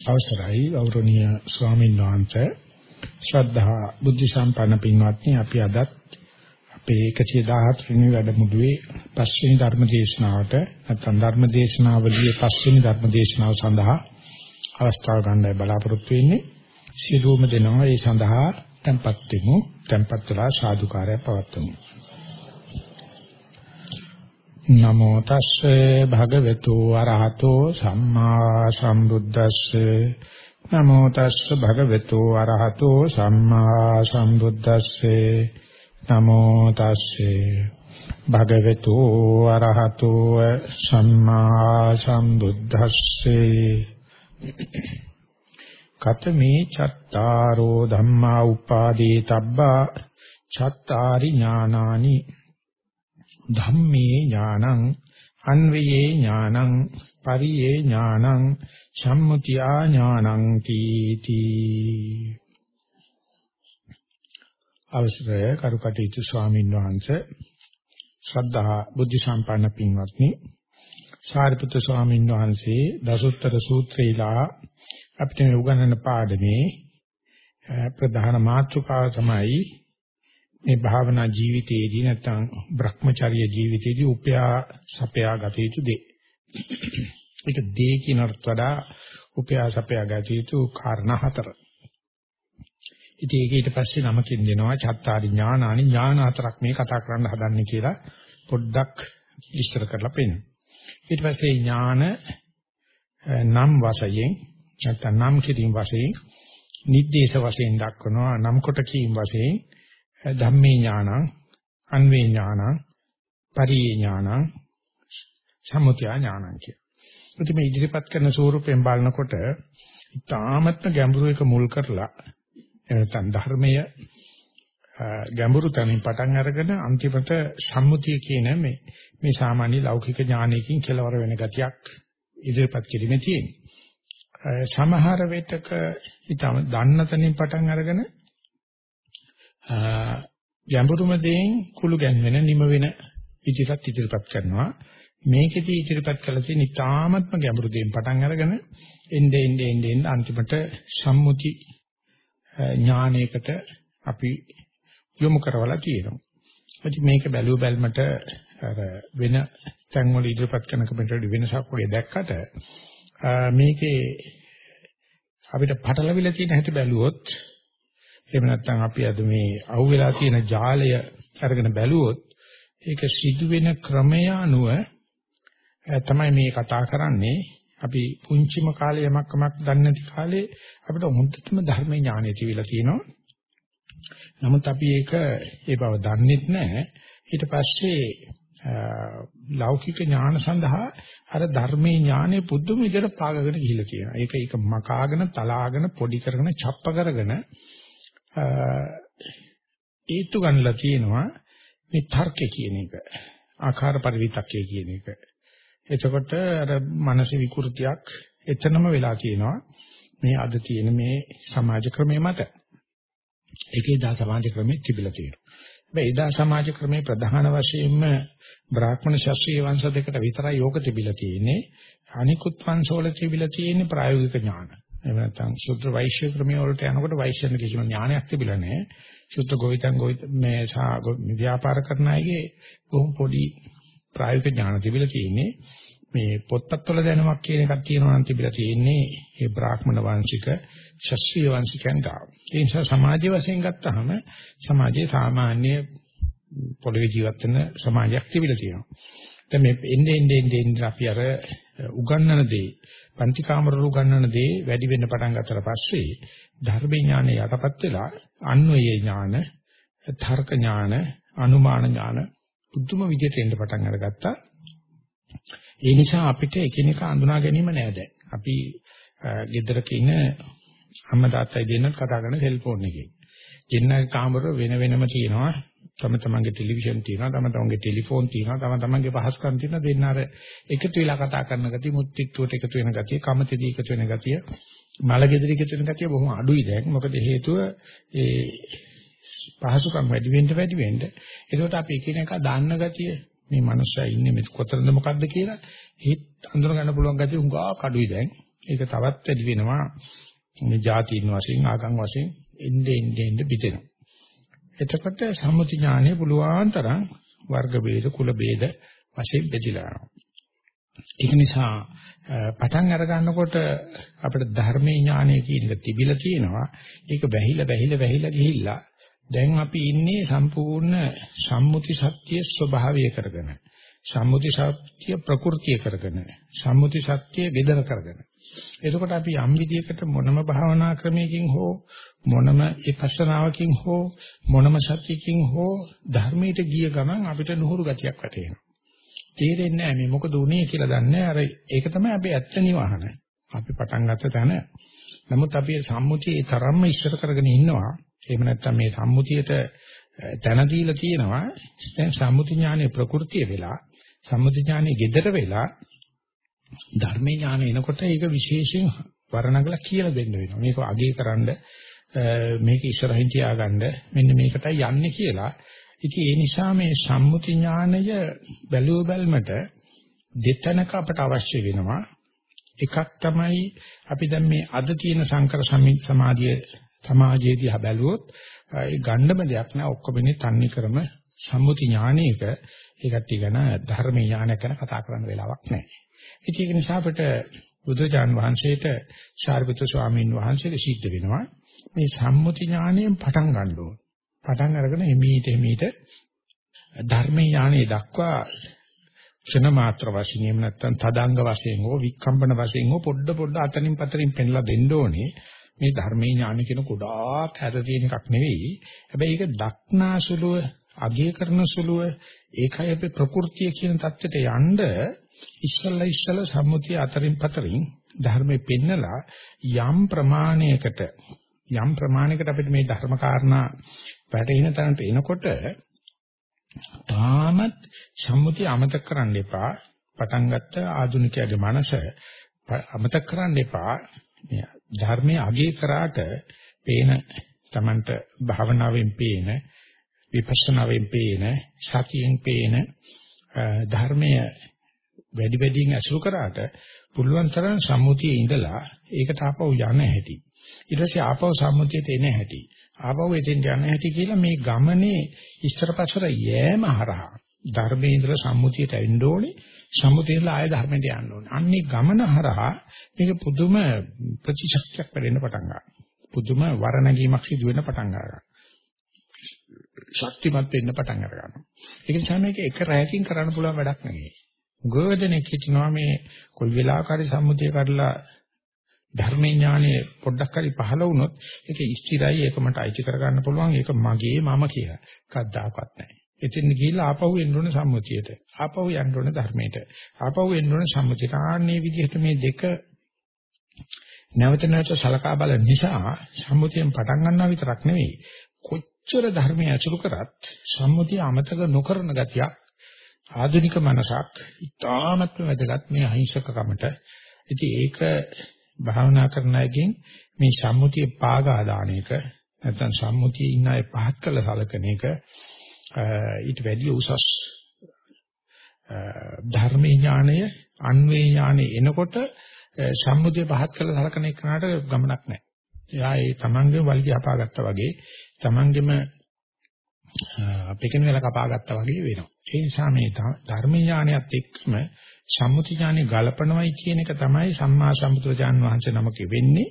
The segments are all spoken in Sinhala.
අවසරයි ගෞරවනීය ස්වාමීන් වහන්සේ. ශ්‍රද්ධා බුද්ධ සම්පන්න පින්වත්නි අපි අදත් අපේ 114 වෙනි වැඩමුළුවේ පස්වෙනි ධර්ම දේශනාවට නැත්නම් ධර්ම දේශනාවලියේ පස්වෙනි ධර්ම දේශනාව සඳහා අවස්ථාව ගන්නයි බලාපොරොත්තු වෙන්නේ. සියලුම දෙනා ඒ සඳහා tempත් වෙමු tempත් වෙලා සාදුකාරය පවත්වමු. නමෝ තස්සේ භගවතු අරහතෝ සම්මා සම්බුද්දස්සේ. නමෝ තස්සේ භගවතු අරහතෝ සම්මා සම්බුද්දස්සේ. නමෝ තස්සේ භගවතු අරහතෝ සම්මා සම්බුද්දස්සේ. කතමේ චත්තාරෝ ධම්මා උපාදී තබ්බා චත්තාරි ඥානානි ධම්මේ ඥානං අන්වයේ ඥානං පරියේ ඥානං සම්මුතියා ඥානං තීති අවසරය කරුකටීතු ස්වාමීන් වහන්සේ ශ්‍රද්ධා බුද්ධ සම්පන්න පින්වත්නි සාරිපුත්‍ර ස්වාමීන් වහන්සේ දසුත්තර සූත්‍රයලා අපිට උගන්වන පාඩමේ ප්‍රධාන මාතෘකාව තමයි මේ භාවනා ජීවිතයේදී නැත්නම් Brahmacharya ජීවිතයේදී උපයා සපයා ගත යුතු දේ. ඒක දේ කියනට වඩා උපයා සපයා ගත යුතු කාරණා හතර. ඉතින් ඒක ඊට පස්සේ නමකින් දෙනවා චත්තාරි ඥානානි ඥාන හතරක් මේ කතා කරන්න හදන්නේ කියලා පොඩ්ඩක් විස්තර කරලා පෙන්නනවා. ඊට පස්සේ ඥාන නම් වශයෙන් නැත්නම් නම් කිරීම වශයෙන් නිද්දේශ වශයෙන් දක්වනවා නම් කොට කීම් වශයෙන් ධම්මේ ඥානං අන්වේ ඥානං පරියේ ඥානං සම්මුතිය ඥානං කිය. ඉතින් මේ ඉදිරිපත් කරන ස්වරූපයෙන් බලනකොට ඉතාමත්ම ගැඹුරු එක මුල් කරලා එනතන් ධර්මය ගැඹුරු තැනින් පටන් අරගෙන අන්තිමට සම්මුතිය කියන මේ මේ සාමාන්‍ය ලෞකික ඥානයකින් කෙලවර වෙන ගතියක් ඉදිරිපත් කිරීමේ තියෙනවා. සමහර වෙතක ඊටම දන්න තැනින් පටන් අරගෙන ගැඹුරුම දේෙන් කුළු ගැන්වෙන නිම වෙන ඉදිරියට ඉදිරිපත් කරනවා මේකෙදි ඉදිරිපත් කළ තියෙන ඉතාමත්ම ගැඹුරු දේෙන් පටන් අරගෙන එnde ende ende ende අන්තිමට සම්මුති ඥානයකට අපි යොමු කරවලා තියෙනවා. ඉතින් මේක බැලුව බැලමට අර වෙන තැන් වල ඉදිරිපත් කරන කමෙන්ටරි වෙනසක් වගේ දැක්කට මේකේ අපිට පටලවිලා තියෙන හැටි බැලුවොත් එහෙම නැත්නම් අපි අද මේ අහුවෙලා තියෙන ජාලය අරගෙන බැලුවොත් ඒක සිදුවෙන ක්‍රමය අනුව තමයි මේ කතා කරන්නේ අපි පුංචිම කාලේ යමක් කමක් දන්නේ නැති කාලේ අපිට හොඳටම ධර්ම ඥානය තිබිලා තියෙනවා. නමුත් අපි ඒක ඒ බව දන්නේත් නැහැ. ඊට පස්සේ ලෞකික ඥාන සඳහා අර ධර්මයේ ඥානෙ පුදුම විදිහට පාගගෙන ගිහිල්ලා තියෙනවා. ඒක ඒක මකාගෙන, තලාගෙන, පොඩි කරගෙන, ڇප්ප කරගෙන ඒත්තු ගන්නලා තියෙනවා මේ තර්කය කියන එක. ආකාර පරිවිතක්කය කියන එක. එතකොට අර මානසික විකෘතියක් එතනම වෙලා තියෙනවා. මේ අද තියෙන මේ සමාජ ක්‍රමයේ මත. ඒකේ දා සමාජ ක්‍රමයේ තිබිලා තියෙනවා. හැබැයි එදා සමාජ ක්‍රමයේ ප්‍රධාන වශයෙන්ම බ්‍රාහ්මණ ශාස්ත්‍රීය වංශ දෙකට විතරයි යෝග තිබිලා තියෙන්නේ. අනිකුත් වංශවල තිබිලා තියෙන්නේ ප්‍රායෝගික ඥාන. එහෙම නැත්නම් සුද්ධ වෛශ්‍ය ක්‍රමයේ වලට යනකොට වෛශ්‍යන කිසිම ඥානයක් තිබිලා නැහැ. සුද්ධ ගෝවිතං ගෝවිත මේ ව්‍යාපාර කරන අයගේ බොහොම පොඩි ප්‍රායෝගික ඥාන තිබිලා තියෙන්නේ. මේ පොත්පත්වල දැනුමක් කියන එකක් තියෙනවා නම් තිබිලා තියෙන්නේ ඒ බ්‍රාහ්මණ වංශික ශස්ත්‍රීය වංශිකයන් ගාව. ඒ නිසා සමාජයේ වශයෙන් ගත්තාම සමාජයේ සාමාන්‍ය පොළවේ ජීවත් වෙන සමාජයක් තිබිලා තියෙනවා. දැන් මේ එන්නේ එන්නේ එන්නේ අපි අර උගන්වන දේ පන්ති කාමරවල උගන්වන දේ වැඩි වෙන්න පටන් ගත්තට පස්සේ ධර්ම ඥානය යටපත් වෙලා අන්වයේ ඥාන, තර්ක ඥාන, අනුමාන ඥාන පුදුම විදිහට එන්න පටන් අරගත්තා. ඒ නිසා අපිට එකිනෙක අඳුනා ගැනීම නෑ දැන්. අපි ගෙදරක ඉන්න අම්මා තාත්තයි දෙන්නත් කතා කරන සෙල්ෆෝන් එකේ. දෙන්නගේ කාමර වෙන වෙනම තියෙනවා. තම තමන්ගේ ටෙලිවිෂන් තියෙනවා, තම තමන්ගේ ටෙලිෆෝන් තියෙනවා, තම තමන්ගේ පහසුකම් තියෙනවා. දෙන්න අර එකතු වෙලා කතා කරන ගතිය, මුත්‍ත්‍ත්වයට එකතු වෙන ගතිය, කමතේදී එකතු වෙන ගතිය, මලගෙදර එකතු වෙන ගතිය බොහොම අඩුයි දැන්. මොකද හේතුව ඒ පහසුකම් වැඩි වෙන්න වැඩි වෙන්න. ඒකට අපි එකිනෙකා දාන්න ගතිය මේ මනුස්සයා ඉන්නේ මේ කොතනද මොකද්ද කියලා හිත අඳුර ගන්න පුළුවන් ගතිය උඟා කඩුයි දැන්. ඒක තවත් වැඩි වෙනවා මේ જાතියින් වශයෙන් ආගම් වශයෙන් එnde ende ende පිටෙනවා. එතකොට සම්මුති ඥානය පුළුවන් තරම් වර්ග ભેද කුල ભેද වශයෙන් බෙදිලා ඒක නිසා පටන් අර ගන්නකොට අපිට ධර්මයේ ඥානය කියන එක තිබිලා තියෙනවා. ඒක වැහිලා වැහිලා වැහිලා ගිහිල්ලා දැන් අපි ඉන්නේ සම්පූර්ණ සම්මුති සත්‍ය ස්වභාවය කරගෙන. සම්මුති සත්‍ය ප්‍රകൃතිය කරගෙන. සම්මුති සත්‍ය gedara කරගෙන. එතකොට අපි යම් විදියකට මොනම භාවනා ක්‍රමයකින් හෝ මොනම විපස්සනාවකින් හෝ මොනම සත්‍යකින් හෝ ධර්මයට ගිය ගමන් අපිට නුහුරු ගතියක් වැටෙනවා. තේරෙන්නේ නැහැ මේ මොකද උනේ කියලා දන්නේ අර ඒක තමයි අපි ඇත්ත නිවහන. අපි පටන් ගත්ත තැන. නමුත් අපි සම්මුතියේ තරම්ම ඉස්සර කරගෙන ඉන්නවා. එහෙම නැත්නම් මේ සම්මුතියට තැන දීලා තියෙනවා. දැන් සම්මුති ඥානයේ ප්‍රകൃතිය වෙලා සම්මුති ඥානයේ gedara වෙලා ධර්මයේ ඥාන එනකොට ඒක විශේෂයෙන් වර්ණගලා කියලා දෙන්න වෙනවා. මේක අගේ කරන්න මේක ඉස්සරහින් තියාගන්න මෙන්න මේකටයි යන්නේ කියලා. ඉතින් ඒ නිසා මේ සම්මුති ඥානය බැලුව බැලමට දෙතනක අපට අවශ්‍ය වෙනවා. එකක් තමයි අපි දැන් මේ අද තියෙන සංකර සමාධිය සමාජයේදී බැලුවොත් ඒ ගන්නම දෙයක් නෑ ඔක්කොම ඉන්නේ තන්නේ ක්‍රම සම්මුති ඥානයක ඒකට ඉගෙන ධර්ම ඥානයක් ගැන කතා කරන්න වෙලාවක් නෑ. ඉතින් ඒක නිසා අපිට බුදුජාන් වහන්සේට ශාරිපුත්‍ර ස්වාමීන් වහන්සේට සිද්ධ වෙනවා මේ සම්මුති ඥානයෙන් පටන් ගන්න ඕන. පටන් අරගෙන එමීට එමීට ධර්ම ඥානෙ දක්වා ක්ෂණ මාත්‍ර වශයෙන් එහෙම නැත්නම් තදංග වශයෙන් හෝ වික්කම්බන වශයෙන් හෝ පොඩ පොඩ අතනින් පතරින් පෙන්ලා දෙන්න ඕනේ. මේ ධර්මයේ ඥාන කියන ගොඩාක් හැද තියෙන එකක් නෙවෙයි. හැබැයි ඒක දක්නාසුලුව, අගය කරනසුලුව, ඒකයි අපේ ප්‍රകൃතිය කියන தත්වෙට යන්න ඉස්සල්ලා ඉස්සල්ලා සම්මුතිය අතරින් පතරින් ධර්මයේ පෙන්නලා යම් ප්‍රමාණයකට යම් ප්‍රමාණයකට අපිට මේ ධර්ම කාරණා වැටෙන තැනට එනකොට තාමත් සම්මුතිය අමතක කරන්න එපා. පටන් ගත්ත ආධුනිකයාගේ මනස අමතක කරන්න එපා. මේ ධර්මයේ අගේ කරාට පේන Tamanට භාවනාවෙන් පේන විපස්සනාවෙන් පේන සතියෙන් පේන ධර්මයේ වැඩි වැඩියෙන් අසුරු කරාට පුළුවන් තරම් සම්මුතියේ ඉඳලා ඒකට ආපහු යන්න හැටි. ඊට පස්සේ ආපහු සම්මුතියට එන හැටි. ආපහු එතෙන් යන්න හැටි කියලා මේ ගමනේ ඉස්සර පස්සර යෑම හරහා ධර්මයේ ඉඳලා සම්මුතියට එන්න ඕනේ. සම්මුතියලා ආය ධර්මයට යන්න ඕනේ. අන්නේ ගමන හරහා මේක පුදුම ප්‍රතිශක්තියක් වෙන්න පටන් ගන්නවා. පුදුම වරණගීමක් සිදු වෙන්න පටන් ගන්නවා. ශක්තිමත් වෙන්න පටන් අර ගන්නවා. ඒක නිසා මේක එක රැයකින් කරන්න පුළුවන් වැඩක් නෙවෙයි. ගොඩනෙක් හිතනවා මේ කොයි වෙලාවකරි සම්මුතිය කරලා ධර්මයේ ඥානෙ පොඩ්ඩක් හරි පහළ වුණොත් ඒක ස්ථිරයි ඒක මට අයිති කරගන්න පුළුවන් ඒක මගේ මම කියලා. කද්දාකවත් නැහැ. එතින් ගිහිල්ලා ආපහු එන්න ඕනේ සම්මුතියට. ආපහු යන්න ඕනේ ධර්මයට. ආපහු එන්න ඕනේ සම්මුතියට. ආන්නේ විදිහට මේ දෙක නැවත නැවත සලකා බලන නිසා සම්මුතියෙන් පටන් ගන්නවා විතරක් නෙවෙයි. කොච්චර ධර්මයේ අසුරු කරත් සම්මුතිය අමතක නොකරන ගතියක් ආධුනික මනසක් ඉතාමත්ම වැදගත් මේ අහිංසකකමට. ඉතින් ඒක භාවනා කරන අයගෙන් මේ සම්මුතිය පාගා දාන එක නැත්නම් සම්මුතියේ ඉන්න අය පහත් කළ සලකන එක ඊට වැඩි උසස් ධර්මයේ ඥානය අන්වේ ඥානය එනකොට සම්මුතිය පහත් කළ සලකන එකනට ගමනක් නැහැ. එයා ඒ තමන්ගේ වල්ගය අපාගත්තා වගේ තමන්ගේම අපේකෙන වෙලා කපාගත්තා වගේ වෙනවා. ඒ නිසා මේ ධර්ම ඥානයත් එක්කම සම්මුති ඥානෙ ගලපනවයි කියන එක තමයි සම්මා සම්බුදුරජාන් වහන්සේ නමක වෙන්නේ.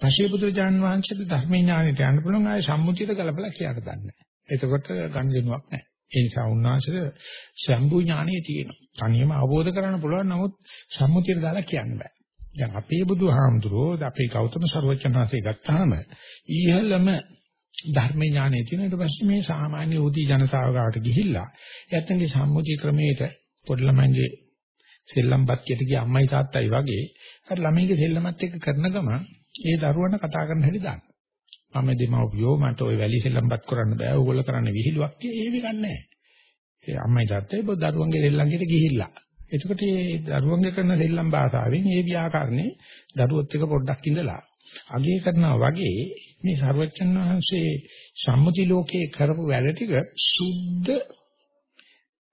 පස්සේ බුදුරජාන් වහන්සේට ධර්ම ඥානෙට යන්න පුළුවන් ආයේ සම්මුතියට ගලපලා කියන්න දන්නේ. එතකොට ගන්න දෙනුවක් නැහැ. ඒ නිසා උන්වහන්සේට සම්බු ඥානෙ තියෙනවා. තනියම අවබෝධ කරගන්න පුළුවන් නමුත් සම්මුතියට දාලා කියන්න බෑ. දැන් අපේ බුදුහාමුදුරෝ අපේ ගෞතම සර්වචනාසේ ගත්තාම ඊහළම ධර්ම ඥානය තියෙන ඊට පස්සේ මේ සාමාන්‍ය උදී ජනතාව ගාවට ගිහිල්ලා යත්තන්ගේ සම්මුති ක්‍රමයට පොඩි ළමයින්ගේ සෙල්ලම්පත් කියට ගිය අම්මයි තාත්තයි වගේ අර ළමයිගේ සෙල්ලමත් එක්ක කරන ගමන් ඒ දරුවන්ට කතා කරන්න හැටි දාන්න. මම දෙමව්පියෝ මට ওই වැලි සෙල්ලම්පත් කරන්න බෑ. ඕගොල්ලෝ කරන්නේ විහිළුවක් කිය ඒව ගන්නෑ. ඒ අම්මයි තාත්තයි බො දරුවන්ගේ සෙල්ලම්ගෙට ගිහිල්ලා. එතකොට මේ දරුවන්ගේ කරන සෙල්ලම් භාෂාවෙන් මේ ව්‍යාකරණේ දරුවොත් එක පොඩ්ඩක් ඉඳලා අගය කරනවා වගේ මේ සර්වචන් වහන්සේ සම්මුති ලෝකයේ කරපු වැඩ ටික සුද්ධ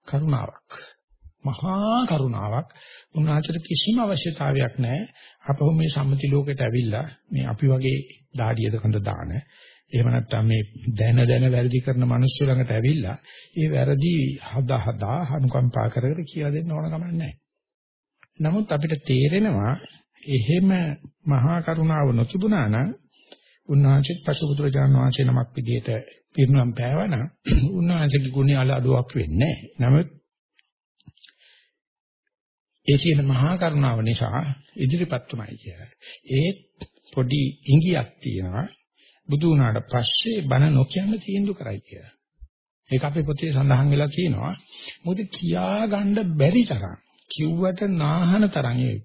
කරුණාවක්. මහා කරුණාවක් උන්වහන්සේට කිසිම අවශ්‍යතාවයක් නැහැ අපහු මේ සම්මති ලෝකෙට ඇවිල්ලා මේ අපි වගේ දාඩියද කඳ දාන එහෙම නැත්නම් මේ දැන දැන වැරදි කරන මිනිස්සු ළඟට ඇවිල්ලා ඒ වැරදි හදා හදා අනුකම්පා කර කර කියලා දෙන්න ඕන කමක් නැහැ. නමුත් අපිට තේරෙනවා එහෙම මහා කරුණාව නොතිබුණා නම් උන්වහන්සේත් පසුබුදුරජාණන් වහන්සේ නමක් විදිහට පිරිනම් පෑවනම් උන්වහන්සේගේ ගුණය අලඩුවක් වෙන්නේ නැහැ. නමුත් ඒ කියන මහා කරුණාව නිසා ඉදිරිපත් උනායි කියලා. ඒත් පොඩි ඉඟියක් තියෙනවා බුදු වුණාට පස්සේ බණ නොකියන්න තීන්දුව කරයි කියලා. ඒක අපේ පොතේ සඳහන් වෙලා තියෙනවා. මොකද කියා ගන්න බැරි තරම් කිව්වට නාහන තරම් ඒ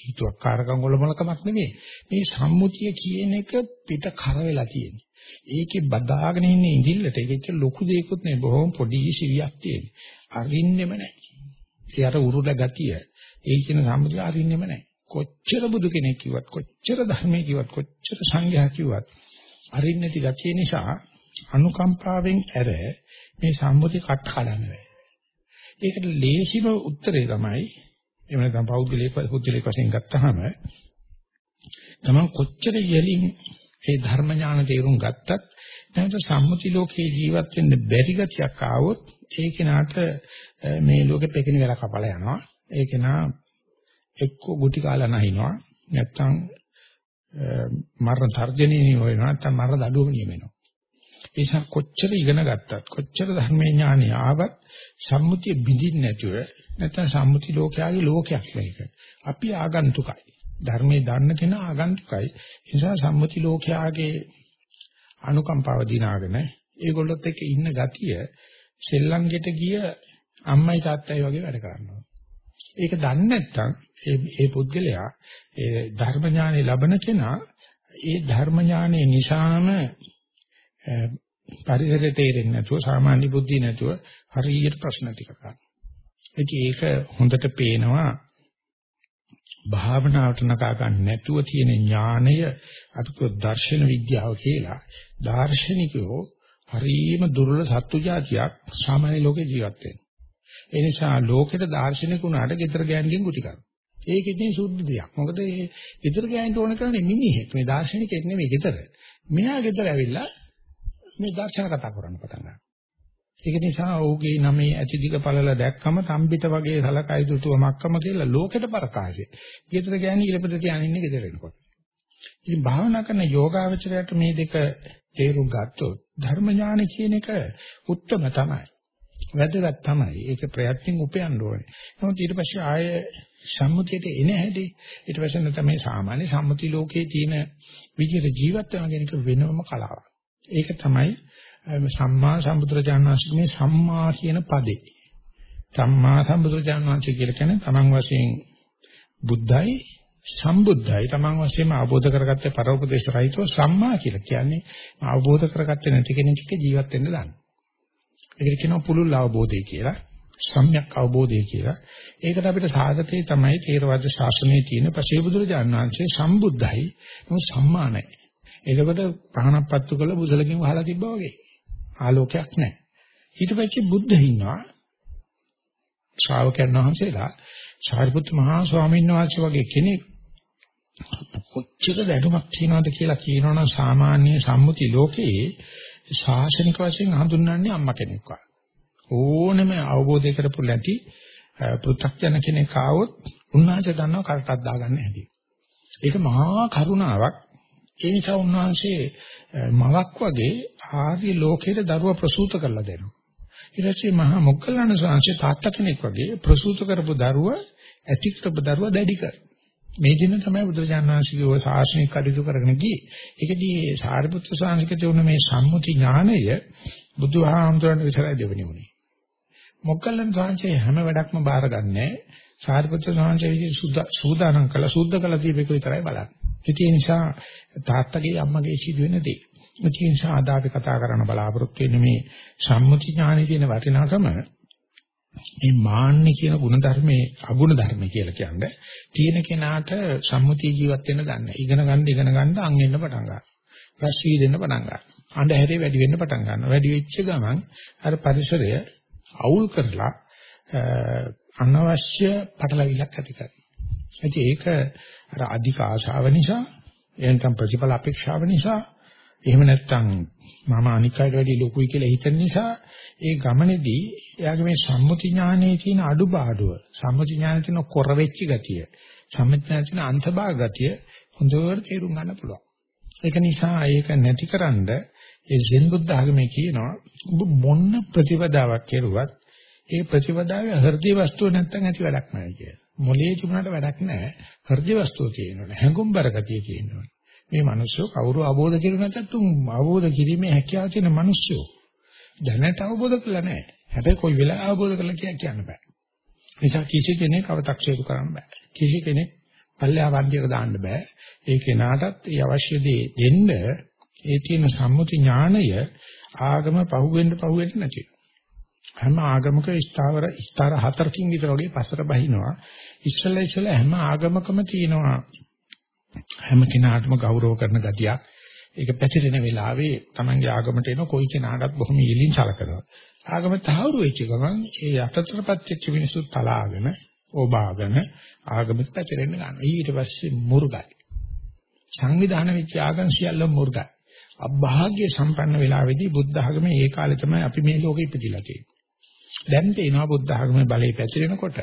හිතුවක් කාරකම් වලමලකමක් නෙමෙයි. මේ සම්මුතිය කියන එක පිට කර වෙලා තියෙන්නේ. ඒකේ බදාගෙන ඉන්නේ ඉඳිල්ලට ඒකෙච්ච ලොකු දෙයක්වත් නෙවෙයි බොහොම පොඩි සිවියක් තියෙන්නේ. අරින්නෙම නැහැ. ඒ අර උරුල ගතිය ඒ කියන සම්මුතිය අරින්නෙම නැහැ. කොච්චර බුදු කෙනෙක් කිව්වත් කොච්චර ධර්මයේ කිව්වත් කොච්චර සංඝයා කිව්වත් අරින්නේ නැති ගතිය නිසා අනුකම්පාවෙන් ඇර මේ සම්මුති කට කඩන්න බෑ. ඒකට ලේසිම උත්තරේ තමයි එහෙම නැත්නම් පෞද්ගලික පුද්ගලික වශයෙන් ගත්තාම තමන් කොච්චර යලින් මේ ධර්ම ඥාන තේරුම් ගත්තත් නැත්නම් සම්මුති ලෝකේ ජීවත් වෙන්න බැරි ගතියක් ආවොත් ඒ කෙනාට මේ ලෝකෙ පෙකින වෙලා කපලා යනවා. ඒ කෙනා එක්ක ගුටි කාලා නැහිනවා. නැත්නම් මරණ තර්ජනීය වෙනවා. නැත්නම් මරණ දඩුවම නියමෙනවා. ඒ නිසා කොච්චර ඉගෙන ගත්තත් කොච්චර ධර්මයේ ඥානය ආවත් සම්මුතිය බිඳින්න නැතුව නැත්නම් සම්මුති ලෝකයාගේ ලෝකයක් මේක. අපි ආගන්තුකයි. ධර්මයේ දන්න කෙනා ආගන්තුකයි. ඒ නිසා සම්මුති ලෝකයාගේ අනුකම්පාව දිනාගෙන ඒගොල්ලොත් එක්ක ඉන්න ගතිය සෙල්ලංගෙට ගිය අම්මයි තාත්තයි වගේ වැඩ කරනවා. ඒක දන්නේ නැත්නම් ඒ ඒ පුද්ගලයා ඒ ධර්ම ඥානෙ ලබන කෙනා ඒ ධර්ම ඥානෙ නිසාම පරිසරය තේරෙන්නේ නැතුව සාමාන්‍ය බුද්ධිය නැතුව හරියට ප්‍රශ්න ටික ගන්න. ඒක හොඳට පේනවා භාවනාවට නකා ගන්න නැතුව තියෙන ඥානය අපිට දර්ශන විද්‍යාව කියලා. දාර්ශනිකයෝ හරියම දුර්වල සත්තු జాතියක් සාමාන්‍ය ලෝකේ ජීවත් වෙනවා. ඒ නිසා ලෝකෙට දාර්ශනික උනාට ගෙදර ගෑනකින් ගුටි කරනවා. ඒක ඉතින් සුද්ධ දෙයක්. මොකද මේ ගෙදර ගෑනට ඕන කරන්නේ මිනිහෙක්. මේ දාර්ශනිකෙක් නෙමෙයි ගෙදර. මෙහා ගෙදර ඇවිල්ලා මේ දර්ශන කතා කරන්න පටන් ගන්නවා. ඒක නිසා ඔහුගේ නමේ ඇති දිග පළල දැක්කම තම්බිට වගේ සලකයි දුතුව මක්කම කියලා ලෝකෙට ප්‍රකාශය. ගෙදර ගෑණි ඉලපද තියාගෙන ඉන්නේ ගෙදර එනකොට. ඉතින් භාවනා කරන යෝගාවචරයට මේ දෙක තේරුම් ගත්තොත් ධර්ම ඥාන කියන එක උත්තරම තමයි. වැදගත් තමයි. ඒක ප්‍රයත්නින් උපයන්න ඕනේ. නමුත් ඊට පස්සේ ආය සම්මුතියට එන හැටි ඊට පස්සේ තමයි සාමාන්‍ය සම්මුති ලෝකයේ තියෙන විදිහට ජීවත් වෙන කෙනෙක් වෙනම කලාවක්. ඒක තමයි සම්මා සම්බුදුරජාණන් වහන්සේ මේ සම්මා කියන පදේ. සම්මා සම්බුදුරජාණන් වහන්සේ කියලා කියන්නේ තමන් වශයෙන් බුද්ධයි සම්බුද්ධයි තමන් වශයෙන්ම අවබෝධ කරගත්තේ පරෝපදේශ රහිතව සම්මා කියලා කියන්නේ අවබෝධ කරගත්තේ නැති කෙනෙක් එක්ක ජීවත් වෙන්න දාන්න. ඒකට කියනවා පුළුල් අවබෝධය කියලා. සම්‍යක් අවබෝධය කියලා. ඒකට අපිට සාධකේ තමයි තේරවාද ශාසනයේ තියෙන පසේ බුදුරජාණන් වහන්සේ සම්බුද්ධයි නමුත් සම්මා නැහැ. එතකොට පහනක් පත්තු කළ බුසලකින් වහලා තිබ්බා වගේ. ආලෝකයක් නැහැ. ඊට පස්සේ බුද්ධ ඉන්නවා. ශ්‍රාවකයන් වහන්සේලා සාරිපුත්ත මහා ස්වාමීන් වහන්සේ වගේ කෙනෙක් කොච්චර දැනුමක් තියනවද කියලා කියනවනම් සාමාන්‍ය සම්මුති ලෝකයේ ශාසනික වශයෙන් හඳුන්වන්නේ අම්මා කෙනෙක් වගේ. ඕනෙම අවබෝධය කරපු නැති පෘථග්ජන කෙනෙක් ආවොත් උන්වහන්සේ දන්නවා කරටක් දාගන්න හැටි. ඒක මහා කරුණාවක්. ඒ නිසා උන්වහන්සේ මවක් වගේ ආර්ය ලෝකයේ දරුවා ප්‍රසූත කරලා දෙනවා. ඊට පස්සේ මහා මොග්ගලණ ස්වාමීන් තාත්තා කෙනෙක් වගේ ප්‍රසූත කරපු දරුවා ඇති කරපු දරුවා දැඩි කර. මේ දින තමයි බුදුරජාණන් වහන්සේගේ ඔය ශාසනික කටයුතු කරගෙන ගියේ. ඒකදී සාරිපුත්‍ර ස්වාමීන් වහන්සේ මේ සම්මුති ඥානය බුදුහාමුදුරන් විතරයි දෙවෙනි උනේ. මොග්ගලන් සාංශේ හැම වැඩක්ම බාරගන්නේ සාරිපුත්‍ර සාංශේ සූදානම් කළ සුද්ධ කළ දීපේක විතරයි බලන්නේ. ඒ නිසා තාත්තගේ අම්මගේ සිදුවෙන දේ. ඒ නිසා අද අපි කතා කරන්න බලාපොරොත්තු වෙන්නේ මේ සම්මුති ඥානයේ තියෙන වටිනාකම මේ මාන්නේ කියන ගුණ ධර්මයේ අගුණ ධර්ම කියලා කියන්නේ තියෙන කෙනාට සම්මුති ජීවත් වෙන්න ගන්න. ඉගෙන ගන්න ඉගෙන ගන්න අං එන්න පටන් ගන්නවා. රස් වී දෙන්න පටන් ගන්නවා. අඳුරේ වැඩි වෙන්න පටන් ගන්නවා. වැඩි වෙච්ච ගමන් අර පරිසරය අවුල් කරලා අනවශ්‍ය පටලවිලක් ඇති කරනවා. ඒක අර අධික ආශාව නිසා එහෙනම් ප්‍රතිඵල අපේක්ෂාව නිසා එහෙම නැත්නම් මම අනික් අයට වැඩිය ලොකුයි කියලා හිතන නිසා ඒ ගමනේදී එයාගේ මේ සම්මුති ඥානයේ තියෙන අඩුපාඩුව සම්මුති ඥානයේ තියෙන කොර වෙච්ච ගතිය සම්මුති ඥානයේ තියෙන අන්තභාග ගතිය හොඳට තේරුම් ගන්න පුළුවන් ඒක නිසා ඒක නැතිකරන්ඩ ඒ සෙන් බුද්ධ ආගමේ කියනවා ඔබ මොන්න ප්‍රතිපදාවක් කෙරුවත් ඒ ප්‍රතිපදාවේ හෘදේ වස්තුව නැත්තම් ඇති වැඩක් නැහැ කියලා. මොලේ තිබුණාට වැඩක් නැහැ. හෘදේ වස්තුව තියෙනවනේ. හැඟුම්බර ගතිය තියෙනවනේ. මේ මිනිස්සු කවුරු අවබෝධ කෙරුව නැත්නම් තුන් අවබෝධ කිරීමේ හැකියාව තියෙන මිනිස්සු. දැනට අවබෝධ කරලා නැහැ. හැබැයි කොයි වෙලාව අවබෝධ කරලා කියන්න බෑ. නිසා කිසි කෙනෙක් අව탁සීරු කරන්න බෑ. කිසි කෙනෙක් පල්ලෙහා වර්ධියක දාන්න බෑ. ඒ කෙනාටත් ඒ අවශ්‍ය දේ දෙන්න ඒ තියෙන සම්මුති ඥාණය ආගම පහුවෙන්න පහුවෙන්න නැති. හැම ආගමක ස්ථාවර ස්ථාර හතරකින් විතර වගේ පස්සට බහිනවා. ඉස්සෙල්ලා ඉස්සෙල්ලා හැම ආගමකම තියෙනවා හැම කෙනාටම ගෞරව කරන ගතියක්. ඒක පැතිරෙන වෙලාවේ Tamange ආගමට එන කොයි කෙනාටත් බොහොම ඉලින් සලකනවා. ආගම තහවුරු වෙච්ච ගමන් ඒ යටතරපත් වෙච්ච මිනිස්සු තලාගෙන ඕබාගෙන ආගමට පැතිරෙන්න ගන්නවා. ඊට පස්සේ මුර්ගයි. සංවිධාන වෙච්ච ආගම් සියල්ල මුර්ගයි. අභාග්‍ය සම්පන්න වෙලාවේදී බුද්ධ ආගමේ ඒ කාලේ තමයි අපි මේ ලෝකෙ ඉපදිලා තියෙන්නේ. දැන් තේනවා බුද්ධ ආගමේ බලය පැතිරෙනකොට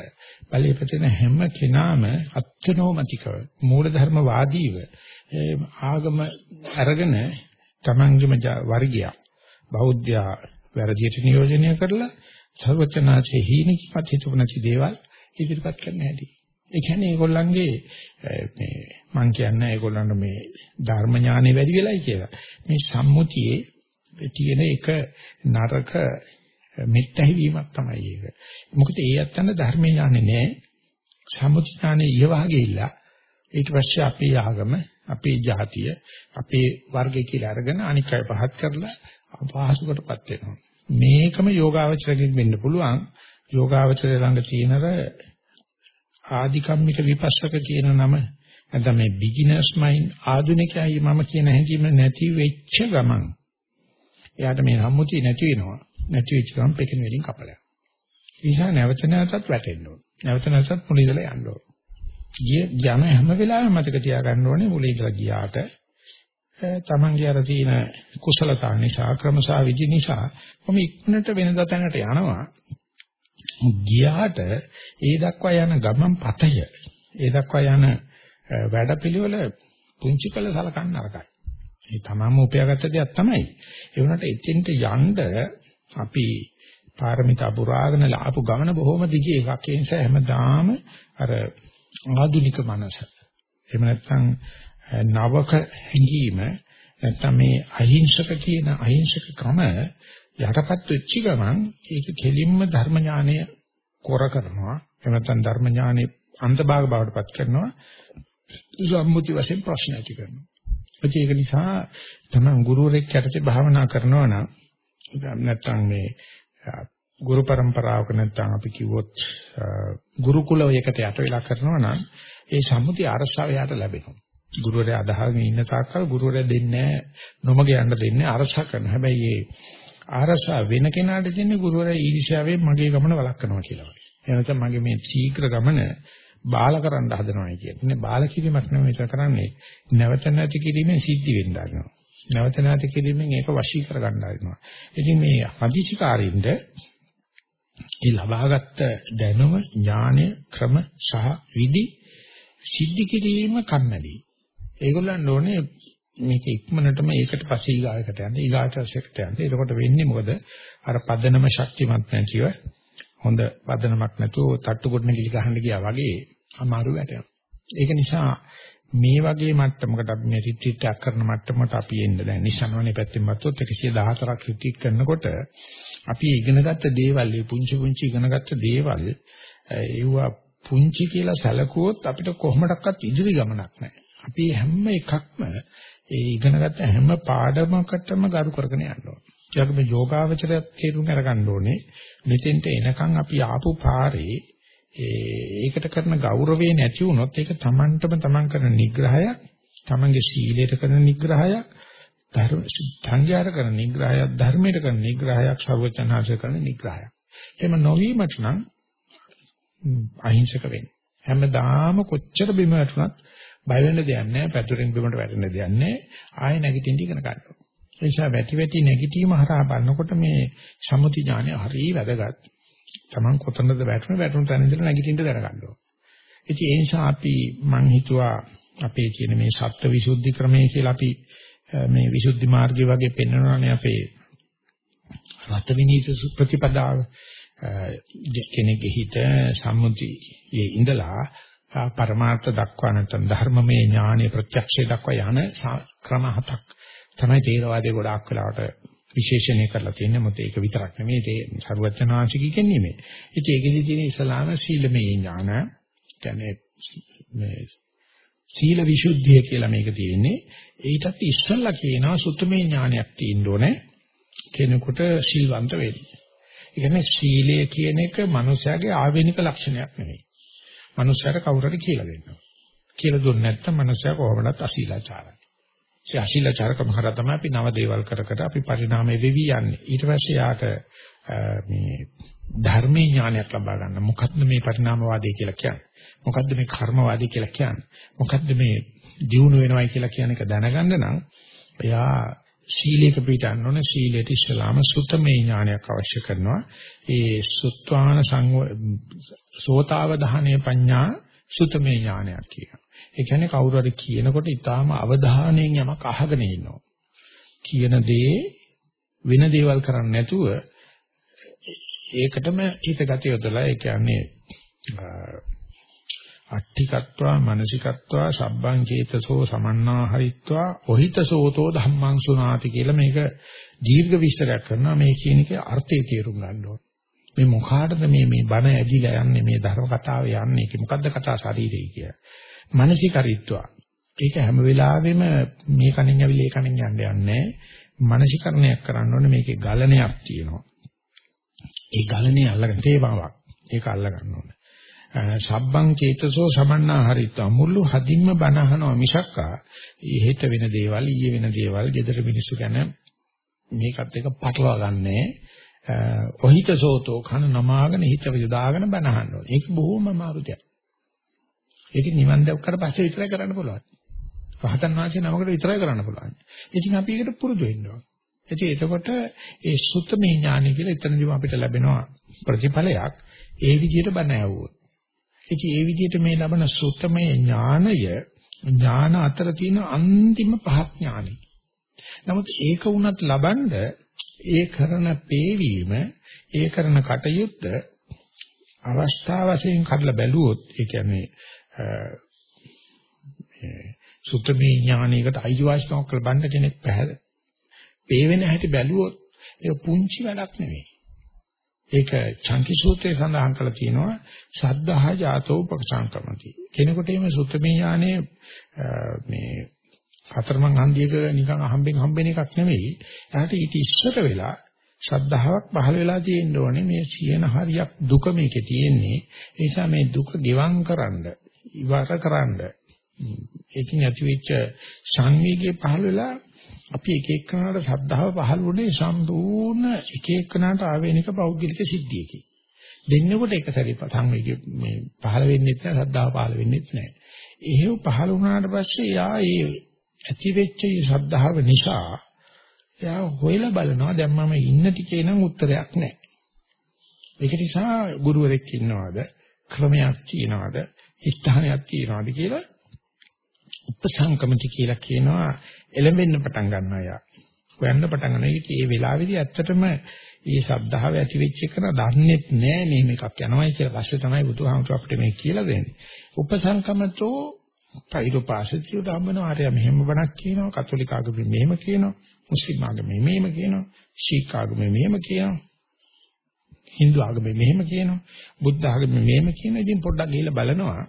බලය පැතිරෙන හැම කෙනාම අත්නෝමතිකව මූලධර්ම වාදීව ආගම අරගෙන තමන්ගේම වර්ගය බෞද්ධයා වැරදියට නියෝජනය කරලා සර්වචනාචේ හීනකිපත් හිතුව නැති දේවල් ඉදිරිපත් කරන්න හැටි. ඒ කියන්නේ ඒගොල්ලන්ගේ මේ මම කියන්නේ ඒගොල්ලන්ට මේ ධර්ම ඥානෙ වැඩි වෙලයි කියලා. මේ සම්මුතියේ තියෙන එක නරක මෙත්තහි වීමක් තමයි ඒක. මොකද ඒ අත්තන ධර්ම ඥානෙ නෑ. සම්මුති ඥානෙ ඊවහගේ ඉල්ල. ඊට පස්සේ අපේ ආගම, අපේ ජාතිය, අපේ වර්ගය කියලා අරගෙන අනික් අය පහත් කරලා අපහසුකටපත් වෙනවා. මේකම යෝගාවචරයෙන් වෙන්න පුළුවන්. යෝගාවචරය ළඟ තියෙනර ආධිකම්මික විපස්සක කියන නම නැත්නම් මේ බිග්ිනර්ස් මයින්ඩ් ආධුනිකයයි මම කියන හැඟීම නැති වෙච්ච ගමන් එයාට මේ සම්මුතිය නැති වෙනවා නැති වෙච්ච ගමන් පෙකින වලින් කපලා. නිසා නැවත නැවතත් වැටෙන්න ඕන. නැවත නැවතත් මුල ඉඳලා යන්න ඕන. ගිය යන හැම වෙලාවෙම මතක තියාගන්න ඕනේ මුල ඉඳලා ගියාට තමන්ගේ අර තියෙන කුසලතා නිසා ක්‍රමසා විදි නිසා කොහොම ඉක්මනට වෙනදා තැනට යනවා. ගියාට ඒ දක්වා යන ගමන් පතය. ඒ දක්වා යන වැඩපිළිවෙල පුංචි කළ සලකන්න අරකයි. ඒ තමම උපයාගත්ත දෙයක් තමයි. ඒ වුණාට එතෙන්ට යන්න අපි පාරමිතා පුරාගෙන ආපු ගමන බොහොම දිග එකක්. ඒ නිසා හැමදාම අර ආධුනික මනස. එහෙම නැත්නම් නවක හැඟීම නැත්නම් මේ අහිංසක කියන අහිංසක ක්‍රම යටපත් වෙච්ච ගමන් ඒක කෙලින්ම ධර්ම ඥානය කොර කරනවා එහෙම නැත්නම් ධර්ම ඥානෙ අන්තභාග බවට පත් කරනවා සම්මුති වශයෙන් ප්‍රශ්න ඇති කරනවා ඒක නිසා තමයි ගුරුවරයෙක් යටතේ භාවනා කරනවා නම් නැත්නම් මේ ගුරු પરම්පරාවක නැත්නම් අපි කිව්වොත් ගුරුකුලයකට යට වෙලා කරනවා නම් ඒ සම්මුති අරසාව යට ලැබෙනවා ගුරුවරයා අදහගෙන ඉන්න තාක්කල් ගුරුවරයා දෙන්නේ නොමග යන්න දෙන්නේ අරසා කරන හැබැයි ඒ ආරසා වෙන කෙනාට දෙන්නේ ගුරුවරයා ඊර්ෂ්‍යාවෙන් මගේ ගමන වළක්වනවා කියලා වගේ. එහෙනම් මගේ මේ ශීඝ්‍ර ගමන බාල කරන්න හදනවායි කියන්නේ. බාල කිරීමක් නෙමෙයි මෙතන කරන්නේ. නැවත නැති කිරීමෙන් සිද්ධ වෙන්න ගන්නවා. නැවත නැති කිරීමෙන් ඒක වශී කර ගන්න හදනවා. ඉතින් මේ හදිසිකාරින්ද ඒ ලබාගත් දැනුම, ඥානය, ක්‍රම සහ විදි සිද්ධ කිරීම කන්නදී. ඒගොල්ලන් ඕනේ මේක ඉක්මනටම ඒකට පස්සේ ඊගායකට යන්න ඊගාටසෙකට යන්න. එතකොට වෙන්නේ මොකද? අර පදනම ශක්තිමත් නැතිව හොඳ පදනමක් නැතුව තට්ටු කොටන කිලි ගහන්න ගියා වගේ අමාරු වැටෙනවා. ඒක නිසා මේ වගේ මට්ටමකට අපි මේ රිට්‍රීට් එකක් කරන මට්ටමකට අපි එන්න දැන් නිසන්වනේ පැත්තෙන් මත්තොත් 114ක් රිට්‍රීට් කරනකොට අපි ඉගෙනගත්ත දේවල්, මේ පුංචි පුංචි ඉගෙනගත්ත දේවල් ඒවා පුංචි කියලා සැලකුවොත් අපිට කොහොමඩක්වත් ඉදිරි ගමනක් නැහැ. අපි හැම එකක්ම ඒ ඉගෙනගත්ත හැම පාඩමකටම ගරු කරගෙන යන්න ඕනේ. ඒ වගේම යෝගාවචරය තේරුම් අරගන්න ඕනේ. මෙතෙන්ට එනකන් අපි ආපු පාරේ ඒකට කරන ගෞරවය නැති වුණොත් ඒක Tamanටම Taman කරන නිග්‍රහයක්, Tamanගේ සීලයට කරන නිග්‍රහයක්, ධර්ම සංඥාර කරන නිග්‍රහයක්, ධර්මයට කරන නිග්‍රහයක්, සර්වචනාංශ කරන නිග්‍රහයක්. එහෙම නොවීමට නම් අහිංසක වෙන්නේ. හැමදාම කොච්චර බිම වැටුණත් බය වෙන්න දෙයක් නැහැ. පැතුරෙන් බිමට වැටෙන්න දෙයක් නැහැ. ආයෙ නැගිටින්න ඉගෙන ගන්නවා. ඒ නිසා වැටි වැටි නැගිටීම හරහා බලනකොට මේ සම්මුති ඥානය හරිය වැදගත්. Taman කොතනද වැටුනේ වැටුණු තැන ඉඳලා නැගිටින්න දැනගන්න ඕන. ඉතින් ඒ නිසා අපි මං හිතුවා අපේ කියන මේ සත්ත්ව විසුද්ධි ක්‍රමය කියලා අපි මේ විසුද්ධි මාර්ගය වගේ පෙන්වනවානේ අපේ රත විනීත ප්‍රතිපදාව කෙනෙක්ගේ හිත සම්මුතියේ ඉඳලා පරමාර්ථ දක්වා නැත්නම් ධර්මමය ඥානෙ ප්‍රත්‍යක්ෂය දක්වා යන ක්‍රම හතක් තමයි තේරවාදයේ ගොඩාක් වෙලාවට විශේෂණය කරලා තියෙන්නේ මොකද ඒක විතරක් නෙමෙයි ඒ සරුවචනාංශික කියන්නේ. ඉතින් ඒකෙදි තියෙන ඉස්ලාම සීලමය ඥාන කියන්නේ මේ සීල විසුද්ධිය කියලා මේක තියෙන්නේ. ඊටත් ඉස්සල්ලා කියනවා සුත්තමේ ඥානයක් තියෙන්න ඕනේ කෙනෙකුට සිල්වන්ත වෙන්න. ඒ කියන්නේ සීලය කියන එක මනුස්සයාගේ ආවේනික ලක්ෂණයක් නෙමෙයි. මනුස්සයාට කවුරු හරි කියලා දෙන්නවා. කියලා දුන්නේ නැත්නම් මනුස්සයා කොහොමදත් අශීලාචාරයි. ඒ අශීලාචාරකම හරහා තමයි අපි නව දේවල් කර කර අපි පරිණාමය වෙවි යන්නේ. ඊට පස්සේ යාට මේ ධර්මීය ඥානයක් ලබා ගන්න. මොකක්ද මේ පරිණාමවාදය කියලා කියන්නේ? මොකක්ද මේ කර්මවාදී කියලා කියන්නේ? මොකක්ද මේ දියුණු වෙනවයි කියලා කියන එක දැනගන්න නම් එයා සීලයක පිටන්න ඕනේ. සීලයට ඉස්සලාම සුත්තමේ ඥානයක් අවශ්‍ය කරනවා. ඒ සුත්වාන සංව සෝතාවධානයේ පඤ්ඤා සුත්තමේ ඥානයක් කියනවා. ඒ කියන්නේ කවුරු හරි කියනකොට ඊටාම අවධානයෙන් යමක් අහගෙන ඉන්නවා. කියන දේ වෙන දේවල් කරන්නේ නැතුව ඒකටම හිතගත යොදලා ඒ කියන්නේ අට්ඨිකත්වා මනසිකත්වා සබ්බං චේතසෝ සමන්නා හරිත්වා ඔහිතසෝතෝ ධම්මං සුනාති කියලා මේක දීර්ඝ විස්තරයක් කරනවා මේ කියන එකේ අර්ථය තේරුම් ගන්න ඕනේ. මේ මොකාටද මේ මේ බණ ඇදිලා යන්නේ මේ ධර්ම කතාව යන්නේ ඒක මොකද්ද කතා ශරීරය කිය. මනසිකරිත්වා. ඒක හැම වෙලාවෙම මේ කණින් ඇවිල්ලා ඒ කණින් යන්න යන්නේ මනසිකරණයක් කරන්න ඕනේ. මේකේ ගලණයක් තියෙනවා. ඒ ගලණේ අල්ලගෙන තේමාවක්. ඒක අල්ල ගන්න ඕනේ. සබ්බං චේතසෝ සමන්නා හරිත්වා මුළු හදින්ම බනහනවා මිසක්කා. ඊහෙට වෙන දේවල් ඊයේ වෙන දේවල් gedara මිනිසු ගැන මේකත් එක පටලවා ගන්නෑ. ඔහිත සෝතෝ කන නමාගෙන හිත යොදාගෙන බනහන්න ඕනේ. ඒක බොහොම අමාරු දෙයක් ඒක නිවන් දැක්කට පස්සේ විතරයි කරන්න පුළුවන් රහතන් වහන්සේ නමකට විතරයි කරන්න පුළුවන් ඉතින් අපි ඒකට පුරුදු වෙන්න ඕනේ ඉතින් එතකොට ඒ සුත්තමේ ඥානය කියලා එතනදිම අපිට ලැබෙනවා ප්‍රතිඵලයක් ඒ විදිහට බණ ඇහුවොත්. ඉතින් ඒ විදිහට මේ ලබන සුත්තමේ ඥානය ඥාන අතර තියෙන අන්තිම පහක් ඥානෙ. නමුත් ඒක වුණත් ලබනද ඒ කරන පේවීම ඒ කරන කටයුත්ත අවස්ථා වශයෙන් කඩලා බැලුවොත් ඒ කියන්නේ සුත්තමේ ඥානයකට අයිතිවාසිකමක් ලබන්න කෙනෙක් පැහැද පේවෙන හැටි බැලුවොත් ඒක පුංචි වැඩක් නෙවෙයි. ඒක චන්ති සූත්‍රයේ සඳහන් කරලා තියෙනවා සද්ධා ජාතෝ උපසංකමති. කෙනෙකුට එimhe සුත්තමේ ඥානයේ මේ හතරමං හන්දියක නිකන් අහම්බෙන් හම්බෙන එකක් නෙවෙයි. එයාට ඊට ඉස්සර වෙලා ශ්‍රද්ධාවක් පහළ වෙලා තියෙන්න ඕනේ මේ සියන හරියක් දුක මේකේ තියෙන්නේ. ඒ නිසා මේ දුක ගෙවම් කරන්න, ඉවර කරන්න ඒකින් ඇතිවෙච්ච සංවේගය පහළ වෙලා අපි එක එක්කනට ශ්‍රද්ධාව පහළ වුණේ සම්පූර්ණ එක එක්කනට ආවේනික පෞද්ගලික සිද්ධියකින්. දෙන්නකොට එක සැරේ සංවේගය මේ පහළ වෙන්නේ නැහැ ශ්‍රද්ධාව පහළ වෙන්නේ නැහැ. එහෙව් පහළ වුණාට පස්සේ යා ඒ ඇති වෙච්ච ශ්‍රද්ධාව නිසා එයා හොයලා බලනවා දැන් මම ඉන්න ටිකේ නම් උත්තරයක් නැහැ. ඒක නිසා ගුරුවරෙක් ඉන්නවද ක්‍රමයක් තියනවද ස්ථානයක් තියනවද කියලා උපසංකමති කියලා කියනවා එළඹෙන්න පටන් ගන්නවා යා. හොයන්න පටන් ගන්නවා. ඒක ඒ වෙලාවේදී ඇත්තටම මේ ශබ්දාව ඇති වෙච්ච එක දන්නේත් නෑ මේ මේකක් යනවායි කියලා. පස්සේ තමයි බුදුහාමුදුර අපිට මේ කියලා දෙන්නේ. උපසංකමතෝ පෛරුපාසතිය ධම්මනෝ ආරය මෙහෙම බණක් කියනවා. කතෝලික ආගමේ මෙහෙම කියනවා. මුස්ලිම් ආගමේ මෙහෙම කියනවා. ශීඛ ආගමේ මෙහෙම කියනවා. Hindu ආගමේ මෙහෙම කියනවා. බුද්ධ ආගමේ මෙහෙම කියනවා. ඉතින් පොඩ්ඩක් ගිහිල්ලා බලනවා.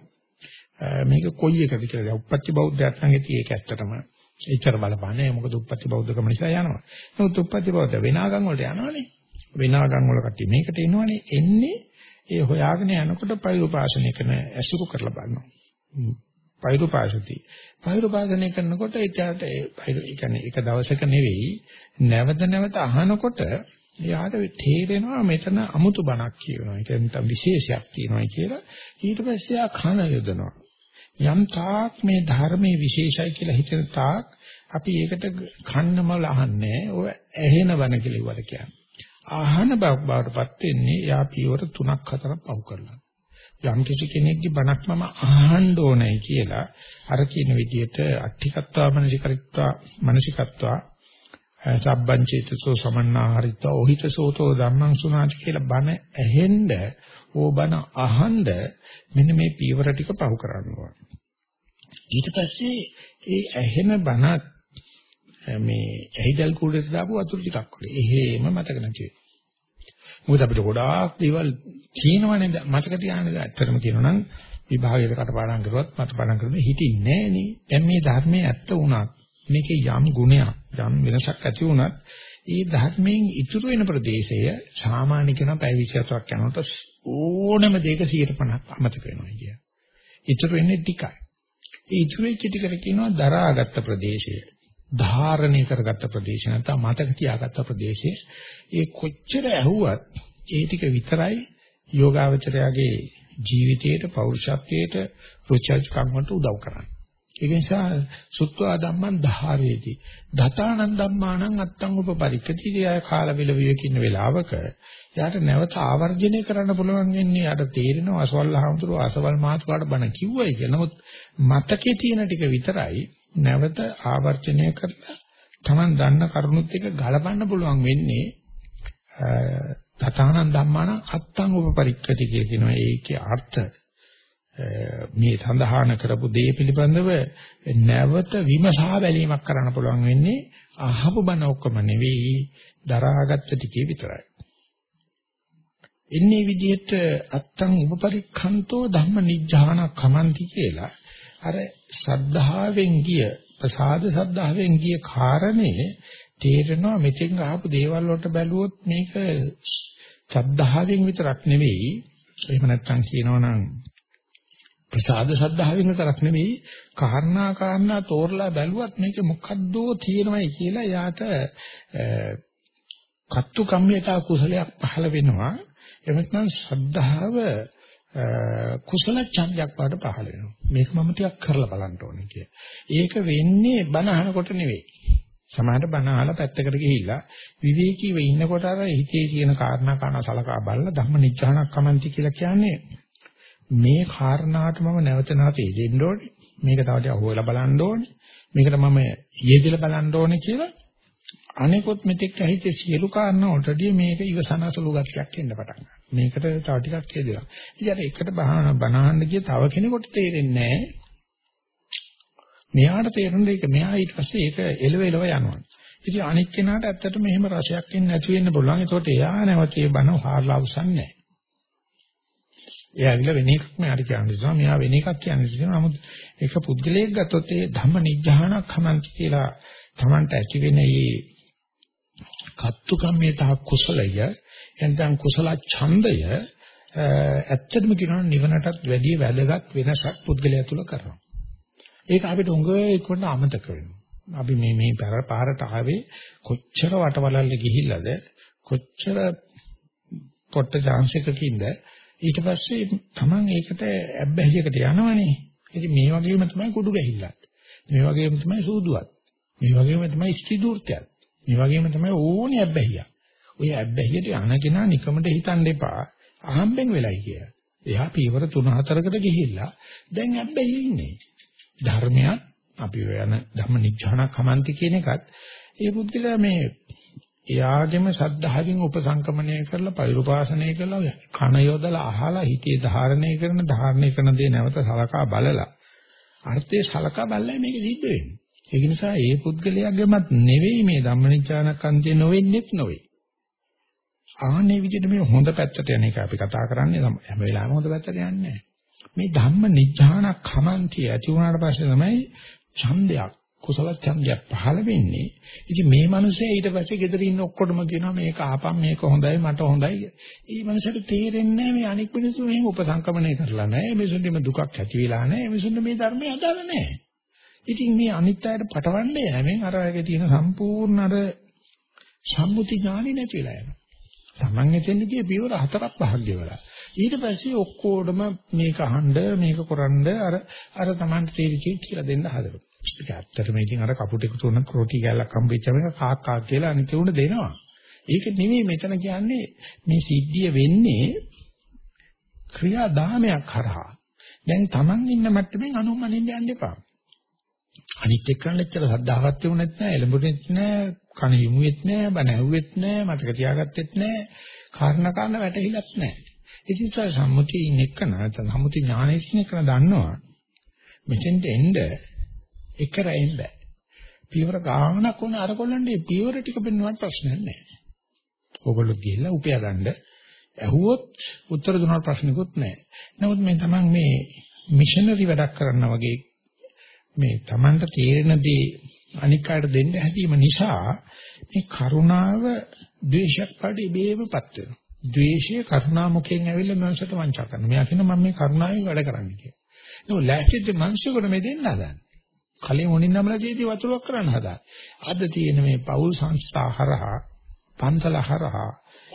මේක කොයි එකද කියලා. උපපත්ති බෞද්ධයන් නම් ඉතින් ඒක ඇත්තටම එච්චර බලපන්නේ මොකද උපපත්ති බෞද්ධකම නිසා යනවා. නමුත් උපපත්ති බෞද්ධ වෙනාගම් වලට යනවනේ. වෙනාගම් වල කට්ටිය මේකට එනවනේ. එන්නේ ඒ හොයාගෙන යනකොට පෛරුපාසනය කරන ඇසුරු කරලා බලනවා. පෛරුපාසති. පෛරුපාසනය කරනකොට ඒකට ඒ කියන්නේ එක දවසක නෙවෙයි නැවත නැවත අහනකොට එයාට තේරෙනවා මෙතන අමුතු බණක් කියනවා. ඒක නිකන් විශේෂයක් කියනවා කියලා. ඊට පස්සේ එයා කන යොදනවා. යම් තාක් මේ ධර්මයේ විශේෂයි කියලා හිතන තාක් අපි ඒකට කන්නමල අහන්නේ. ඔය ඇහෙන බණ කියලා ඉවර කියන්නේ. ආහන බවටපත් වෙන්නේ යා පියවර 3ක් 4ක් පහු කරලා. යම් කිසි කෙනෙක්ගේ බණක් මම අහන්න ඕනයි කියලා අර කියන විදිහට අට්ඨිකත්වා මනසිකරිත්වා මනසිකත්වා සබ්බං චේතසෝ සමන්නාහරිත්වා ඔහිතසෝතෝ ධම්මං සුනාති කියලා බණ ඇහෙන්න ඕ බණ අහන්න මෙන්න මේ පියවර ටික පහු කරනවා. ඊට පස්සේ ඒ ඇහෙන බණත් මේ ඇහිදල් කුඩේට දාපු වතුර ටිකක් වගේ. එහෙම මතක නැති වෙනවා. මොකද අපිට ගොඩාක් දේවල් කියනවනේ මතක තියාගන්න. ඇත්තටම කියනවා නම් විභාගයකට කටපාඩම් කරුවත් මතපාඩම් කරන්නේ හිතින්නේ නෑනේ. දැන් මේ ධර්මයේ ඇත්ත වුණත් මේකේ යම් ගුණයක් යම් වෙනසක් ඇති වුණත් ඒ ධර්මයෙන් ඉතුරු වෙන ප්‍රදේශය සාමාන්‍ය කෙන පැය 24ක් යනකොට ඕනම දෙයක 150ක් අමතක වෙනවා කිය. ඉතුරු වෙන්නේ ටිකයි. ඒ ඉතුරු වෙච්ච ටිකට කියනවා දරාගත් ප්‍රදේශය. ධාරණය කරගත්ත ප්‍රදේශය නැත්නම් මතක තියාගත්ත ප්‍රදේශය. ඒ කොච්චර ඇහුවත් ඒ ටික විතරයි යෝගාවචරයාගේ ජීවිතයට පෞරුෂත්වයට රුචර්ජකම් වලට උදව් කරන්නේ. ඒක නිසා සුත්වා ධම්මං ධාරේති. දතානං ධම්මානං අත්තං උපපරික්කති. ඊය කාල වේල විවකින්න වෙලාවක යාට නැවත ආවර්ජනය කරන්න පුළුවන් වෙන්නේ යාට තේරෙනවා අසවල් හාමුදුරුවෝ අසවල් මාතුකාට බණ කිව්වයි කියලා. නමුත් මතකේ තියෙන ටික විතරයි නැවත ආවර්ජනය කරලා Taman දන්න කරුණුත් එක්ක ගලපන්න පුළුවන් වෙන්නේ තථානං ධම්මාන අත්තං උපපරික්කති කියලා කියනවා. ඒකේ අර්ථ මේ සඳහාන කරපු දේ පිළිබඳව නැවත විමසා බැලීමක් කරන්න පුළුවන් වෙන්නේ අහපු බණ ඔක්කොම නෙවෙයි දරාගත්ත ටිකේ විතරයි. එන්නේ විදිහට අත්තං උපපරික්ඛන්තෝ ධම්ම නිජ්ජාන කමන්ති කියලා අර සද්ධාවෙන් ගිය ප්‍රසාද සද්ධාවෙන් ගිය කාරණේ තේරෙනවා මෙතෙන් අහපු දේවල් වලට බැලුවොත් මේක සද්ධාවෙන් විතරක් නෙවෙයි එහෙම නැත්නම් කියනවනම් ප්‍රසාද සද්ධාවෙන් විතරක් නෙවෙයි කාරණා කාරණා තෝරලා බැලුවත් මේක මොකද්දෝ තියෙනවයි කියලා යාට කත්තු කම්මිතා කුසලයක් පහළ වෙනවා එහෙම නැත්නම් ශ්‍රද්ධාව කුසල ඡන්දයක් වාට පහළ වෙනවා. මේක මම ටිකක් කරලා බලන්න ඕනේ කිය. ඒක වෙන්නේ බණ අහනකොට නෙවෙයි. සමහරට බණ අහලා පැත්තකට ගිහිල්ලා විවේකීව ඉන්නකොට අර හිතේ තියෙන කාරණා කන සලකා බලලා ධම්ම නිච්ඡානක් කමන්ති කියලා කියන්නේ මේ කාරණාට මම නැවත නැවත යෙදෙන්න ඕනේ. මේක තව ටිකක් හොයලා බලන්න ඕනේ. මේකට මම යෙදিলা බලන්න ඕනේ කියලා අනිකොත් මෙතෙක් ඇහිච්ච සියලු කාරණා වලටදී මේක ඉවසනසලු ගතියක් එන්න පටන් ගන්නවා. මේකට තව ටිකක් හේදෙනවා. ඉතින් එකට බහන බනහන්න ගිය තව කෙනෙකුට තේරෙන්නේ නැහැ. මෙයාට තේරෙන දෙයක මෙයා ඊට පස්සේ ඒක එලව එලව යනවා. ඉතින් අනික් කෙනාට ඇත්තටම මෙහෙම රසයක් එන්නේ නැති වෙන්න පුළුවන්. ඒකට එයා නැවත ඒ බන හාරලා අවසන් නැහැ. එයා විල වෙන එකක් මෙයාට කියන්නේ මෙයා වෙන එකක් කියන්නේ නමුත් ඒක පුද්ගලයෙක් ගත්තොත් ඒ ධම්ම නිජ්ජානක් හමන්ති කියලා Tamanට ඇති වෙන මේ කත්තු කම්මේ තහ කුසලය එතෙන් කුසල ඡන්දය ඇත්තටම කියනවා නිවනටත් වැඩි වැදගත් වෙනසක් පුද්ගලයා තුල කරනවා. ඒක අපිට උඟ එක්කම අමතක වෙනවා. අපි මේ මේ පාරට ආවේ කොච්චර වටවලල්ල ගිහිල්ලාද කොච්චර පොට්ට chance එකකින්ද ඊට පස්සේ Taman ඒකට ඇබ්බැහියකට යනවනේ. ඉතින් මේ වගේම තමයි කුඩු ගැහිල්ලත්. මේ වගේම තමයි සූදුවත්. මේ වගේම තමයි ස්ත්‍රී දූර්තයත්. මේ වගේම තමයි ඕනේ ඇබ්බැහිය. ඔය ඇබ්බැහියට යනකෙනා නිකමට හිතන්න එපා. අහම්බෙන් වෙලයි කියලා. එයා පීවර 3-4කට ගිහිල්ලා දැන් ඇබ්බැහියේ ඉන්නේ. ධර්මයක් අපි යන ධම්ම නිච්ඡාන කමන්ති කියන එකත් ඒ පුද්ගලයා මේ එයාගෙම සද්ධාවෙන් උපසංකමණය කරලා පෛරුපාසනය කරලා කන යොදලා අහලා හිතේ ධාරණය කරන ධාරණය කරන දේ නැවත සලකා බලලා අර්ථය සලකා බලලා මේක සිද්ධ වෙන්නේ. ඒක නිසා ඒ පුද්ගලයාගෙමත් නෙවෙයි මේ ධම්මනිච්ඡානකන්තිය නොවෙන්නේත් නොවේ. ආන්නේ විදිහට මේ හොඳ පැත්තට යන එක අපි කතා කරන්නේ හැම වෙලාවෙම හොඳ පැත්තට යන්නේ මේ ධම්ම නිජ්ජාන කමන්තිය ඇති වුණාට පස්සේ තමයි ඡන්දයක් කුසල ඡන්දයක් පහළ වෙන්නේ. ඉතින් මේ මිනිස්සේ ඊට පස්සේ ගෙදර ඉන්න ඔක්කොටම කියනවා මේක ආපම් මේක හොඳයි මට හොඳයි. ඒ මිනිසට තේරෙන්නේ මේ අනික් මිනිස්සු මෙහෙම උපසංකමණය කරලා නැහැ. මිනිසුන්ට දුකක් ඇති වෙලා නැහැ. මිනිසුන්ට මේ ධර්මය අදාළ නැහැ. ඉතින් මේ අනිත් අයට පටවන්නේ යෑමෙන් අර වගේ තියෙන සම්පූර්ණ අර සම්මුති ඥානෙ නැති වෙලා යනවා. Taman එතෙන්ද ගියේ පියවර හතරක් පහක් ගෙවලා. ඊට පස්සේ ඔක්කොඩම මේක අහන්න මේක කරන්න අර අර Taman තේරිචි කියලා දෙන්න හදනවා. ඒක ඇත්තටම ඉතින් අර කපුටෙකු තුන රොටි ගැලක් හම්බෙච්චම කාක් කාක් කියලා අනිත් උණ දෙනවා. ඒක නෙමෙයි මෙතන කියන්නේ මේ සිද්ධිය වෙන්නේ ක්‍රියාදාමයක් කරහා. දැන් Taman ඉන්න මට්ටමින් අනුමනින්න යන්න එපා. අනිත් එක්කන ලෙච්චර සද්ධාවත් වුණෙත් නැහැ, එළඹුණෙත් නැහැ, කන යමුෙත් නැහැ, බණ ඇහුවෙත් නැහැ, මතක තියාගත්තෙත් නැහැ, කාරණා කාරණා වැටහිලත් නැහැ. ඉතින් ඒ සම්මුතියින් එක්කන නැත්නම් සම්මුති ඥානයෙන් එක්කන දන්නවා. මෙතෙන්ට එන්න එක රැයින් බෑ. පියවර ගානක් වුණ අර කොල්ලන්ගේ පියවර ටික පෙන්වන්න ප්‍රශ්නයක් නැහැ. ඕගොල්ලෝ ගිහිල්ලා උපයා ගන්න ඇහුවොත් උත්තර දුන්නාට ප්‍රශ්නකුත් නැහැ. නමුත් මේ තමන් මේ මිෂනරි වැඩක් කරන්න වගේ මේ තමන්ට තේරෙන දේ අනික් අයට දෙන්න හැදීම නිසා මේ කරුණාව ද්වේෂයක් පාඩේ බේමපත් වෙනවා. ද්වේෂය කරුණා මුඛයෙන් ඇවිල්ලා මනසට වංචා කරනවා. මෙයා කියනවා මම මේ කරුණාවෙන් වැඩ කරන්නේ කියලා. නෝ ලෑස්තිද මිනිස්සුන්ට මේ දෙන්න හදන්නේ. කලින් මොනින් නමලා ජීවිතය වතුරක් කරන්න හදා. අද තියෙන මේ පෞල් සංස්ථා හරහා, පන්සල හරහා,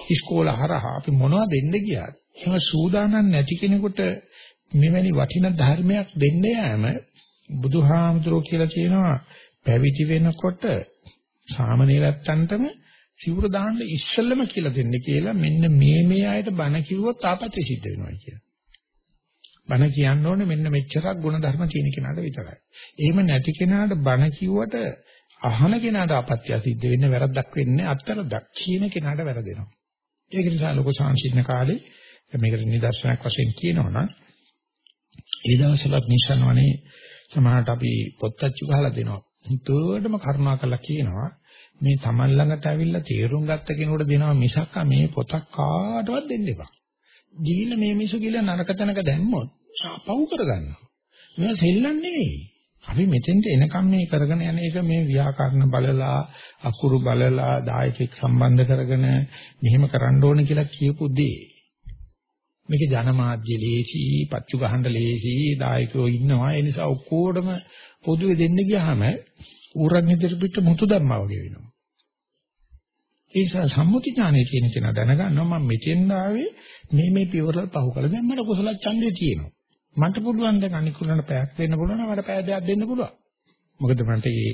ඉස්කෝල හරහා අපි මොනවද දෙන්න ගියාද? එහෙම සූදානම් නැති කෙනෙකුට මෙවැනි වටිනා ධර්මයක් දෙන්න යෑම බුදුහාමුදුරුවෝ කියලා කියනවා පැවිදි වෙනකොට සාමණේරයන්ටම සිවුර දාන්න ඉස්සෙල්ලම කියලා දෙන්න කියලා මෙන්න මේ මේ අයට බණ කිව්වොත් ආපතේ සිද්ධ වෙනවා කියලා. බණ කියන්න ඕනේ මෙන්න මෙච්චරක් ಗುಣධර්ම තියෙන කෙනාට විතරයි. එහෙම නැති කෙනාට බණ කිව්වට අහන කෙනාට අපත්‍ය සිද්ධ වෙන්නේ වැරද්දක් වෙන්නේ අත්තරදක් කියන කෙනාට වැරදෙනවා. ඒක නිසා ලොකු සංසිද්ධන කාලේ මේකට නිදර්ශනයක් වශයෙන් කියනවනම් ඒ දවස්වලත් නිසන්වනේ සමහරට අපි පොත්අච්චු ගහලා දෙනවා. හිතුවටම කරුණා කරලා කියනවා මේ Taman ළඟට ඇවිල්ලා තීරුම් ගත්ත කෙනෙකුට දෙනවා මිසක් මේ පොතක් කාටවත් දෙන්න එපා. දීලා මේ මිනිස්සු කියලා නරක තැනක දැම්මොත් පව් කරගන්නවා. මේ සෙල්ලම් නෙවෙයි. අපි මෙතෙන්ට එනකම් මේ කරගෙන යන එක මේ ව්‍යාකරණ බලලා අකුරු බලලා දායකෙක් සම්බන්ධ කරගෙන මෙහෙම කරන්න ඕන කියලා කියපු දේ. මේක ජනමාධ්‍ය ලේසි, පච්චු ගහන්න ලේසි, දායකයෝ ඉන්නවා. ඒ නිසා ඔක්කොටම පොදුවේ දෙන්න ගියාම ඌරන් ඉදිරියට මුතු දැම්මා වගේ වෙනවා. ඒ නිසා සම්මුති ඥානය කියන කෙනා දැනගන්නවා මම මෙතෙන් ආවේ මේ මේ පියවරල් පහු කළා. දැන් මට කුසල ඡන්දේ තියෙනවා. මට පුළුවන් දැන් අනිකුලන පැයක් දෙන්න පුළුවන් මට පැය දෙකක් දෙන්න පුළුවන්. මොකද මන්ට මේ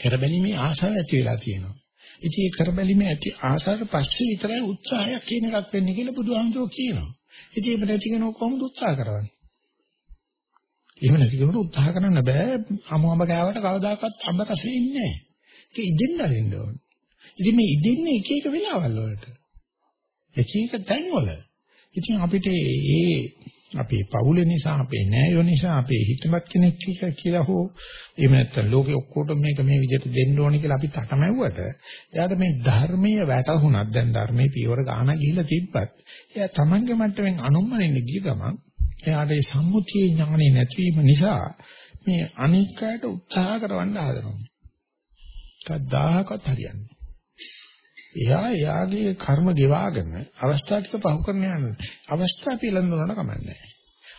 කරබැලීමේ ආශාව ඇති වෙලා තියෙනවා. ඉතින් ඒ කරබැලීමේ ඇති ආශාවට පස්සේ විතරයි උත්සාහයක් කියන එකක් වෙන්නේ කියලා බුදුහාමුදුරුවෝ කියනවා. ඉතින් ඒක නැති කෙනෙක් කොහොමද උත්සාහ කරවන්නේ? එහෙම නැති කෙනෙකුට උත්සාහ කරන්න බෑ. අමුඹ කෑවට කවදාකවත් අඹ රසෙ ඉන්නේ නැහැ. ඒක ඉදෙන්න අරින්න ඕන. ඉතින් මේ ඉදෙන්නේ එක එක වෙලාවල් වලට. එක එක තැන්වල. ඉතින් අපිට ඒ අපේ පවුල නිසා අපේ නෑයෝ නිසා අපේ හිතමත් කෙනෙක් කියලා හෝ එහෙම නැත්නම් ලෝකෙ ඔක්කොටම මේක මේ විදිහට දෙන්න ඕනේ කියලා අපි තටමැව්වට එයාට මේ ධර්මීය වැටහුණක් දැන් ධර්මයේ පියවර ගාන ගිහිල්ලා තිබ්බත් එයා Tamange මට්ටමින් අනුම්මනෙන්න ගිය ගමන් එයාට ඒ සම්මුතියේ ඥානෙ නැතිවීම නිසා මේ අනික්කයට උත්සාහ කරවන්න හදනවා. කවදාකවත් හරියන්නේ එයා එයාගේ කර්ම ගෙවාගෙන අවස්ථා ටික පහු කරන යන අවස්ථා පිළිඳුනන කමන්නේ.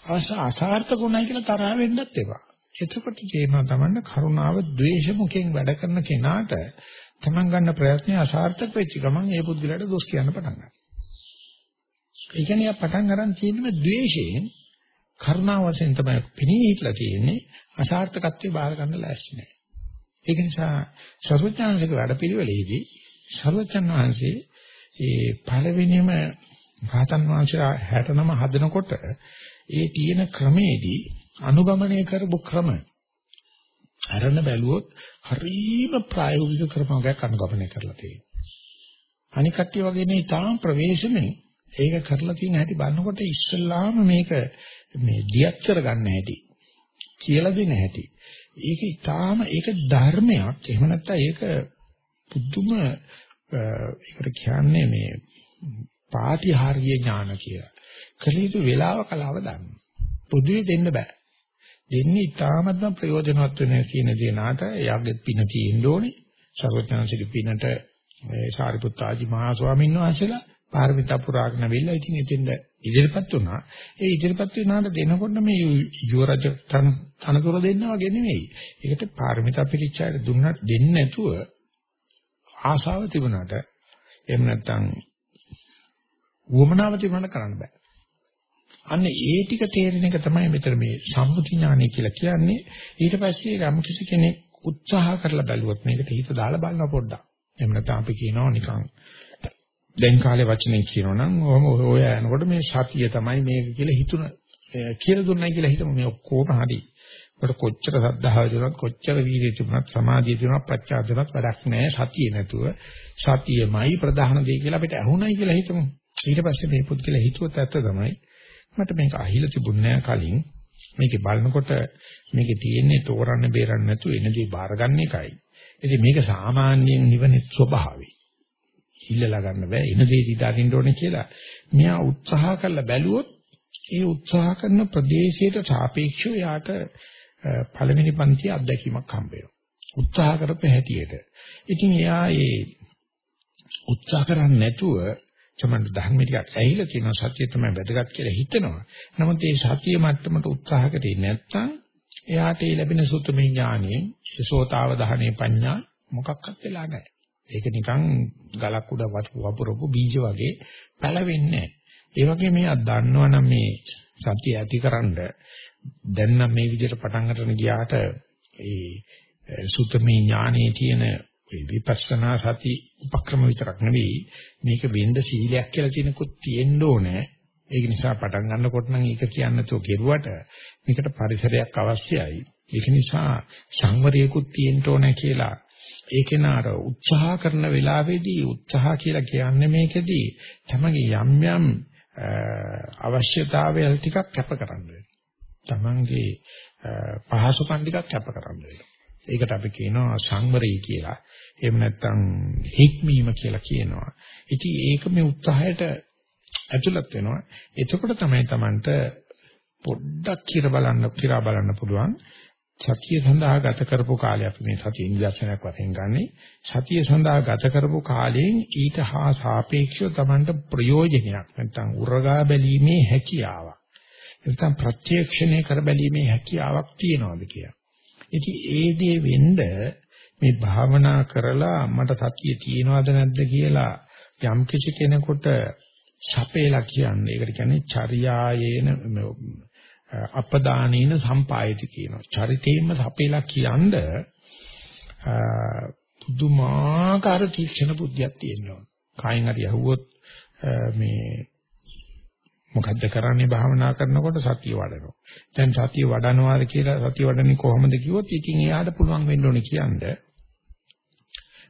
අවස්ථා අසාර්ථක උනායි කියලා තරහ වෙන්නත් එපා. එතකොට තේරෙනවා තමන්න කරුණාව ද්වේෂ මුඛයෙන් වැඩ කරන කෙනාට තමන් ගන්න ප්‍රයත්නය අසාර්ථක වෙච්ච ගමන් ඒ පුද්ගලයාට දොස් කියන්න පටන් ගන්නවා. ඒ කියන්නේ යා පටන් ගන්න තියෙන්නේ ද්වේෂයෙන් කරුණාව වශයෙන් තමයි පිණී හිටලා තියෙන්නේ අසාර්ථකත්වයේ බාර ගන්න ලෑස්ති නැහැ. ඒක නිසා සර්වඥාන්සේක වැඩපිළිවෙලෙහිදී සර්වචන් වහන්සේ ඒ පළවෙනිම රහතන් වහන්සේලා 69 හදනකොට ඒ තියෙන ක්‍රමේදී අනුගමනය කරපු ක්‍රම අරන බැලුවොත් හරීම ප්‍රායෝගික ක්‍රමයක් අනුගමනය කරලා තියෙනවා. අනික කට්ටිය වගේ නේ තාම ප්‍රවේශමේ ඒක කරලා තියෙන හැටි බලනකොට ඉස්සල්ලාම මේක මේ දියත් කරගන්න හැටි කියලා දෙන හැටි. ඒක ඊටාම ඒක ධර්මයක්. එහෙම නැත්නම් ඒක පුදුම ඒකට කියන්නේ මේ පාටිහාර්ය ඥාන කියලා. කලීතු වේලාව කලාව දන්න. පොදුවේ දෙන්න බෑ. දෙන්නේ ඉතාමත්ම ප්‍රයෝජනවත් වෙන කියන දේ නාට එයාගේ පින තියෙන්න ඕනේ. සර්වඥාන්සේගේ පිනට මේ සාරිපුත්ත ආජි මහා ස්වාමීන් වහන්සේලා පාරමිතා පුරාගෙන වෙලා ඉතින් එතෙන්ද ඉදිරිපත් වුණා. ඒ ඉදිරිපත් වෙනාට දෙනකොට මේ යුවරජ තන තනතුර දෙන්න වගේ නෙමෙයි. ඒකට පාරමිතා පිළිච්ඡායට දුන්නත් දෙන්නේ නැතුව ආශාව තිබුණාට එහෙම නැත්නම් උවමනාව තිබුණාට කරන්න බෑ. අන්න ඒ ටික තේරෙන එක තමයි මෙතන මේ සම්මුති ඥානය කියලා කියන්නේ. ඊට පස්සේ ගම් කිසි කෙනෙක් උත්සාහ කරලා බැලුවොත් මේකට හිත දාලා බලනවා පොඩ්ඩක්. එහෙම නැත්නම් අපි කියනවා නිකන් දැන් කාලේ වචනේ කියනවනම් ඔහම ඔය යනකොට මේ සතිය තමයි මේක කියලා හිතුන කියලා දුන්නයි කියලා හිතමු මේ ඔක්කොම හරි. ඒකට කොච්චර සද්ධාව තිබුණත් කොච්චර වීර්යය තිබුණත් සමාධිය තිබුණත් ප්‍රඥා තිබුණත් වැඩක් නැහැ සතිය නැතුව සතියමයි ප්‍රධාන දේ කියලා අපිට ඇහුණයි කියලා හිතමු. ඊට පස්සේ මේ පුද්ගලයා හිතුවත් ඇත්ත තමයි මට මේක අහිලා තිබුණේ කලින් මේකේ බලනකොට මේකේ තියෙන්නේ තෝරන්න බේරන්න නැතුව එනදී බාරගන්න එකයි. ඉතින් මේක සාමාන්‍යයෙන් නිවනේ ස්වභාවය. ඉල්ලලා ගන්න බෑ එන දේ දිදාරින්න ඕනේ කියලා. මෙයා උත්සාහ කරලා බැලුවොත් ඒ උත්සාහ කරන ප්‍රදේශයට සාපේක්ෂව යාට පළවෙනි පන්ති අත්දැකීමක් හම්බ වෙනවා. උත්සාහ කරපු හැටියට. ඉතින් එයා ඒ උත්සාහ කරන්නේ නැතුව තමන්ට ධර්ම ටිකක් ඇහිලා තියෙනවා සත්‍ය තමයි වැදගත් කියලා හිතනවා. නමුත් මේ සත්‍ය මට්ටමට උත්සාහ කරේ නැත්නම් එයාට ඒ ලැබෙන සුතමේ ඥානෙන් සෝතාව දහනේ පඤ්ඤා මොකක්වත් වෙලා නැහැ. ඒක නිකන් ගලක් උඩ වපුරපු බීජ වගේ පැලවෙන්නේ ඒ වගේ මෙයා දන්නවනම් මේ සත්‍ය ඇතිකරනද දැන් නම් මේ විදිහට පටන් ගන්න ගියාට ඒ සුතමේ ඥානයේ තියෙන විපස්සනා සති උපක්‍රම විතරක් නෙවෙයි මේක වෙන්න සීලයක් කියලා කියනකුත් තියෙන්න ඕනේ. ඒක නිසා පටන් ගන්නකොට නම් ඒක කියන්න තෝ කෙරුවට මේකට පරිසරයක් අවශ්‍යයි. ඒක නිසා සංවරයකුත් තියෙන්න ඕනේ කියලා. ඒකේ නාර උත්සාහ කරන වෙලාවේදී උත්සාහ කියලා කියන්නේ මේකෙදී තමයි යම් යම් අවශ්‍යතාවයල් ටිකක් කැප කරන්න වෙනවා. තමන්ගේ පහසුකම් ටිකක් කැප කරන්න වෙනවා. ඒකට අපි කියනවා සංවරය කියලා. එහෙම නැත්නම් හික්මීම කියලා කියනවා. ඉතින් ඒක මේ උත්සාහයට ඇතුළත් වෙනවා. එතකොට තමයි Tamanට පොඩ්ඩක් කිර බලන්න කිරා බලන්න පුළුවන්. සතිය සඳහා ගත කරපු කාලය අපි මේ සතිය නිදර්ශනයක් වශයෙන් ගන්නෙ. සතිය සඳහා ගත කරපු කාලයෙන් ඊට හා සාපේක්ෂව Tamanට ප්‍රයෝජනයක් නැත්නම් උරගා බැලීමේ හැකියාවක්. නැත්නම් ප්‍රත්‍යක්ෂණය කර බැලීමේ හැකියාවක් තියනවාද කියලා. ඉතින් ඒ දේ වෙන්න මේ භාවනා කරලා මට සතිය තියෙනවද නැද්ද කියලා යම් කිසි කෙනෙකුට සපේලා කියන්නේ. ඒකට කියන්නේ චර්යායේන අපදානීන සම්පායති කියනවා. චරිතේම සපේලා කියනද පුදුමාකාර තීක්ෂණ බුද්ධියක් තියෙනවා. කායෙන් හරි අහුවොත් මේ මොකද්ද කරන්නේ භාවනා කරනකොට සතිය වඩනවා. දැන් සතිය වඩනවාද කියලා සතිය වඩන්නේ කොහොමද කිව්වොත් ඉතින් එයාට පුළුවන් වෙන්න ඕනේ කියන්නේ.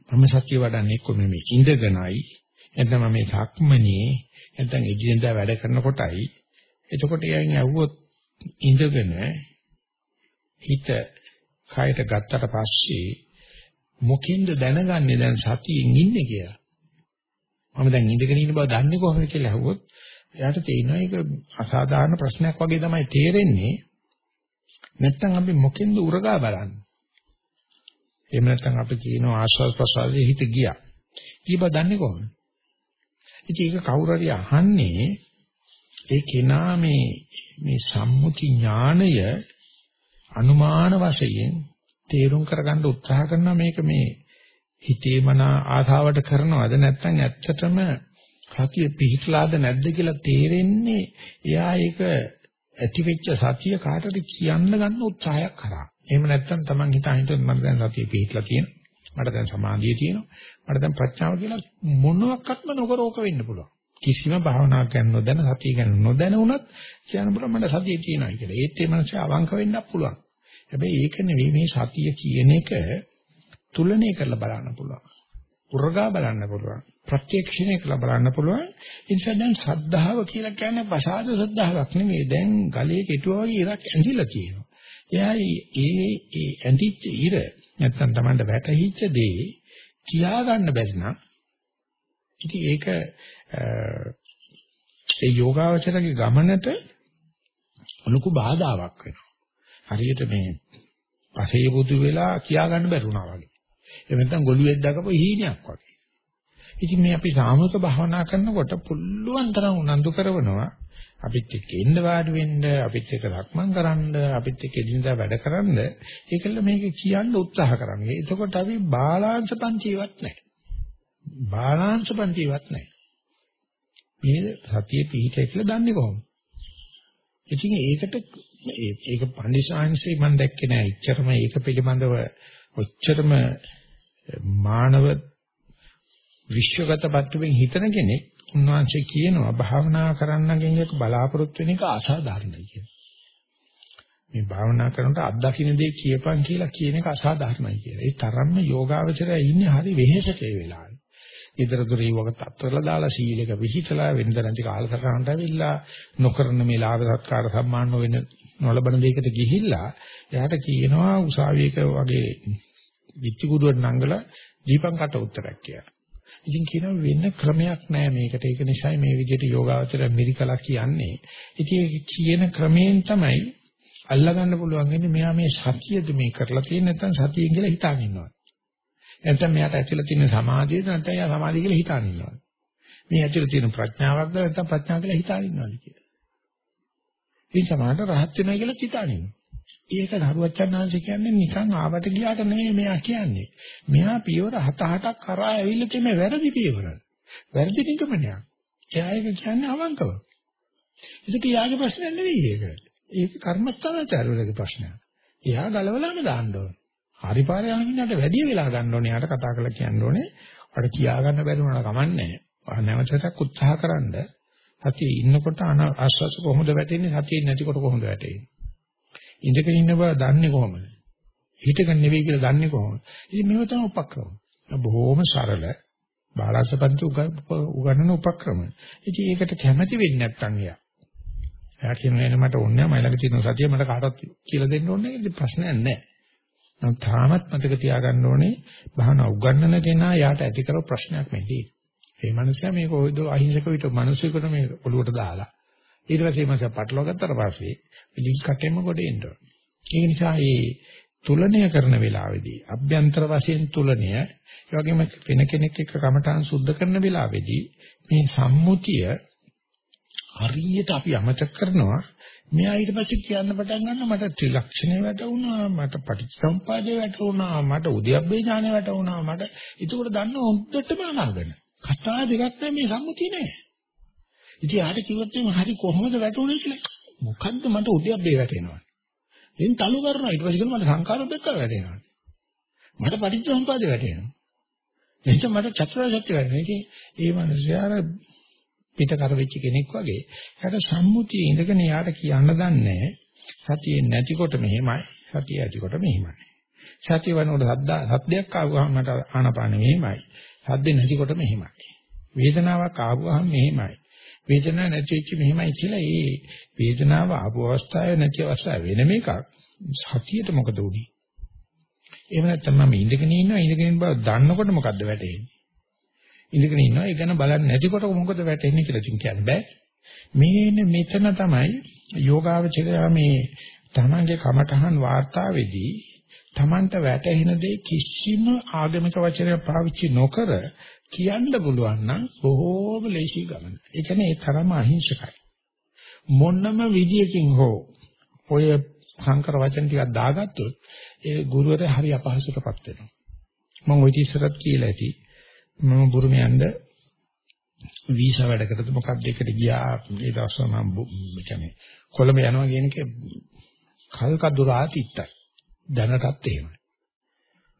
මම සතිය වඩන්නේ කොහොමද මේ ඉඳගෙනයි එතන මේ ධක්මනේ නැත්නම් එදිනෙදා වැඩ කරනකොටයි එතකොට එයන් ඇහුවොත් ඉඳගෙන හිත කයට ගත්තට පස්සේ මොකින්ද දැනගන්නේ දැන් සතියෙන් ඉන්නේ කියලා. මම දැන් ඉඳගෙන ඉන්න බව දන්නේ කොහොමද කියලා අහුවොත් එයාට තේරෙනවා ඒක අසාධාරණ ප්‍රශ්නයක් වගේ තමයි තේරෙන්නේ. නැත්තම් අපි මොකෙන්ද උරගා බලන්නේ? එහෙම නැත්නම් අපි කියනවා ආස්වාද ප්‍රසාරයේ හිත ගියා. ඊබ දන්නේ කොහොමද? ඉතින් ඒක කවුරු හරි අහන්නේ ඒ කෙනා මේ මේ සම්මුති ඥාණය අනුමාන වශයෙන් තේරුම් කරගන්න උත්සාහ කරනවා මේක මේ හිතේමන ආධාවට කරනවද නැත්නම් ඇත්තටම සතිය පිහිටලාද නැද්ද කියලා තේරෙන්නේ එයා ඒක ඇතිවෙච්ච සතිය කාටද කියන්න ගන්න උත්සාහයක් කරා. එහෙම නැත්නම් Taman හිතා හිතුවත් මට දැන් සතිය පිහිටලා තියෙනවා. මට දැන් සමාධිය තියෙනවා. මට දැන් ප්‍රඥාව කියලා මොනවාක්වත්ම නොකර ඕක වෙන්න පුළුවන්. කිසිම භාවනාවක් ගැන නොදැන සතිය ගැන නොදැන වුණත් කියන්න පුළුවන් මට සතිය තියෙනවා කියලා. ඒත් ඒ මනසේ අවංක වෙන්නත් පුළුවන්. හැබැයි ඒක නෙවෙයි මේ සතිය කියන එක තුලණය කරලා බලන්න පුළුවන්. උරගා බලන්න පුළුවන්. ප්‍රත්‍යක්ෂණය කරලා බලන්න පුළුවන්. ඒ නිසා දැන් ශ්‍රද්ධාව කියලා කියන්නේ ප්‍රසාද ශ්‍රද්ධාවක් නෙමෙයි. දැන් ගලේ කෙටුවා වගේ ඉරක් ඇඳිලා තියෙනවා. එයා ඒ ඒ ඇඳිච්ච ඉර නැත්තම් Tamanට වැටහිච්ච දේ කියා ගන්න බැරි නම් ඉතින් ඒක ඒ යෝගාවචරගේ ගමනට ලොකු බාධාවක් වෙනවා. හරියට මේ පසේ බුදු වෙලා කියා ගන්න බැරුණා වගේ. එහෙම නැත්නම් ගොළුෙක් දකපු හීනයක් වගේ. ඉතින් මේ අපි සාමූහික භාවනා කරනකොට පුළුවන් තරම් උනන්දු කරනවා අපිත් එක්ක ඉන්න වාඩි වෙන්න අපිත් එක්ක ලක්මන් කරන්න අපිත් එක්ක එදිනදා වැඩ කරන්න ඒකල මේක කියන්න උත්සාහ කරන්නේ. එතකොට අපි බාලාංශ පන්තිවත් නැහැ. බාලාංශ පන්තිවත් නැහැ. මේ සතිය පිහිටයි කියලා දන්නේ කොහොමද? ඉතින් ඒකට ඒක පන්දිසාංශේ මම දැක්කේ නෑ. එච්චරම ඒක පිළිබඳව ඔච්චරම මානව විශ්වගත පැත්තෙන් හිතන කෙනෙක් උන්වහන්සේ කියනවා භාවනා කරන්නගෙන් එක බලාපොරොත්තු වෙන එක අසාධාරණයි කියලා. මේ භාවනා කරනකොට අත්දකින්න දේ කියපන් කියලා කියන එක අසාධාරණයි කියලා. ඒ තරම්ම යෝගාවචරය ඉන්නේ හරි වෙහෙසක ඒ වෙලාවේ. ඊතර දුරේ වගේ තත්ත්වවල දාලා සීලක විහිතලා වෙනද නැති කාලසටහනට ඇවිල්ලා නොකරන මේ ලාභ සත්කාර සම්මාන වෙන නොලබන දෙයකට ගිහිල්ලා එයාට කියනවා උසාවියක වගේ විච්චි කුඩුවට නංගලා දීපං කට උත්තරයක් කියලා. ඉතින් කියනවා වෙන ක්‍රමයක් නැහැ මේකට. ඒක නිසා මේ විදිහට යෝගාවචර මිරිකලා කියන්නේ. ඉතින් කියන ක්‍රමයෙන් තමයි අල්ලගන්න පුළුවන් වෙන්නේ මෙයා මේ සතියද මේ කරලා තියෙන්නේ නැත්නම් සතියෙන් කියලා හිතාගෙන ඉන්නවා. නැත්නම් මෙයාට ඇතුළේ තියෙන සමාධියද නැත්නම් එයා සමාධිය කියලා හිතාගෙන ඉන්නවා. මේ ඇතුළේ තියෙන ප්‍රඥාවක්ද නැත්නම් ප්‍රඥාව කියලා හිතාගෙන ඉන්නවාද කියලා. ඉතින් සමාහට රහත් වෙනවා කියලා හිතාගෙන ඉන්නවා. ඒක දරුවචන්නාංශ කියන්නේ නිකන් ආවට ගියාට නෙමෙයි මෙයා කියන්නේ. මෙයා පියවර 7-8ක් කරා ඇවිල්ලා තියෙන වැරදි පියවර. වැරදි නිගමනයක්. එයා ඒක කියන්නේ අවංකව. ඒක යාගේ ප්‍රශ්නයක් නෙවෙයි ඒක. ඒක කර්මස්ථානාචාරවලගේ ප්‍රශ්නයක්. එයා ගලවලාම දාන්න ඕන. හරි පාරේ යනකින්ට වැඩි වෙලා ගන්න ඕනේ. යාට කතා කරලා කියන්න ඕනේ. අර කියා ගන්න බැරි වුණා කමන්නේ. නැවතටක් උත්සාහ කරන්න. සතියේ ඉන්නකොට ආස්වාස කොහොමද වැටෙන්නේ? සතියේ නැතිකොට කොහොමද වැටෙන්නේ? ඉඳගෙන ඉන්න බව දන්නේ කොහොමද? හිතගෙන නෙවෙයි කියලා දන්නේ කොහොමද? ඉතින් මේව තමයි උපක්‍රම. බොහොම සරල බාලාසපන්ති උගන්නන උපක්‍රම. ඉතින් ඒකට කැමැති වෙන්නේ නැත්නම් එයා. එයා කියනවා නේ මට ඕනේ නැහැ මයිලඟ තියෙන සතිය මට කාටවත් කියලා දෙන්න ඕනේ නැහැ. ඉතින් ප්‍රශ්නයක් නැහැ. නමුත් තාමත් මතක තියාගන්න ඕනේ භාවනා උගන්නන කෙනා යාට ඇති කරව ප්‍රශ්නයක් නෙදී. ඒ මනුස්සයා මේක ඔයද අහිංසක විතර මිනිස්සුෙකුට මේ ඔළුවට දාලා ඊට පස්සේ මම පටලවා ගත්තට පස්සේ පිළිල් කටෙම කොට එන්න ඒ නිසා මේ තුලණය කරන වෙලාවේදී අභ්‍යන්තර වශයෙන් තුලණය ඒ වගේම වෙන කෙනෙක් එක්ක කමඨාන් සුද්ධ කරන වෙලාවේදී මේ සම්මුතිය හරියට අපි අමතක කරනවා. මෙයා ඊට පස්සේ කියන්න පටන් ගන්නවා මට ත්‍රිලක්ෂණය වැටුණා මට පටිච්චසමුපාදය වැටුණා මට උද්‍යප්පේ ඥානය වැටුණා මට. ඒක උඩ දන්න හොද්දටම අනාගෙන කතා දෙකක් නැහැ මේ සම්මුතිය නෑ. ඉතින් ආට කිව්වොත් එimhe හරි කොහොමද වැටුනේ කියලා. මොකද්ද මට උද්‍යප්පේ වැටෙනවා. එන් තලු කරනවා. ඊට පස්සේ කියනවා මට සංකාරොද්දක වැටෙනවා. මට පටිච්චසමුපාදය වැටෙනවා. එතකොට මට චතුරාර්ය සත්‍ය වැටෙනවා. ඉතින් ඒ මිනිස්යාර පිට කර වෙච්ච කෙනෙක් වගේ එයාට සම්මුතියේ ඉඳගෙන යාට කියන්න දන්නේ සතියේ නැතිකොට මෙහෙමයි සතිය ඇතිකොට මෙහෙමයි. සතිය වනකොට සද්දා සද්දයක් ආවම මට ආනපාන මෙහෙමයි. සද්ද නැතිකොට මෙහෙමයි. වේදනාවක් ආවම මෙහෙමයි. වේදනාවක් නැති වෙච්ච මෙහෙමයි කියලා ඒ වේදනාව ආපු අවස්ථාවේ නැති අවස්ථාව වෙනම එකක් සතියට මොකද උනේ එහෙම නැත්නම් මම ඉඳගෙන ඉන්නවා ඉඳගෙන ඉන්න බව දන්නකොට මොකද්ද වැටෙන්නේ ඉඳගෙන ඉන්නවා. ඒ ගැන බලන්නේ නැතිකොට මොකද වැටෙන්නේ කියලා ඉතින් කියන්න බෑ. මේන මෙතන තමයි යෝගාවචරය මේ තමන්ගේ කමඨහන් වාර්තාවේදී තමන්ට වැටහෙන දේ කිසිම ආගමික වචනයක් පාවිච්චි නොකර කියන්න පුළුවන් නම් බොහෝම ලේසි ගමන. ඒ කියන්නේ ඒ තරම අහිංසකයි. මොන්නම විදියකින් හෝ ඔය සංකර වචන ටිකක් දාගත්තොත් ඒ ගුරුවරයා හරි අපහසුටපත් වෙනවා. මම ওই ඉස්සරත් කියලා ඇති. මම බුරුම යන්න වීසා වැඩකටද මොකක්ද එකට ගියා ඒ දවස්වල මම කියන්නේ කොළඹ යනවා කියන එක කල්කදුරාත් ඉත්තයි දැනටත් එහෙමයි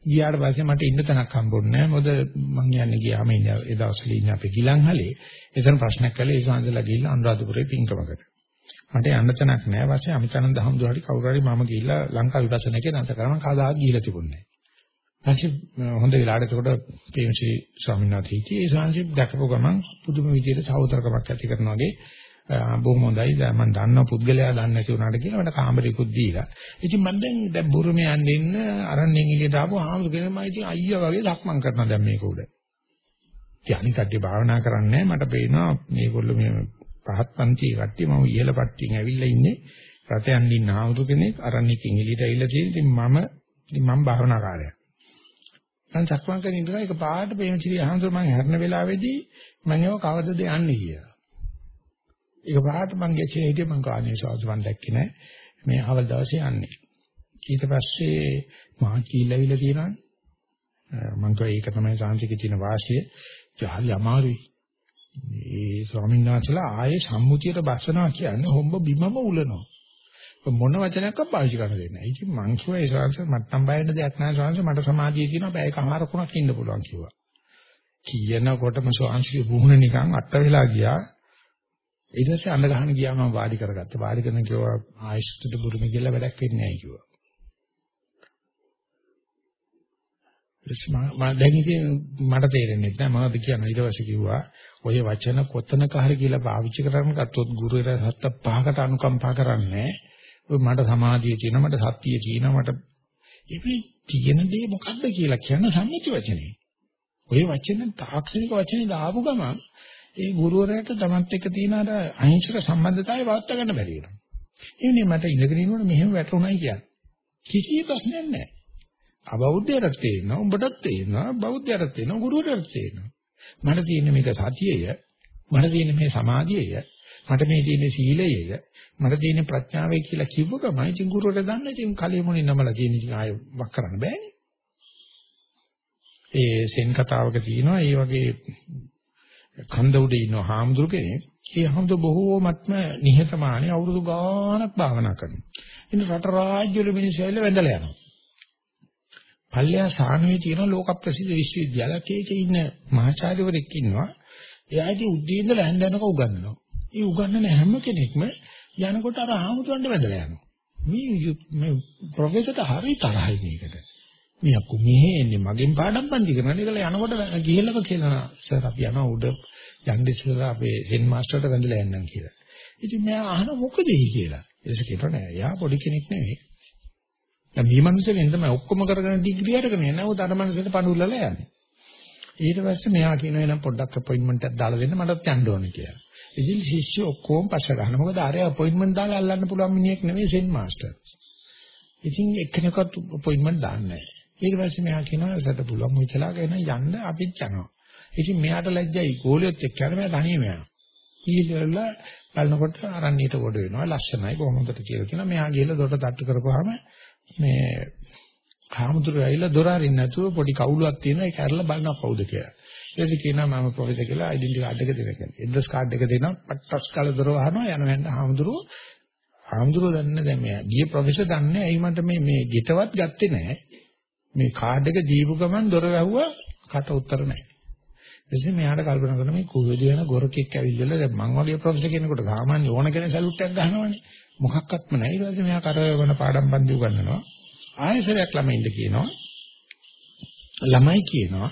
ගියාට පස්සේ මට ඉන්න තැනක් හම්බුන්නේ නැහැ. මොකද මං යන්නේ ගියාම ඉන්නේ ඒ දවස්වල ඉන්නේ අපේ ගිලන්හලේ එතන ප්‍රශ්නයක් කළේ ඒ සංසලා ගිහිල්ලා අනුරාධපුරේ පින්කමකට. මට යන්න තැනක් නැහැ. වාසිය අමිතනන්ද හම්දුහරි කවුරු හරි මම ගිහිල්ලා ලංකා විපස්සනාකේ නැත කරම කවදාවත් ගිහිල්ලා තිබුණේ නැහැ. ඊපස්සේ හොඳ වෙලාවට එතකොට පේමසි ස්වාමීන් වහන්සේ හිටියේ. ඒ ස්වාමීන් දැකපු ගමන් පුදුම විදියට සහෝදරකමක් ඇති කරනවා වගේ බොහොම හොඳයි. දැන් මම දන්නවා පුද්ගලයා දන්නේ නැති වුණාට කියලා මට කාමරේකුත් දීලා. ඉතින් මම දැන් දැන් බුරුමේ යන්න ඉන්න අරන්නේ එළියට ආපුව ආමුදුගෙන මම ඉතින් අයියා වගේ ලක්මන් කරනවා දැන් මේක උඩ. ඉතින් අනිත් කට්ටිය භාවනා කරන්නේ මට පේනවා මේගොල්ලෝ මේ පහත් පන්ති කට්ටිය මම ඉහළ පට්ටියෙන් ඇවිල්ලා ඉන්නේ. රට යන්න ඉන්න ආමුදු කෙනෙක් අරන්නේකින් එළියට ඇවිල්ලා තියෙන ඉතින් මම ඉතින් මම භාවනා කාර්යයක් මම සක්මන් කරන ඉඳලා ඒක පාට ප්‍රේමචිරි අහනසො මම හැරෙන වෙලාවේදී මම ඒව කවදද යන්නේ කියලා. ඒක පාට මම ගෙචේ හිටියේ මම කාණේ සාදු මන් දැක්කේ නෑ. මේ අවල් දවසේ යන්නේ. ඊට පස්සේ මහා කීලවිල තියෙනවානේ. මම කිව්වා ඒක තමයි සාංශිකේ තියෙන වාසිය. ජාලි අමාරුයි. මේ ස්වාමීන් වහන්සේලා ආයේ සම්මුතියට බස්සනවා කියන්නේ හොම්බ බිමම උලනවා. මොන වචනයක්වත් පාවිච්චි කරන්න දෙන්නේ නැහැ. ඉතින් මං කිව්වා ඒ ශාංශ මට්ටම් බය වෙන දෙයක් නැහැ ශාංශ මට සමාධිය තියෙනවා බෑ එකමාරකුණක් ඉන්න පුළුවන් කිව්වා. කියනකොටම ශාංශිකේ බුහුණ නිකන් අත්ත වෙලා ගියා. ඊට පස්සේ අඬ ගහන ගියා මම වාඩි කරගත්තා. වාඩි කරන කිව්වා ආයුෂ්ඨට බුරුමේ කියලා වැඩක් වෙන්නේ නැහැ කිව්වා. මම දැන් ඉතින් මට තේරෙන්නේ නැහැ මොනවද කියන්නේ ඊට පස්සේ කිව්වා ඔය වචන කොතනක හරි කියලා පාවිච්චි කරන්න ගත්තොත් ගුරුවරයා සත්ත පහකට අනුකම්පා කරන්නේ ඔය මට සමාධිය තියෙනවා මට සතිය තියෙනවා මට ඉතින් තියෙන දේ මොකද්ද කියලා කියන සම්මුති වචනේ ඔය වචන තාක්ෂණික වචනේ දාපු ගමන් ඒ ගුරුවරයාට තමත් එක්ක තියෙන අර අහිංසක සම්බන්ධතාවය වාර්ත ගන්න බැරි වෙනවා. එන්නේ මට ඉඳගෙන ඉන්නකොට මෙහෙම වැටුණයි කියන්නේ. කිසි ප්‍රශ්නයක් නැහැ. අබෞද්ධයරත් තේරෙනවා උඹටත් තේරෙනවා බෞද්ධයරත් තේරෙනවා ගුරුවරයාට තේරෙනවා. මට තියෙන මේක සතියය මට තියෙන මේ සමාධියය මට මේ තියෙන සීලයය මට තියෙන ප්‍රඥාවයි කියලා කිව්ව ගමන් ඉතින් ගුරුවරයා දන්න ඉතින් කලිය මොනින් නමලා තියෙන ඉතින් ආයෙ වක් කරන්න බෑනේ. ඒ සෙන් කතාවක තියෙනවා ඒ වගේ කන්ද උඩ ඉන්න හාමුදුරු කෙනෙක් ඒ හාමුදුරු බොහෝමත්ම නිහතමානී අවුරුදු ගාණක් භාවනා කරනවා ඉතින් රට රාජ්‍ය වල මිනිස්සු ඇවිල්ලා වැඳලා යනවා පල්ලෙහා සානුවේ තියෙන ලෝක ප්‍රසිද්ධ විශ්වවිද්‍යාලයක ඒකේ ඉන්න මහාචාර්යවරයෙක් ඉන්නවා. එයා ඉතින් උදේ ඉඳලා හැන්ද යනකම් උගන්වනවා. ඒ උගන්වන හැම කෙනෙක්ම යනකොට අර ආමුතුන්ට වැදලා යනවා. මේ මේ ප්‍රොෆෙසර්ට හරි තරහයි මේකට. මේ අකු මෙහෙ එන්නේ මගෙන් පාඩම් පන්ති කරනවා. ඒකල යනකොට ගිහෙලව කියලා සර් අපි යනවා උඩ යන්න ඉස්සෙල්ලා අපේ සෙන් මාස්ටර්ට වැඳලා යන්නම් කියලා. ඉතින් මෙයා අහන මොකද කියලා. ඊට කියනවා නෑ. එයා පොඩි කෙනෙක් නෙවෙයි. දැන් මේ මිනිස්සුගෙන් තමයි ඔක්කොම කරගෙන ඩිග්‍රී අරගෙන යන්නේ. නමුත් අර මිනිස්සුන්ට පණුල්ලලා යන්නේ. ඊට පස්සේ මෙයා කියනවා එනම් පොඩ්ඩක් අපොයින්ට්මන්ට් එකක් දාලා දෙන්න මටත් යන්න ඕනේ කියලා. ඉතින් ශිෂ්‍ය ඔක්කොම පස්ස ගන්න. මොකද අර අපොයින්ට්මන්ට් දාලා අල්ලන්න පුළුවන් මිනිහෙක් නෙවෙයි සෙන් මාස්ටර්. ඉතින් එක්කෙනෙක්වත් අපොයින්ට්මන්ට් දාන්නේ නැහැ. ඊට පස්සේ මෙයා කියනවා සට පුළුවන් මෙච්චලා ගෙන යන්න අපිත් යනවා. ඉතින් මෙයාට ලැජ්ජයි ගෝලියොත් එක්ක යන මෙයා තනියම යනවා. ඊළඟ බලනකොට අරණියට කොට වෙනවා ලස්සනයි කොහොමද කියලා කියනවා. මෙයා ගිහලා දොර තට්ටු කරපුවාම මේ කාමතුරු ඇවිල්ලා දොර අරින්න නැතුව පොඩි කවුලුවක් තියෙනවා ඒක ඇරලා බලනවා කවුද කියලා. ඊට කියනවා මම ප්‍රොෆෙසර් කියලා ඩෙන්ටි කාඩ් එක දෙන්න කියලා. ඇඩ්‍රස් කාඩ් එක දෙනවා පට්ටස් කාලේ දොර වහනවා යන වෙන්න හාමුදුරුව හාමුදුරුව දන්නේ දැන් මෙයා ගියේ ප්‍රොෆෙසර් දන්නේ ඇයි මට මේ මේ ගෙටවත් ගත්තේ නැහැ. මේ කාඩ් එක දීපු ගමන් දොර වැහුවා කට උත්තර නැහැ. එසේ මෙයාට කල්පනා කරන මේ කුවේදී වෙන ගොරකෙක් ඇවිල්ලා දැන් මං වගේ ප්‍රොෆෙසර් කෙනෙකුට සාමාන්‍ය ඕන කෙනෙක් සැලුට් එකක් ගහනවනේ. මොකක්වත්ම නැහැ. ඊට පස්සේ මෙයා කරවන පාඩම් පන්ති උගන්වනවා. ආයෙසරයක් ළමයින්ද කියනවා. ළමයි කියනවා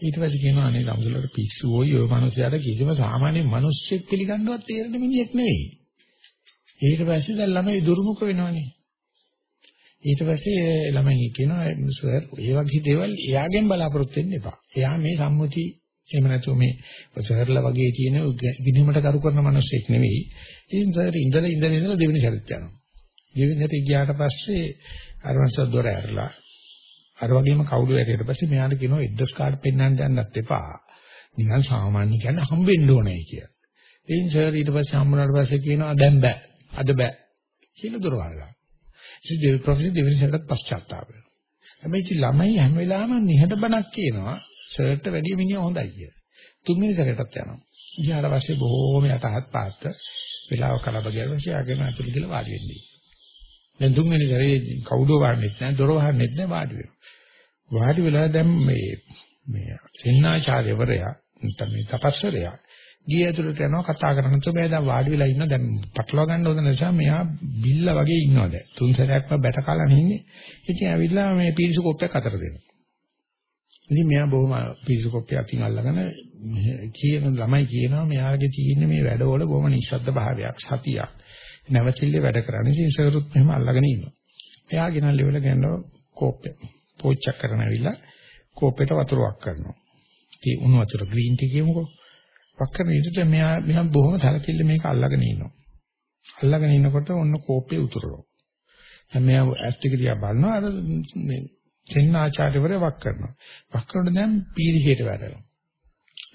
ඊට පස්සේ කියනවා අනේ ළමයිලට පිස්සු ඕයි ඔය මිනිස්යාට කිසිම සාමාන්‍ය මිනිස්සෙක් පිළිගන්නවත් තේරෙන මිනිහෙක් නෙවෙයි. ඊට පස්සේ දැන් ළමයි දුර්මුඛ වෙනවනේ. ඊට පස්සේ ළමයි කියනවා සර් ඒ වගේ දේවල් එයාගෙන් බලාපොරොත්තු වෙන්න එපා. එයා මේ සම්මුති එහෙම නැතුව මේ සර්ලා වගේ තියෙන ගිනිමට කරු කරන මිනිස්සෙක් නෙවෙයි. ඉතින් සර් ඉඳලා ඉඳලා ඉඳලා දෙවෙනි සැරේට යනවා. දෙවෙනි සැරේ ගියාට පස්සේ අර මනස දොර ඇරලා අර වගේම කවුරු ඇරියට පස්සේ මෙයාට කියනවා එඩ්‍රස් කාඩ් පෙන්නන්න යන්නත් එපා. නිකන් සාමාන්‍ය කියන්නේ හම්බෙන්න ඕනේ කියලා. ඉතින් සර් ඊට පස්සේ හම්බුනාට පස්සේ කියනවා දැන් බෑ. අද බෑ. කියලා දොර වහලා. ඉතින් දෙවි ප්‍රොෆෙසර් දෙවෙනි සැරේට පශ්චාත්තාප වෙනවා. හැබැයි ඉතින් ළමයි හැම වෙලාවෙම නිහඬ බණක් කියනවා සර්ට වැඩිය මිනිහ හොඳයි කියලා. තුන්වෙනි සැරේටත් යනවා. ඊට පස්සේ බොහෝම යටහත් පාත්ත වෙලාව කලබ ගියා පස්සේ ආගෙන අතුරු කියලා වාඩි වෙන්නේ. දැන් තුන්වෙනි සැරේ කවුදෝ වහන්නෙත් නැහැ, දොර වහන්නෙත් නැහැ වාඩි වෙනවා. වාඩි වෙලා දැන් මේ මේ සෙන්නාචාර්යවරයා නැත්නම් මේ තපස්වරයා ගිය ඇතුළට යනවා කතා කරන තුම එයා දැන් වාඩි වෙලා ඉන්න දැන් පටලවා ගන්න හොඳ නිසා මෙයා බිල්ල වගේ ඉන්නවා දැන් තුන් සැරයක්ම බැට කාලා නෙන්නේ ඉතින් ඇවිල්ලා මේ පිරිසු කොප්පයක් අතර දෙනවා ඉතින් මෙයා බොහොම පිරිසු කොප්පිය අතින් අල්ලගෙන කියන ළමයි කියනවා මෙයාගේ තියෙන මේ වැඩවල බොහොම නිශ්ශබ්ද භාවයක් සතියක්. නැවතිල්ල වැඩ කරන්නේ. ඉතින් සරුත් මෙහෙම අල්ලගෙන ඉන්නවා. එයා ගෙනල්ලා ඉවල ගන්නවා කෝප්පේ. පෝච්චක් කරන ඇවිල්ලා කෝප්පේට වතුර වක් කරනවා. ඉතින් උණු වතුර ග්‍රීන් ටී කියමුකෝ. වක් කරන විදිහට මෙයා මෙයා බොහොම සැලකිල්ල මේක අල්ලගෙන ඉන්නවා. අල්ලගෙන ඉන්නකොට ඔන්න කෝප්පේ උතුරනවා. දැන් මෙයා ඇස් ටික දිහා බලනවා අර මේ දෙන්න ආචාර්යවරය වක් කරනවා. වක් කරනකොට දැන් පීරිහෙට වැඩනවා.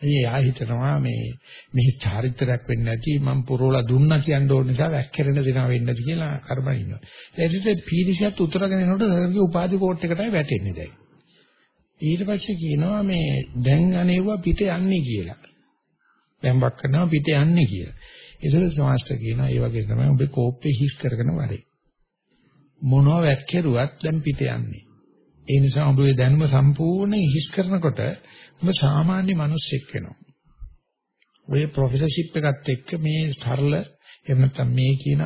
එයි ආ හිතනවා මේ මෙහි චාරිත්‍රාක් වෙන්නේ නැති මම පුරවලා දුන්නා කියන්න ඕන නිසා වැක්කිරෙන දෙනවා වෙන්නේ නැති කියලා කරබන් ඉන්නවා. ඒ විදිහට පීරිසියත් උතරගෙන එනකොට සර්ගේ උපාධි කෝට් එකටයි වැටෙන්නේ දැන්. ඊට පස්සේ කියනවා මේ දැන් අනේවා පිට යන්නේ කියලා. දැන්වක් කරනවා පිට යන්නේ කියලා. ඒසල සමාස්ත කියනවා ඒ වගේ තමයි ඔබේ කෝප්පේ හිස් කරගෙන වරේ. මොනවා වැක්කිරුවත් දැන් පිට යන්නේ. ඒ නිසා ඔබේ දැනුම සම්පූර්ණ හිස් කරනකොට ඔබ සාමාන්‍ය මිනිස්සෙක් වෙනවා. ඔය ප්‍රොෆෙසර්ෂිප් එකත් එක්ක මේ සරල එහෙම නැත්නම් මේ කියන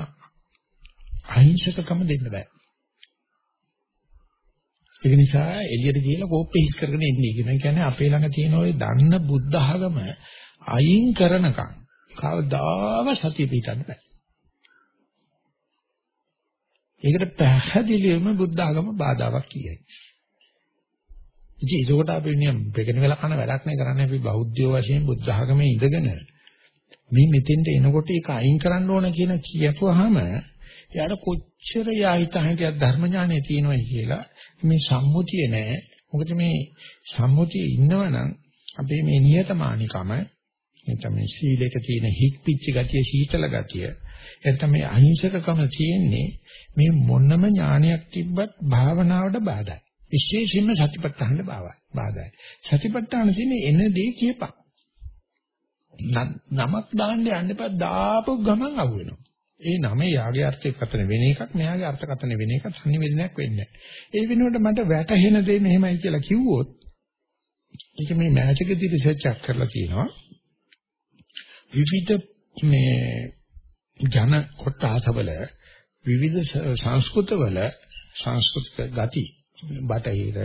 අහිංසකකම දෙන්න බෑ. ඒක නිසා එළියට ගිහලා කෝප්පේ හිස් කරගෙන ඉන්නේ කියන කියන්නේ අපේ ළඟ තියෙන ওই දන්න බුද්ධ ආගම අයින් කරනකම් කවදාම සතිය පිටන්න බෑ. ඒකට පැහැදිලිවම බුද්ධ ආගම බාධාවක් කියයි. ඉතින් ඒකට අපි නියම් වෙගෙන වෙලා කරන වැඩක් නේ කරන්නේ අපි බෞද්ධයෝ වශයෙන් බුද්ධ ආගමේ ඉඳගෙන මේ මෙතෙන්ට එනකොට ඒක අයින් කරන්න ඕන කියන කියපුවාම එයාට කොච්චර යාහිත හිතියක් ධර්ම ඥානෙ තියෙනවයි කියලා මේ සම්මුතිය නෑ. මොකද මේ සම්මුතිය ඉන්නවනම් අපේ මේ නියතමානිකම නැත්නම් මේ සීලයක තියෙන හික් පිච්ච ගතිය සීතල ගතිය එතන මේ අහිංසකකම තියෙන්නේ මේ මොනම ඥානයක් තිබ්බත් භාවනාවට බාධායි. විශේෂයෙන්ම සතිපට්ඨාන බාධායි. සතිපට්ඨාන තියෙන්නේ එන දේ කියපක්. නමක් දාන්න යන්න එපා දාපු ගමන් අහු වෙනවා. ඒ නමේ යාගේ අර්ථකථන වෙන එකක් මෙයාගේ අර්ථකථන වෙන එකක් සංනිවේදනයක් වෙන්නේ ඒ වෙනුවට මට වැටහෙන දේ මෙහෙමයි කියලා කිව්වොත් ඒක මේ මෑච් එකේදී රිසර්ච් එකක් කරලා තියෙනවා විවිධ මේ ජන කොටාසවල විවිධ සංස්කෘතවල සංස්කෘතික ගති බටහිර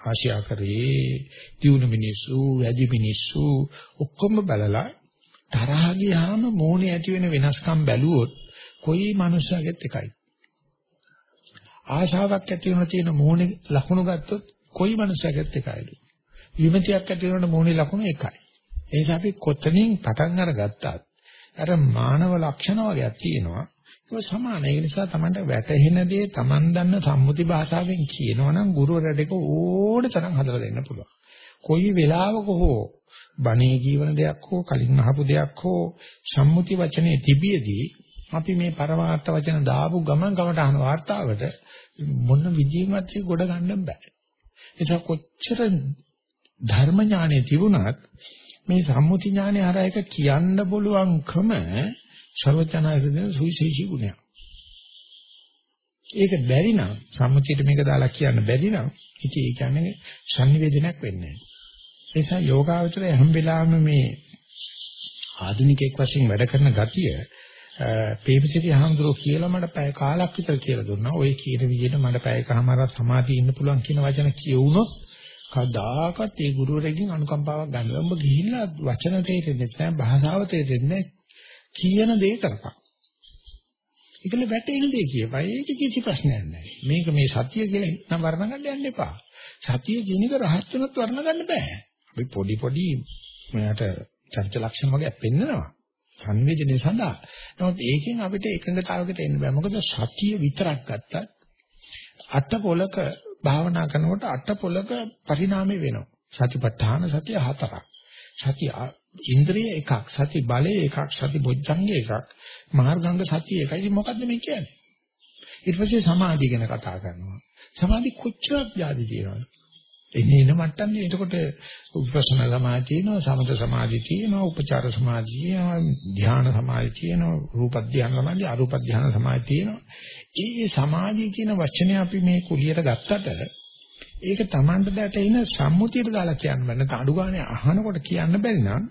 ආසියාකරේ දියුණු මිනිස්සු වැඩි මිනිස්සු ඔක්කොම බලලා තරහ ගියාම මෝනේ ඇති වෙන වෙනස්කම් බැලුවොත් කොයි මනුස්සයෙක්ත් එකයි. ආශාවක් ඇති වෙන තියෙන මෝනේ ලකුණු ගත්තොත් කොයි මනුස්සයෙක්ත් එකයිලු. විමතියක් ඇති වෙන මෝනේ ලකුණු එකයි. ඒක අපි කොතනින් පටන් අරගත්තත් අර මානව ලක්ෂණ වගේක් තියෙනවා. ඒක සමාන. ඒ නිසා Tamanට වැටහෙන දේ Taman දන්න සම්මුති භාෂාවෙන් කියනවනම් ගුරුවරයාට ඒක ඕන තරම් හදලා දෙන්න පුළුවන්. කොයි වෙලාවක හෝ බණේ ජීවන දෙයක් හෝ කලින් අහපු දෙයක් හෝ සම්මුති වචනේ තිබියදී අපි මේ පරමාර්ථ වචන දාපු ගමන් ගමට අහන වார்த்தාවට මොන විදිහකට ගොඩ ගන්න බෑ. ඒක කොච්චර ධර්ම ඥානෙ තිබුණත් මේ සම්මුති ඥානේ හරහා එක කියන්න බලුවන්කම ਸਰවඥාසදෙන සුවිශේෂී ගුණයක්. ඒක බැරි නම් සම්මුතියට මේක දාලා කියන්න බැරි නම් ඉතින් ඒ කියන්නේ sannivedanayak වෙන්නේ නැහැ. ඒ නිසා යෝගාවචරය හැම වෙලාවෙම මේ ආධුනිකයෙක් වශයෙන් වැඩ කරන ගතිය පේපසිටි හඳුරෝ කියලා මට පැය කාලක් විතර කියලා දුන්නා. ওই කියන විදිහට මට පැයකමාරක් සමාධිය ඉන්න පුළුවන් කියන වචන කියවුනොත් කවදාකවත් ඒ ගුරුවරයෙක්ගෙන් අනුකම්පාවක් ගන්න බෑ. උඹ ගිහිල්ලා වචන තේරෙන්නේ නැහැ, භාෂාව තේරෙන්නේ කියන දේ කරපන්. ඒකල වැටෙන දේ කියපයි. ඒක කිසි ප්‍රශ්නයක් නැහැ. මේක මේ සත්‍ය කියලා නම් වර්ණ ගන්න යන්න එපා. සත්‍ය කියන එක රහත් වෙනත් වර්ණ ගන්න බෑ. අපි පොඩි පොඩි මෙයාට චර්ච ලක්ෂණ වගේ පෙන්නනවා. සංවේදනයේ සඳහා. නමුත් ඒකෙන් අපිට එකඟතාවයකට එන්න බෑ. මොකද සතිය විතරක් ගත්තත් අට පොලක භාවනා කරනකොට අට පොලක පරිණාමය වෙනවා. සතිපට්ඨාන සතිය හතරක්. සති ඉන්ද්‍රිය එකක්, සති බලය එකක්, සති බොජ්ජංගය එකක්, මාර්ගංග සතිය එකයි. ඉතින් මොකද්ද මේ කියන්නේ? ඊට පස්සේ සමාධිය ගැන කතා කරනවා. සමාධි කොච්චරක් යාදි තියෙනවද? එන්නේ එන මට්ටම්නේ. එතකොට උපසන සමාධිය තියෙනවා සමත සමාධිය තියෙනවා උපචාර සමාධිය තියෙනවා ධ්‍යාන සමාධිය තියෙනවා රූප ධ්‍යාන සමාධිය අරූප ධ්‍යාන සමාධිය තියෙනවා. ඒ සමාධිය කියන වචනේ අපි මේ කුලියට ගත්තට ඒක Tamanට දැටෙන සම්මුතියට දාලා කියන්න බෑ. නැත්නම් අඩු ගානේ අහනකොට කියන්න බැරි නම්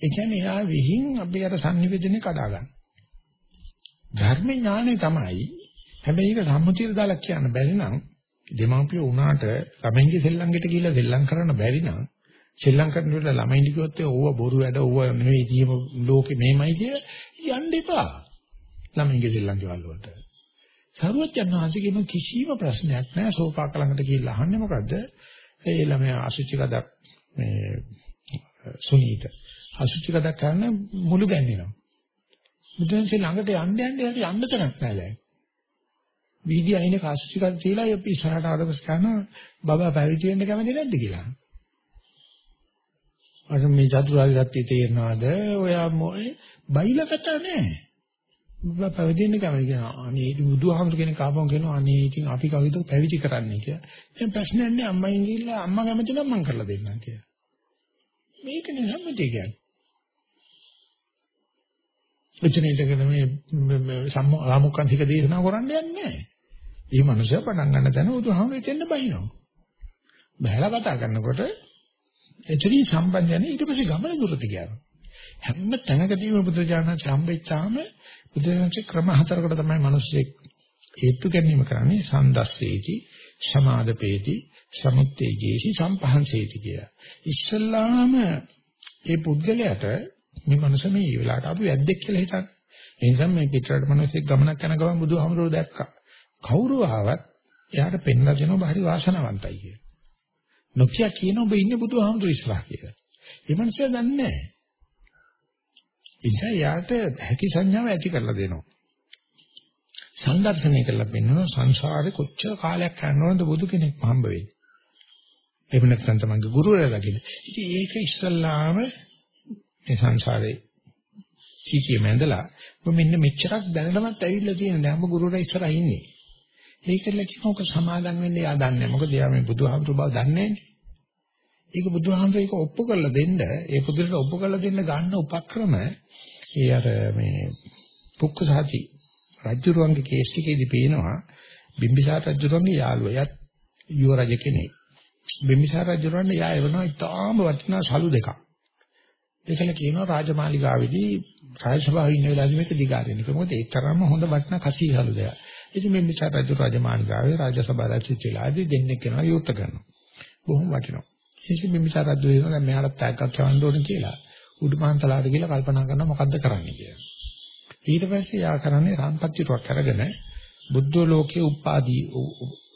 ඒ කියන්නේ එයා විහිං අපි අර sannivedane කඩා ගන්න. ධර්ම ඥානෙ තමයි හැබැයි ඒක සම්මුතියට දාලා කියන්න බැරි නම් දෙමාපියෝ වුණාට ළමයින්ගේ සෙල්ලම්ගෙට ගිහිල්ලා සෙල්ලම් කරන්න බැරි නම් සෙල්ලම් කරන වෙලාව ළමයින්ට කිව්වොත් ඕව බොරු වැඩ ඕව නෙවෙයි ජීව ලෝකෙ මෙහෙමයි කිය යන්න එපා. ළමයින්ගේ සෙල්ලම් ගෙවල් වලට. සරුවච්චන් වහන්සේගෙම කිසිම ප්‍රශ්නයක් නැහැ සෝපාක ළඟට ගිහිල්ලා අහන්නේ මොකද්ද? ඒ ළමයා අසුචි කඩක් මේ සුනීත අසුචි කඩක් කරන මුළු ගැන්වෙනවා. මුදෙන්සේ ළඟට යන්න යන්න යන්න තරක් නැහැ දැන්. වීදි අයින කාසිකක් තියලා අපි ඉස්සරහට ආවපස් කරනවා බබා පැවිදි වෙන්න කැමති නැද්ද කියලා. අර මේ චතුරාර්ය සත්‍ය තේරෙනවද? ඔයා මොයි බයිලා කතා නැහැ. පැවිදෙන්න කැමති කියනවා. අනේ ඉතින් බුදුහාමුදුර කෙනෙක් ආපහු කියනවා අනේ ඉතින් අපි කවුද පැවිදි කරන්නේ කියලා. දැන් ප්‍රශ්නයක් නෑ අම්මගෙන් ගිහිල්ලා අම්මා කැමති නම් මං කරලා දෙන්නම් කියලා. මේකනේ සම්මතිය කියන්නේ. එතන ඉඳගෙන මේ සම්මාමුඛන්තික දේශනා කරන්න යන්නේ නැහැ. මේ මනුස්සයා පටන් ගන්න තැන බුදුහාමුදුර දෙන්න බහිනවා. බහැලා කතා කරනකොට එතනින් සම්බන්ධයනේ ඊට පස්සේ ගමන දුරට ගියා. හැම තැනකදීම බුදුජානක හම්බෙච්චාම බුදුරජාණන්සේ ක්‍රම හතරකට තමයි මිනිස්සෙක් හේතු ගැනීම කරන්නේ සන්දස්සේති සමාදපේති සමුත්තේජේසි සම්පහන්සේති කිය. ඉස්සල්ලාම මේ පුද්ගලයාට මේ මනුස්ස මේ වෙලාවට අපි වැද්දෙක් කියලා හිතන්නේ. ඒ නිසා මේ පිටරට මිනිස්සෙක් ගමනක් යන ගමන් බුදුහාමුදුරුවෝ දැක්කා. කවුරු ආවත් එයාට පෙන්ලා දෙනවා බහරි වාසනාවන්තයි කියලා. නොකිය කියන ඔබ ඉන්නේ බුදුහාමුදුරුවෝ ඉස්සරහ කියලා. ඒ මනුස්සයා දන්නේ නැහැ. නිසා යාට හැකි සංඥාව ඇති කරලා දෙනවා. සංදර්ශනය කරලා පෙන්වනවා සංසාරේ කොච්චර කාලයක් යනවද බුදු කෙනෙක් හම්බ වෙන්නේ. එහෙම නැත්නම් තමන්ගේ ගුරුවරයා ළඟින්. ඉතින් ඒක ඉස්සල්ලාම මේ සංසාරේ සීතිය මැදලා ඔබ මෙන්න මෙච්චරක් දැනටමත් ඇවිල්ලා තියෙන දැන් ඔබ ගුරුවරයා ඉස්සරහා ඉන්නේ. ඒකල කිනෝක සමාදම් වෙන්නේ යා දන්නේ මොකද යා මේ බුදුහාමුදුරුවෝ බව දන්නේ නැහැ. ඒක බුදුහාමුදුරුවෝ ඒක ඔප්පු කරලා දෙන්න ඒ පුදුරට ඔප්පු කරලා දෙන්න ගන්න උපක්‍රම ඒ අර මේ පුක්කසහති රජුරුවන්ගේ කේස් එකේදී පේනවා බිම්බිසාර රජුරුවන්ගේ යාළුවා යත් යුව රජ කෙනෙක්. බිම්බිසාර රජුරුවන්ට යා එවනවා ඉතාම වටිනා සලු දෙකක්. ඒකල කියනවා රාජමාලිගාවේදී රාජසභාවේ ඉන්න වෙලාවෙදි මේක දිගාරින්න. මොකද ඒ තරම්ම හොඳ වටිනා කසී සලු දෙයක්. ඉතින් බිම්බිසාර රජු රාජමාලිගාවේ රාජසභාව රැස්වෙච්ච වෙලාවේදී දෙන්නෙක් කරනවා යුත් කරනවා. බොහොම වටිනවා. ඉතින් බිම්බිසාර රජු වෙනවා දැන් මෙයාට ටැග්ගක් කරන්න ඕනේ කියලා. උඩුමහන්තලාට ගිහලා කල්පනා කරනවා මොකද්ද කරන්න කියලා. ඊට පස්සේ යා කරන්නේ රාම්පත්තිරුවක් අරගෙන බුද්ධ ලෝකේ උපාදී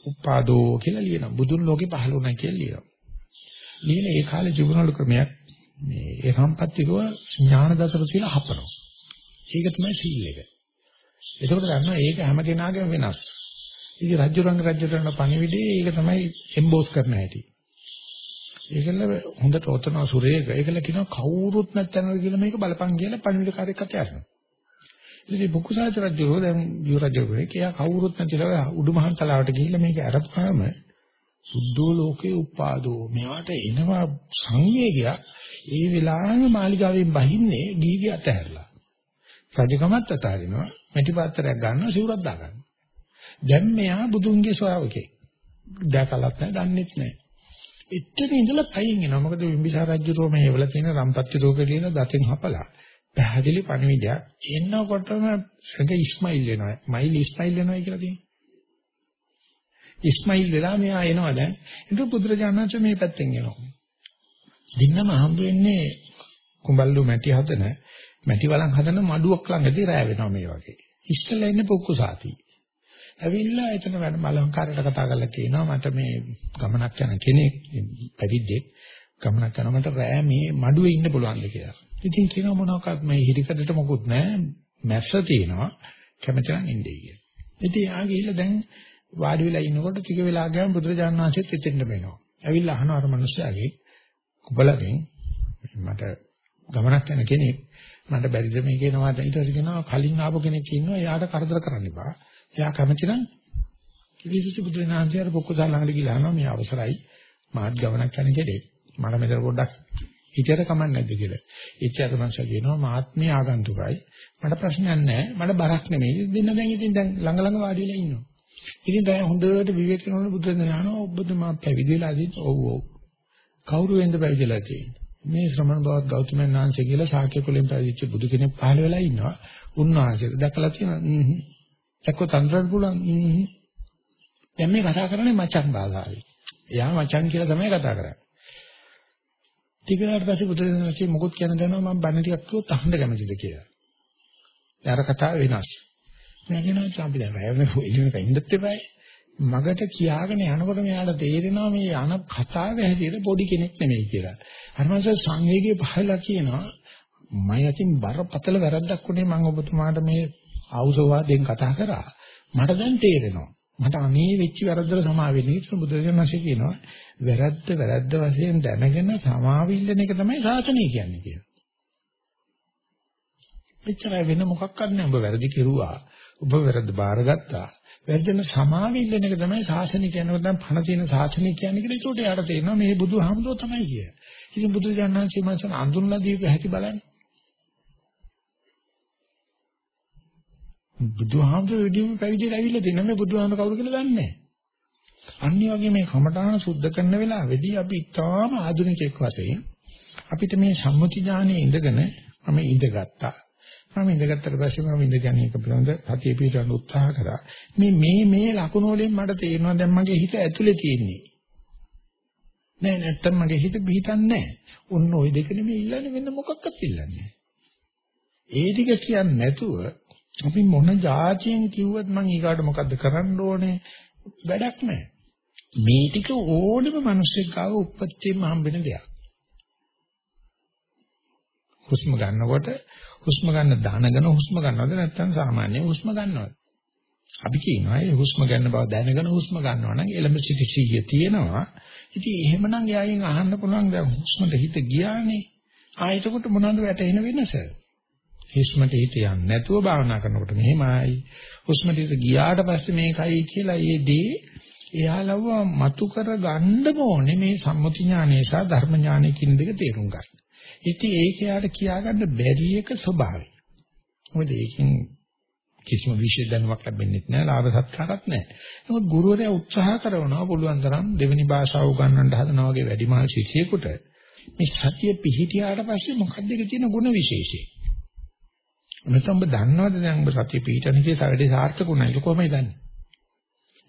උපාදෝ කියලා ලියනවා. බුදුන් ලෝකේ පහළ වුණා කියලා ලියනවා. ලියන ඒ කාලේ ජීවනවල ක්‍රමයක් මේ ඒ රාම්පත්තිරුව ඥාන දසර කියලා හපනවා. ඒක තමයි සීල් එක. ඒකෝට ගන්නවා ඒක හැම කෙනාගේම වෙනස්. ඉතින් රජුරංග රජුරණ පණිවිඩේ ඒක තමයි එම්බෝස් කරන්න හැටි. ඒකල හොඳට ඔතන සුරේක ඒකල කියනවා කවුරුත් නැත්නම් කියලා මේක බලපං කියලා පණිවිඩකාරයෙක් අත යනවා. ඉතින් බුකුසාච රජුරෝ දැන් යු රජුරේ කියා කවුරුත් නැතිලා උඩුමහන් තලාවට ගිහිල්ලා මේක අරපුවාම සුද්ධෝ ලෝකේ උපාදෝ මේවට එනවා සංවේගයක් ඒ වෙලාවෙම මාලිගාවෙන් බහින්නේ ගීගේ අතහැරලා. රජකමත් අතහරිනවා මෙටි පාත්‍රයක් ගන්නවා සිවුරක් දාගන්නවා. දැන් මෙයා බුදුන්ගේ ශ්‍රාවකෙක්. දැකලත් නැහැ දන්නෙත් නැහැ. එච්චර ඉඳලා පයින් එනවා. මොකද බිම්බිසාර රජුරෝ මේ වල තියෙන රම්පත්ති රෝගේ ලියන දතින් හපලා. පැහැදිලි පණිවිඩයක්. එන්නකොටම සඟ ඉස්මයිල් වෙනවා. මයිල් ඉස්මයිල් වෙනවා කියලා තියෙනවා. ඉස්මයිල් වෙලා මෙයා එනවා දැන්. ඒක පුදුරජානනාංශ මේ පැත්තෙන් එනවා. දින්නම හම්බ වෙන්නේ කුඹල්ලු මැටි හදන මැටි වලන් හදන මඩුවක් ළඟදී රෑ වෙනවා මේ වගේ. ඉස්සෙල්ලා ඉන්නේ පොක්කු සාති. ඇවිල්ලා එතන වැඩ මලංකාරයට කතා කරලා කියනවා මට මේ ගමනක් යන කෙනෙක් පැවිද්දෙක් ගමනක් යනවා මට රෑ මේ මඩුවේ ඉන්න පුළුවන්ද කියලා. ඉතින් කියනවා මොනවාක්වත් මේ හිරිකඩට මොකුත් නැහැ මැස්ස තියෙනවා කැමති නම් ඉන්නේ කියලා. ඉතින් ආ ගිහිල්ලා දැන් වාඩි වෙලා ඉනකොට ටික වෙලා ගියාම බුදුරජාණන් වහන්සේත් එතෙන්ට වෙනවා. ඇවිල්ලා අහනවා අර මිනිස්සයාගේ කුබලගෙන් මට ගමනක් යන කෙනෙක් මට බැරිද මේ කියනවා ඊට පස්සේ කියනවා කලින් ආපු කෙනෙක් ඉන්නවා එයාට කරදර කරන්න එපා. එයා කැමති නම් කිවිසුසු බුදුරණාහිගේ අර පොක්කසාල ළඟට ගිහලා අහනවා මේ අවසරයි මාත් ගමනක් යන කෙනෙක් මට මෙතන පොඩ්ඩක් හිතේට කමක් නැද්ද කියලා. ඒච්චර මංස කියනවා මාත් මේ ආගන්තුකයි මට ප්‍රශ්නයක් නැහැ මට බරක් නෙමෙයි දෙන්න දැන් ඉතින් දැන් ළඟ ළඟ වාඩි වෙලා ඉන්නවා. ඉතින් දැන් හොඳට විවේක කරනකොට බුදුරජාණන් අහනවා ඔබතුමා පැවිදි වෙලාදී ඔව් ඔව් කවුරු වෙන්ද පැවිදිලා තියෙන්නේ? මේ ශ්‍රමණ බවත් ගෞතමයන් වහන්සේ කියලා ශාක්‍ය කුලෙන් පැවිදිච්ච බුදු කෙනෙක් පහළ වෙලා ඉන්නවා. උන්වහන්සේ දැකලා තියෙනවා. එක්ක තන්ත්‍රන්න පුළුවන්. දැන් මේ කතා කරන්නේ මචං භාෂාවේ. එයා මචං කියලා තමයි කතා කරන්නේ. ටිකකට පස්සේ බුදුරජාණන්සේ මොකොත් කියන දන්නවා මම බණ ටිකක් කිව්වොත් අහන්න කැමතිද කියලා. යාර කතාව වෙනස්. මම කියනවා අපි දැන් රැවෙන එළිනක ඉඳත් එපායි. මගට කියාගෙන යනකොට මෙයාට තේරෙනවා මේ යන කතාවේ හැටියට පොඩි කෙනෙක් නෙමෙයි කියලා. අරමංශ සංවේගයේ පහලා කියනවා මම යකින් බරපතල වැරද්දක් උනේ මම ඔබතුමාට මේ ආවුසෝවාදයෙන් කතා කරා. මට දැන් තේරෙනවා. මට අනේ වෙච්ච වැරද්දට සමා වෙන්න කියලා බුදුරජාණන්සේ කියනවා. වැරද්ද වැරද්ද වශයෙන් දැනගෙන සමාවිල්ලන එක තමයි සාසනය කියන්නේ කියලා. එච්චරයි වෙන මොකක්වත් නැහැ. ඔබ වැරදි කෙරුවා. ඔබ වැරද්ද බාරගත්තා. වැරදෙන සමාවිල්ලන එක තමයි ශාසනික යනකොට නම් පණ තියෙන ශාසනික කියන්නේ කියලා ඒකට යාට තේරෙනවා මේ බුදුහාමුදුරුවෝ තමයි කිය. ඉතින් බුදු දඥාන්සේ මනසන අඳුන්ලා දීපු හැටි බලන්න. බුදුහාමුදුරුවෝ ඉදීම පැවිදිලා ඇවිල්ලා තියෙන මේ බුදුහාමුදුරුවෝ කවුරු කියලා දන්නේ නැහැ. අනිත් වගේ මේ කමඨාන සුද්ධ කරන වෙලාවේදී අපි තාම ආධුනිකෙක් වශයෙන් අපිට මේ සම්මුති ඥානයේ ඉඳගෙන මම ඉඳගත්තා. මම ඉඳගත්තට පස්සේ මම ඉඳ ගැනීම පිළිබඳ සතිය පිටවන්න උත්සාහ කරා. මේ මේ මේ ලකුණු වලින් මට තේරෙනවා දැන් මගේ හිත ඇතුලේ තියෙන්නේ. නෑ නැත්තම් මගේ හිත පිටින් නෑ. ඔන්න ওই දෙක නෙමෙයි ඉල්ලන්නේ වෙන මොකක්වත් ඉල්ලන්නේ. ඒ ටික කියන්නේ නැතුව අපි මොන જાතියෙන් කිව්වත් මං ඊගාට මොකද්ද කරන්න ඕනේ වැඩක් නෑ. මේ ටික ඕනම මිනිස්සෙක් ගාව උපත්තියම හම්බෙන දෙයක්. හුස්ම ගන්නකොට හුස්ම ගන්න දැනගෙන හුස්ම ගන්නවද නැත්නම් සාමාන්‍ය හුස්ම ගන්නවද? අපි කියනවා ඒ හුස්ම ගන්න බව දැනගෙන හුස්ම ගන්නවා නම් එළඹ සිටි සිහිය තියෙනවා. ඉතින් එහෙමනම් යායෙන් අහන්න පුළුවන් දැන් හුස්මට හිත ගියානේ. ආයෙතකොට මොනවද වැටෙන වෙනස? හුස්මට හිත යන්නේ නැතුව භාවනා කරනකොට මෙහෙමයි. හුස්මට හිත ගියාට පස්සේ මේකයි කියලා ඒ දේ එයාලව මතු කර ගන්නම ඕනේ මේ සම්මුති ඥානය සහ ධර්ම ඥානය කියන දෙක තේරුම් ගන්න. ඉතින් ඒක යාට කියාගන්න බැරි එක ස්වභාවය. මොකද ඒකෙන් කිසිම විශේෂ දැනුමක් ලැබෙන්නේ නැහැ, ලාභ සත්කාරයක් නැහැ. නමුත් ගුරුවරයා උත්සාහ කරනවා පුළුවන් තරම් දෙවෙනි භාෂාව උගන්වන්න හදනවා වගේ වැඩිමහල් ශිෂ්‍යයෙකුට මේ සතිය පිහිටියාට පස්සේ මොකක්ද ඒකේ තියෙන ගුණ විශේෂය? නැත්නම් ඔබ දන්නවද දැන් ඔබ සතිය පිහිටන කේ තවදී සාර්ථකුණා ඒක කොහොමද දන්නේ?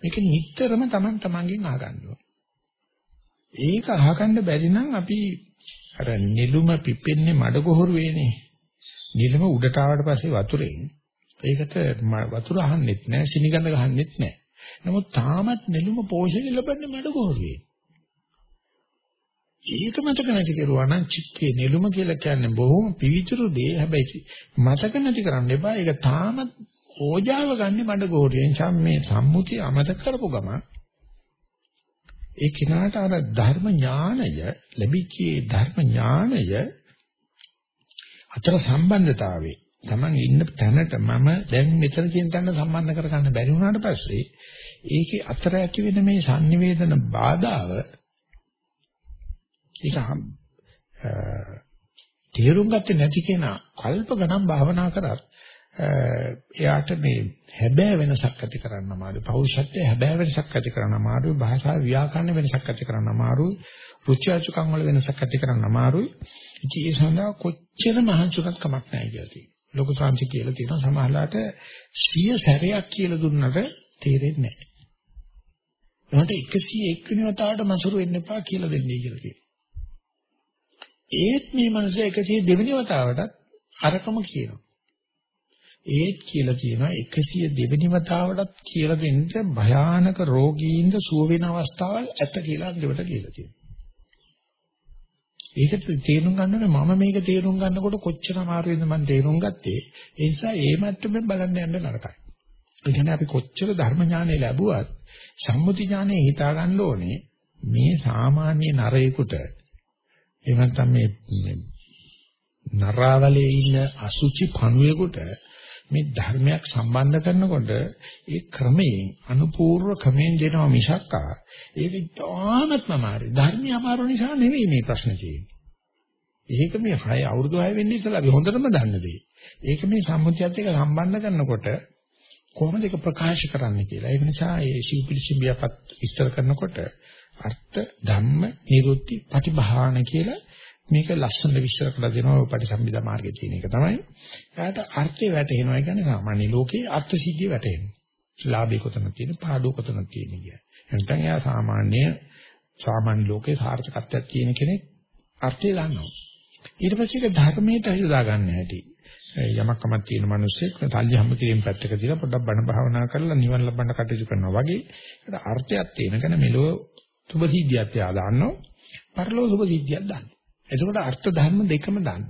මේක නිතරම Taman tamanගෙන් අහගන්න ඕන. ඒක අහගන්න බැරි නම් අපි අර නිලුම පිපෙන්නේ මඩ ගොහරු වේනේ. නිලුම උඩට ආවට පස්සේ වතුරෙන් ඒකට වතුර අහන්නෙත් නැහැ, සිනිගඳ ගහන්නෙත් නැහැ. නමුත් තාමත් නිලුම පෝෂණය ලබන්නේ මඩ ගොහරුවේ. ඒක මතක නැති කරුවා නම් චිත්තේ නිලුම කියලා කියන්නේ බොහොම පිවිතුරු දේ. හැබැයි මතක නැති කරන්න එපා. ඒක තාමත් ඕජාව ගන්න මඩ ගොහරුවෙන්. සම්මේ සම්මුතිය අමතක කරපු ගමන් ඒ කිනාට අර ධර්ම ඥානය ලැබිච්චේ ධර්ම ඥානය අතර සම්බන්ධතාවයේ Taman ඉන්න තැනට මම දැන් මෙතන කියන තැන සම්බන්ධ කරගන්න බැරි වුණාට පස්සේ ඒකේ අතර ඇති වෙන මේ sannivedana බාධාව ඒක තේරුම් ගත්තේ නැති කෙනා කල්ප ගණන් භාවනා කරත් එයාට මේ හැබෑ වෙනසක් ඇති කරන්න අමාරුයි. පෞරුෂත්වයේ හැබෑ වෙනසක් ඇති කරන්න අමාරුයි. භාෂා ව්‍යාකරණ වෙනසක් ඇති කරන්න අමාරුයි. රුචි අරුචිකම් වල වෙනසක් ඇති කරන්න අමාරුයි. ඉතින් ඒ සඳහා කොච්චර මහන්සියක් කමක් නැහැ කියලා තියෙනවා. ලොකු සාංශ කියලා තියෙනවා සමහරලාට සිය සැරයක් කියලා දුන්නට තේරෙන්නේ නැහැ. ඒකට 101 වෙනි වතාවට මසුරු වෙන්න එපා කියලා දෙන්නේ කියලා කියනවා. ඒත් මේ මනුස්සය 102 වෙනි වතාවටත් අරකම කියනවා. ඒත් කියලා තියෙනවා 102 වෙනි වතාවටත් කියලා දෙන්න භයානක රෝගීන්ද සුව වෙන අවස්ථාවල් ඇත කියලා අන්තිමට කියලා තියෙනවා. ඒක තේරුම් ගන්න ඕනේ මම මේක තේරුම් ගන්නකොට කොච්චර අමාරුවෙන්ද මම තේරුම් ගත්තේ. ඒ නිසා ඒ මට්ටමෙන් බලන්න යන්න නරකයි. ඒ කියන්නේ අපි කොච්චර ධර්ම ඥානය ලැබුවත් සම්මුති ඥානය හිතා ගන්න ඕනේ මේ සාමාන්‍ය නරයෙකුට එහෙම නැත්නම් මේ නරාවලේ ඉන්න අසුචි පණුවෙකුට මේ ධර්මයක් සම්බන්ධ කරනකොට ඒ ක්‍රමයෙන් අනුපූර්ව ක්‍රමයෙන් දෙනවා මිසක්කා. ඒක ඉතාමත්ම අමාරුයි. ධර්මය අමාරු නිසා නෙවෙයි මේ ප්‍රශ්නේ තියෙන්නේ. ඒක මේ 6 අවුරුදු 6 වෙන්නේ ඉතලා අපි හොඳටම දන්න දෙයක් ඒක මේ සම්මුතියත් එක්ක සම්බන්ධ කරනකොට කොහොමද ඒක ප්‍රකාශ කරන්න කියලා. ඒක නිසා ඒ ශිවපිලිසිඹියපත් විස්තර කරනකොට අර්ථ ධම්ම නිරුත්ති පටිභාන කියලා මේක ලස්සනට විස්තර කරලා දෙනවා පටිසම්භිදා මාර්ගයේ තියෙන එක තමයි. එයාට අර්ථය වැටහෙනවා කියන්නේ සාමාන්‍ය ලෝකේ අර්ථ සිද්ධිය වැටහෙනවා. ලාභය කොතනද තියෙන පාඩුව කොතනද තියෙන කියන්නේ. නැත්නම් එයා සාමාන්‍ය සාමාන්‍ය ලෝකේ සාර්ථකත්වයක් තියෙන කෙනෙක් අර්ථය දන්නවා. ඊට පස්සේ ඒක ධර්මයට හිතා ගන්න හැටි. යමක් කමක් තියෙන මිනිස්සෙක් තල්ලි හම්බ කිරීම පැත්තක තියලා පොඩ්ඩක් බණ භාවනා කරලා නිවන් ලබන්න කටයුතු කරනවා වගේ ඒකට අර්ථයක් තියෙන කෙන මෙලෝ සුභ සිද්ධියක් තියා දාන්නවා. පරලෝ සුභ සිද්ධියක් දාන්න. එතකොට අර්ථ ධර්ම දෙකම දාන්න.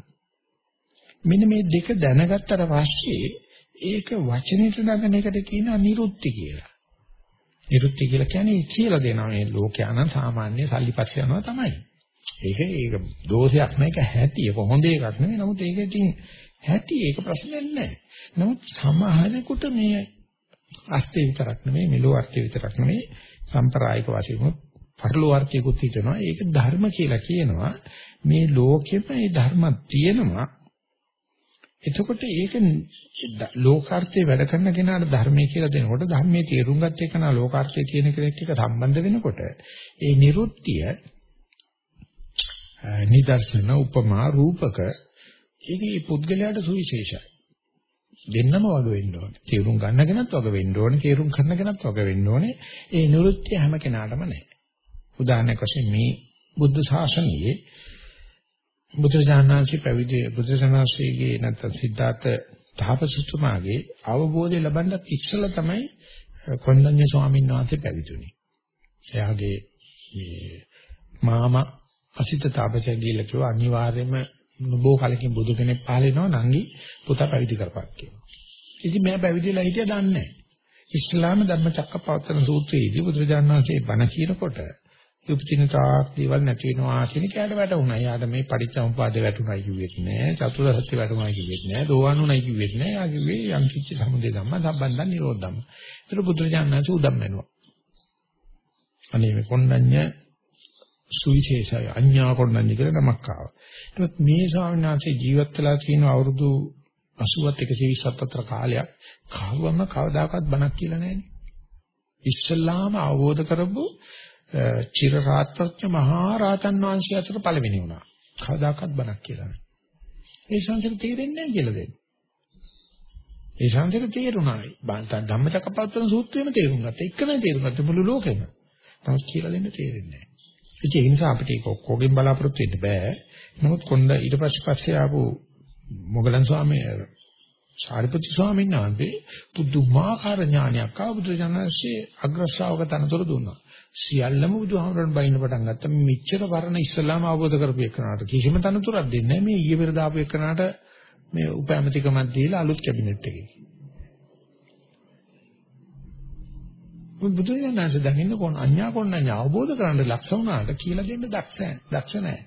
මෙන්න මේ දෙක දැනගත්තට පස්සේ ඒක වචනෙට නගන එකට කියනවා නිරුත්ති කියලා. නිරුත්ති කියලා කියන්නේ කියලා දෙනවා මේ ලෝකයානම් සාමාන්‍ය සල්ලිපත් යනවා තමයි. ඒක ඒක දෝෂයක් නෑ ඒක හැටි ඒක හොඳ එකක් නෙවෙයි. නමුත් ඒක ඉතින් හැටි ඒක ප්‍රශ්නයක් නැහැ. නමුත් සමහරෙකුට මේ අර්ථය විතරක් නෙමෙයි මෙලෝ අර්ථය විතරක් නෙමෙයි සම්ප්‍රායික වශයෙන් පරලෝ අර්ථයකුත් හිතනවා. ඒක ධර්ම කියලා කියනවා. මේ ලෝකෙම මේ ධර්ම තියෙනවා. එතකොට ඒක ලෝකාර්ථයේ වැඩ කරන කෙනාට ධර්මයේ කියලා දෙනකොට ධර්මයේ තේරුම් ගත්ත එක නා ලෝකාර්ථයේ තියෙන කෙනෙක් එක්ක සම්බන්ධ වෙනකොට ඒ නිරුත්තිය නිදර්ශන උපමා රූපක ඒකේ පුද්ගලයාට සුවිශේෂයි. දෙන්නම වග වෙන්න ඕනේ. තේරුම් ගන්න කෙනත් වග වෙන්න ඕනේ, තේරුම් කරන කෙනත් වග වෙන්න ඕනේ. ඒ නිරුත්තිය හැම කෙනාටම නැහැ. උදාහරණයක් වශයෙන් මේ බුද්ධ ශාසනයේ බුදුජානනාංශي පැවිදි බුදුජානනාංශයේ නැත්නම් සිද්ධාර්ථ තාපසතුමාගේ අවබෝධය ලබන්නත් ඉස්සෙල්ලා තමයි කොණ්ඩඤ්ඤ ස්වාමීන් වහන්සේ පැවිදුනේ. එයාගේ මේ මාමා අසිත තාපසය ගිහිල්ලා කිව්වා අනිවාර්යයෙන්ම නොබෝ කලකින් බුදු කෙනෙක් පහල වෙනවා නංගි පුතා පැවිදි කරපක් කියලා. ඉතින් මම පැවිදිලා හිටියා දන්නේ නැහැ. ඉස්ලාම ධර්මචක්කපවත්තන සූත්‍රයේදී බුදුරජාණන් වහන්සේ බණ කියනකොට උපචින තාක් දේවල් නැති වෙනවා කියන කයට වැටුණා. යාට මේ පටිච්චසමුපාදේ වැටුණා කිව්වෙත් නෑ. චතුරාර්ය සත්‍ය වැටුණා කිව්වෙත් නෑ. දෝවන්නුණයි කිව්වෙත් නෑ. යා කිව්වේ යම් කිච්ච සමුදේ ධම්ම සම්බන්ධන් නිරෝධ ධම්ම. ඒක බුදුරජාණන් වහන්සේ උදම් වෙනවා. අනේ මේ කොණ්ඩඤ්ඤ සුවිශේෂයි අඤ්ඤා කොණ්ඩඤ්ඤ කියලා නමක් ආවා. ඒත් මේ ස්වාමීන් වහන්සේ ජීවත් වෙලා තියෙන අවුරුදු 80ත් 120ත් අතර කාලයක් කාවම කවදාකවත් බණක් කියලා නැහැනේ. ඉස්සල්ලාම අවබෝධ කරපු චිර රාත්‍රඥ මහා රාතන් වහන්සේ අතර පළවෙනි වුණා. කවදාකවත් බණක් කියලා නැහැ. ඒ සංසාරේ තේරෙන්නේ නැහැ කියලා දෙන්නේ. ඒ සංසාරේ තේරුණා. ධම්මචක්කපවත්තන සූත්‍රයේම තේරුම් ගත්තා. එකම තේරුම් ගත්තා මුළු ලෝකෙම. නමුත් කියලා දෙන්න තේරෙන්නේ නැහැ. ඒ නිසා අපිට ඒක ඔක්කොගෙන් බලාපොරොත්තු වෙන්න බෑ. නමුත් කොණ්ඩ ඊට පස්සේ පස්සේ ආපු මොගලන් ස්වාමීන් සාරිපුත්‍ර ස්වාමීන් වහන්සේ පුදුමාකාර ඥානයක් ආවුදු ජනසේ අග්‍ර ශ්‍රාවක තනතුරු දුන්නා. සියල්ලම බුදුහාමරන් බයින්න පටන් ගත්තා. මෙච්චර වරණ ඉස්සලාම අවබෝධ කරපු එකනට කිසිම තනතුරක් දෙන්නේ නැහැ. මේ ඊයේ පෙර දාපු එකනට මේ උපැමතිකමක් දීලා අලුත් කැබිනට් එකේ. බුදුරජාණන්ස දකින්න කොන අඤ්ඤා කොණ්ණඤ්ඤ අවබෝධ කරගන්න ලක්ෂ වුණාට කියලා දෙන්න දක්ෂ දක්ෂ නැහැ.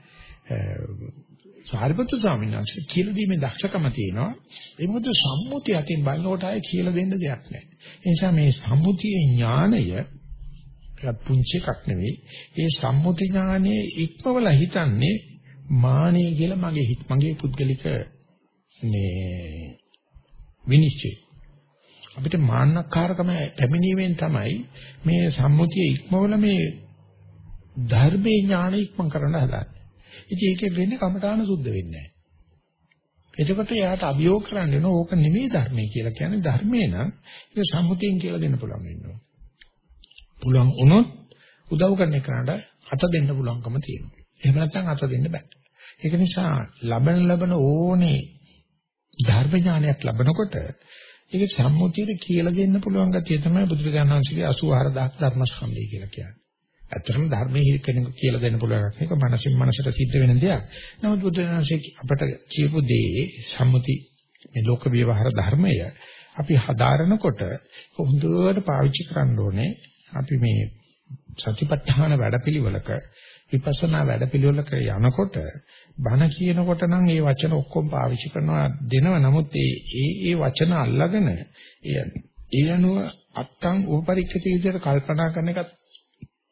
සාරිපුත්‍ර ස්වාමීන් වහන්සේ කියලා දීමේ දක්ෂකම තියෙනවා. ඒ මොකද සම්මුතිය අතින් බලනකොට ආයේ කියලා දෙන්න දෙයක් නැහැ. ඒ නිසා මේ සම්මුතියේ ඥාණය ඒක පුංචි එකක් නෙවෙයි. ඒ සම්මුති ඥානයේ ඉක්මවල හිතන්නේ මානෙ කියලා මගේ හිත මගේ පුද්ගලික මේ විනිශ්චය. අපිට මාන්නකාරකම පැමිණීමෙන් තමයි මේ සම්මුතිය ඉක්මවල මේ ධර්මයේ ඥාන ඉක්මන් කරන්න හදන්නේ. ඉතින් ඒකේ වෙන්නේ කමඨාන සුද්ධ වෙන්නේ නැහැ. එතකොට එයාට අභියෝග කරන්න වෙන ඕක නෙමෙයි ධර්මයේ කියලා කියන්නේ ධර්මේ නම් ඒක සම්මුතියෙන් කියලා දෙන්න පුළුවන් වෙනවා. පුළුවන් වුණොත් උදව් කරන එකට අත දෙන්න පුළුවන්කම තියෙනවා. එහෙම නැත්නම් අත දෙන්න බෑ. ඒක නිසා ලබන ලබන ඕනේ ධර්ම ඥානයක් ලැබනකොට ඒක සම්මුතියට කියලා දෙන්න පුළුවන් ගතිය තමයි බුදුරජාණන් වහන්සේගේ 84000 ධර්මස්කන්ධය කියලා කියන්නේ. ඇත්තටම ධර්මයේ කෙනෙකු කියලා දෙන්න පුළුවන් එක මනසින් මනසට සිද්ධ වෙන දෙයක්. නමුත් බුදුරජාණන් වහන්සේ අපට කියපු දේ සම්මුති මේ ලෝක විවහාර ධර්මය අපි හදාරනකොට හොඳට පාවිච්චි කරන්න ඕනේ අපි මේ සතිපට්ඨාන වැඩපිළිවෙලක විපස්සනා වැඩපිළිවෙලක යනකොට බණ කියනකොට නම් මේ වචන ඔක්කොම පාවිච්චි කරනවා දෙනව. නමුත් ඒ ඒ ඒ වචන අල්ලගෙන ඒ ඒ අනුව අත්තං උපපරික්ෂිත විදිහට කල්පනා කරන එකත්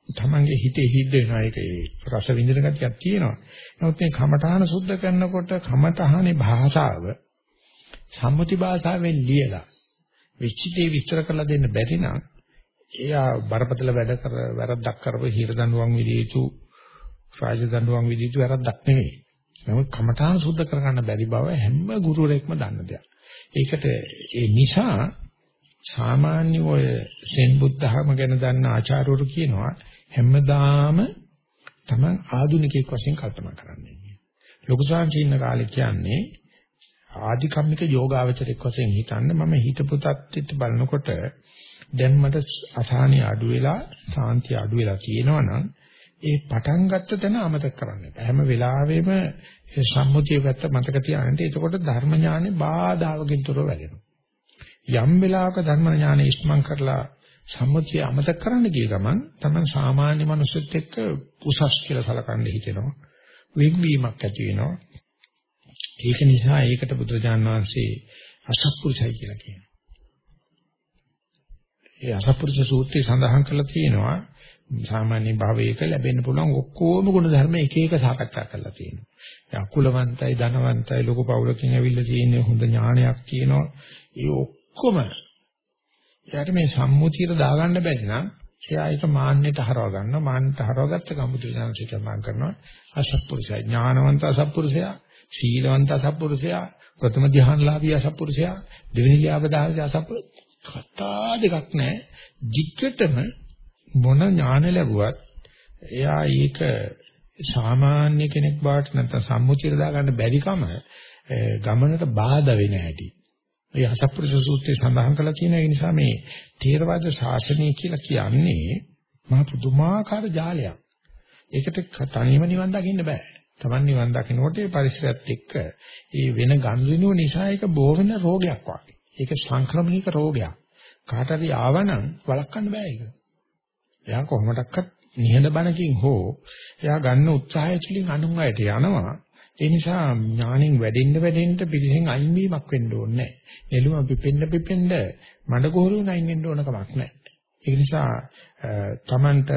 තමන්ගේ හිතේ හිද්ද වෙනවා. ඒක ඒ රස විඳින ගතියක් තියෙනවා. නමුත් මේ කමඨාන සුද්ධ කරනකොට කමඨහනේ භාෂාව සම්මුති භාෂාවෙන් ලියලා විචිතේ විස්තර කරලා දෙන්න බැරි නම් එයා බරපතල වැඩ කර වැරද්දක් කරපු හිර දඬුවම් විදිය යුතු රාජ දඬුවම් විදිය යුතු වැරද්දක් නෙවෙයි. නමුත් කමඨාන සුද්ධ කරගන්න බැරි බව හැම ගුරුවරයෙක්ම දන්න දෙයක්. ඒකට ඒ නිසා සාමාන්‍ය ඔය සෙන් බුද්ධහම ගැන දන්න ආචාර්යවරු කියනවා හැමදාම තමන් ආධුනිකයෙක් වශයෙන් කල්පනා කරන්නේ. ලොකු සාංචින්න කාලේ කියන්නේ ආධිකම්මික යෝගාවචරයක් වශයෙන් හිතන්න මම හිතපු තත්ත්වෙත් බලනකොට දැන් මට අසහනිය අඩු වෙලා සාන්තිය අඩු වෙලා තියෙනවනම් ඒ පටන් ගත්ත තැන අමතක කරන්න එපා. හැම වෙලාවෙම සම්මුතිය ගත්ත මතක තියාගන්න. එතකොට ධර්ම ඥානේ බාධාවකින් තොරව වැඩෙනවා. යම් වෙලාවක ධර්ම ඥානෙ ඉස්මන් කරලා සම්මුතිය අමතක කරන්න ගිය ගමන් තමයි සාමාන්‍ය මිනිස්සුත් එක්ක උසස් කියලා සලකන්න හිතෙනවා. වෙන්වීමක් ඇති වෙනවා. ඒක නිසා ඒකට බුදුරජාන් වහන්සේ අසත්පුරුෂයි කියලා කියනවා. ඒ අසත්පුරුෂ සූත්‍රය සඳහන් කරලා තියෙනවා සාමාන්‍ය භාවයක ලැබෙන්න පුළුවන් ඔක්කොම ගුණ ධර්ම එක එක සාකච්ඡා කරලා තියෙනවා. ඒ අකුලවන්තයි ධනවන්තයි ලොකු පවුලකින් ඇවිල්ලා තියෙන හොඳ ඥානයක් කියනවා. ඒ ඔක්කොම එයාට මේ සම්මුතියට දාගන්න බැරි නම් එයා ඒක මාන්නයට හරව ගන්නවා. මාන්නයට හරවගත්ත ගම්බුදු ඥානසික මම කරනවා. අසත්පුරුෂයා ඥානවන්ත අසත්පුරුෂයා, සීලවන්ත අසත්පුරුෂයා, ප්‍රථම ධ්‍යානලාභී අසත්පුරුෂයා, දෙවෙනි ලාභදායක අසත්පුරුෂයා කතා දෙකක් නැහැ. ධික්කටම මොන ඥාන ලැබුවත් එයා ඒක සාමාන්‍ය කෙනෙක් බවට නැත්නම් සම්මුතියට දාගන්න බැරිකම ගමනට බාධා වෙන හැටි. ඒ අසප්පුරුෂ සූත්‍රයේ සඳහන් කරලා තියෙන ඒ නිසා මේ ථේරවාද ශාසනය කියලා කියන්නේ මහ පුදුමාකාර ජාලයක්. ඒකට තනියම නිවන් දකින්න බෑ. Taman නිවන් දකින්නකොට ඒ පරිසරයත් එක්ක ඒ වෙන ගනුදෙනුව නිසා ඒක බෝ වෙන රෝගයක් වගේ. ඒක සංක්‍රමණික රෝගයක්. කාට හරි ආවනම් වළක්වන්න බෑ ඒක. එයා කොහොමඩක්වත් නිහඬ බණකින් හෝ එයා ගන්න උත්සාහය තුළින් අනුන් අයට යනවා. ඒ නිසා ඥාණයෙන් වැඩෙන්න වැඩෙන්න පිළිසෙන් අයින් වීමක් වෙන්න ඕනේ නැහැ. නෙළුම පිපෙන්න පිපෙන්න මඩ ගොහරුවෙන් අයින් වෙන්න ඕන කමක් නැහැ. ඒ නිසා තමන්ට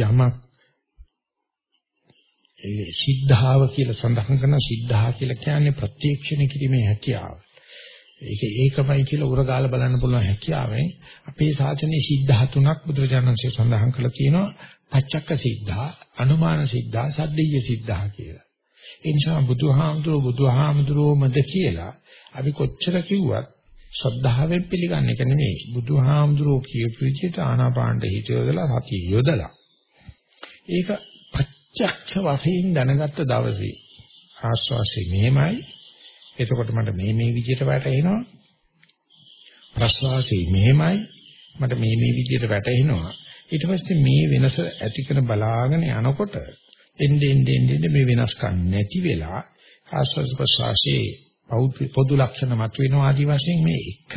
යමක් ඒ සිද්ධාව කියලා සඳහන් කරන සිද්ධා කියලා කියන්නේ ප්‍රත්‍යක්ෂණ කිරීමේ හැකියාව. ඒක ඒකමයි කියලා උරගාලා බලන්න පුළුවන් හැකියාවෙන් අපේ සාසනයේ සිද්ධා තුනක් බුදුරජාණන්සේ සඳහන් කරලා තියෙනවා පච්චක්ක සිද්ධා, අනුමාන සිද්ධා, සද්දීය සිද්ධා කියලා. ඒ නිසා බුදුහාමුදුරුවෝ බුදුහාමුදුරුවෝමද කියලා අපි කොච්චර කිව්වත් ශ්‍රද්ධාවෙන් පිළිගන්න එක නෙමෙයි. බුදුහාමුදුරුවෝ කියපු විදිහට ආනාපානට හිත යොදලා සතිය යොදලා ඒක පච්චක්ෂ වශයෙන් දැනගත්ත දවසේ ආස්වාසේ මෙහෙමයි එතකොට මට මේ මේ විදිහට වැටෙනවා. ප්‍රශ්වාසී මෙහෙමයි. මට මේ මේ විදිහට වැටෙනවා. ඊට පස්සේ මේ වෙනස ඇති කරන බලාගෙන යනකොට එන්නේ එන්නේ මේ වෙනස්කම් නැති වෙලා ආස්වාද ප්‍රශ්වාසයේ පොදු ලක්ෂණ මතුවෙනවා ආදි වශයෙන් මේ එක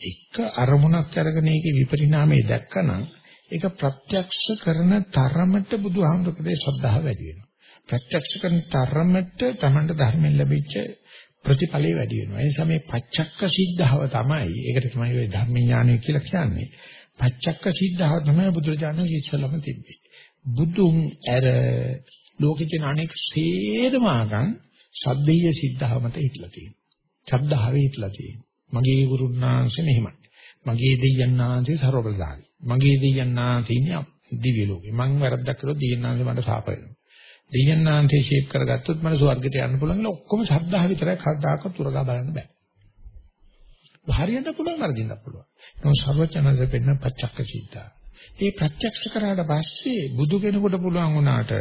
එක අරමුණක් අරගෙන ඒකේ විපරිණාමය දැක්කනම් ඒක ප්‍රත්‍යක්ෂ කරන තරමට බුදුහාමුදුරේ ශ්‍රද්ධාව වැඩි වෙනවා. ප්‍රත්‍යක්ෂ කරන තරමට Tamanට ධර්මයෙන් ලැබිච්ච ප්‍රතිඵලේ වැඩි වෙනවා. ඒ නිසා මේ පච්චක්ක සිද්ධාව තමයි ඒකට තමයි ඔය ධර්ම ඥානය කියලා කියන්නේ. පච්චක්ක සිද්ධාව තමයි බුදුරජාණන් ඉස්සලම තිබ්බේ. බුදුන් ඇර ලෝකේ තියෙන අනෙක් සේරම ආගම් සබ්බීය සිද්ධාව මත හිටලා තියෙනවා. ශබ්දාවේ හිටලා තියෙනවා. මගේ ගුරුනාංශේ මෙහෙමයි. මගේ දෙයයන්ාංශේ ਸਰවබලධාරී. මගේ දෙයයන්ාංශේ ඉන්නේ දිව්‍ය ලෝකේ. මං වැරද්දක් කළොත් දෙයයන්ාංශේ මට සාප වෙනවා. දෙයයන්ාන්තේ ෂේප් කරගත්තොත් මම ස්වර්ගයට යන්න පුළුවන් කියලා ඔක්කොම ශ්‍රද්ධාව විතරයි කවදාකවත් උරගා බලන්න බෑ. හරියන්න පුළුවන් වරදින්න පුළුවන්. නෝ සර්වචනන්සේ පෙන්න පච්චක්ක සිද්ධා. මේ ප්‍රත්‍යක්ෂ කරාට පස්සේ බුදු කෙනෙකුට පුළුවන් වුණාට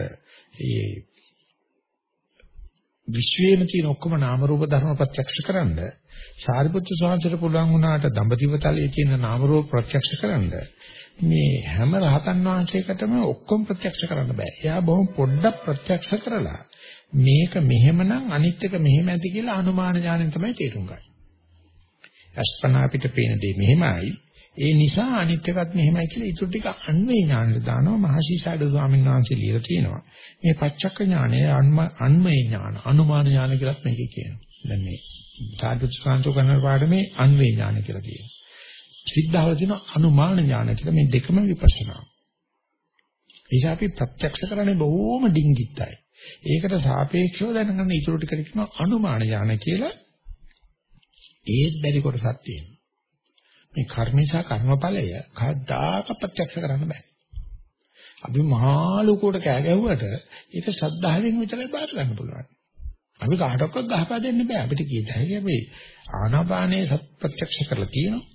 මේ විශ්වයේම තියෙන ඔක්කොම නාම රූප ධර්ම ප්‍රත්‍යක්ෂ කරන්න සාරිපුත්‍ර ස්වාමීන්ට පුළුවන් වුණාට දඹදිවතලයේ තියෙන නාම රූප ප්‍රත්‍යක්ෂ කරන්න මේ හැම රහතන් වහන්සේකටම ඔක්කොම ප්‍රත්‍යක්ෂ කරන්න බෑ. එයා බොහොම පොඩ්ඩක් ප්‍රත්‍යක්ෂ කරලා මේක මෙහෙමනම් අනිත් එක මෙහෙම ඇති කියලා අනුමාන ඥාණයෙන් තමයි තේරුම් ගන්නේ. අස්පනා අපිට පේන දේ මෙහෙමයි. ඒ නිසා අනිත් එකත් මෙහෙමයි කියලා ඊටු ටික අන්වේ ඥානෙට දානවා මහසීසාරද ස්වාමීන් වහන්සේ ලියලා තියෙනවා. මේ පච්චක්ක ඥානය අන්වේ ඥාන අනුමාන ඥාන කියලාත් මේකේ කියනවා. දැන් මේ සාධුත් සංසෝ කරන පාඩමේ අන්වේ ඥාන කියලා කියනවා. සිද්ධාවල තියෙන අනුමාන ඥාන කියලා මේ දෙකම විපස්සනා. ඒසා අපි ප්‍රත්‍යක්ෂ කරන්නේ බොහොම ඩිංගිත්තයි. ඒකට සාපේක්ෂව දැනගන්න ඊටු ටික කියනවා අනුමාන ඥාන කියලා. ඒත් බැරි කොටසක් තියෙනවා. මේ කර්මේශා කර්මඵලය කවදාක ප්‍රත්‍යක්ෂ කරන්න බෑ. අපි මහා ලෝකෝට කෑ ගැහුවට ඒක සද්ධාවෙන් විතරයි බාර ගන්න පුළුවන්. අපි කාටවත් ගහපා දෙන්න බෑ. අපිට කීයද හැකි අපි ආනාපානයේ සත් ප්‍රත්‍යක්ෂ කරලා තියෙනවා.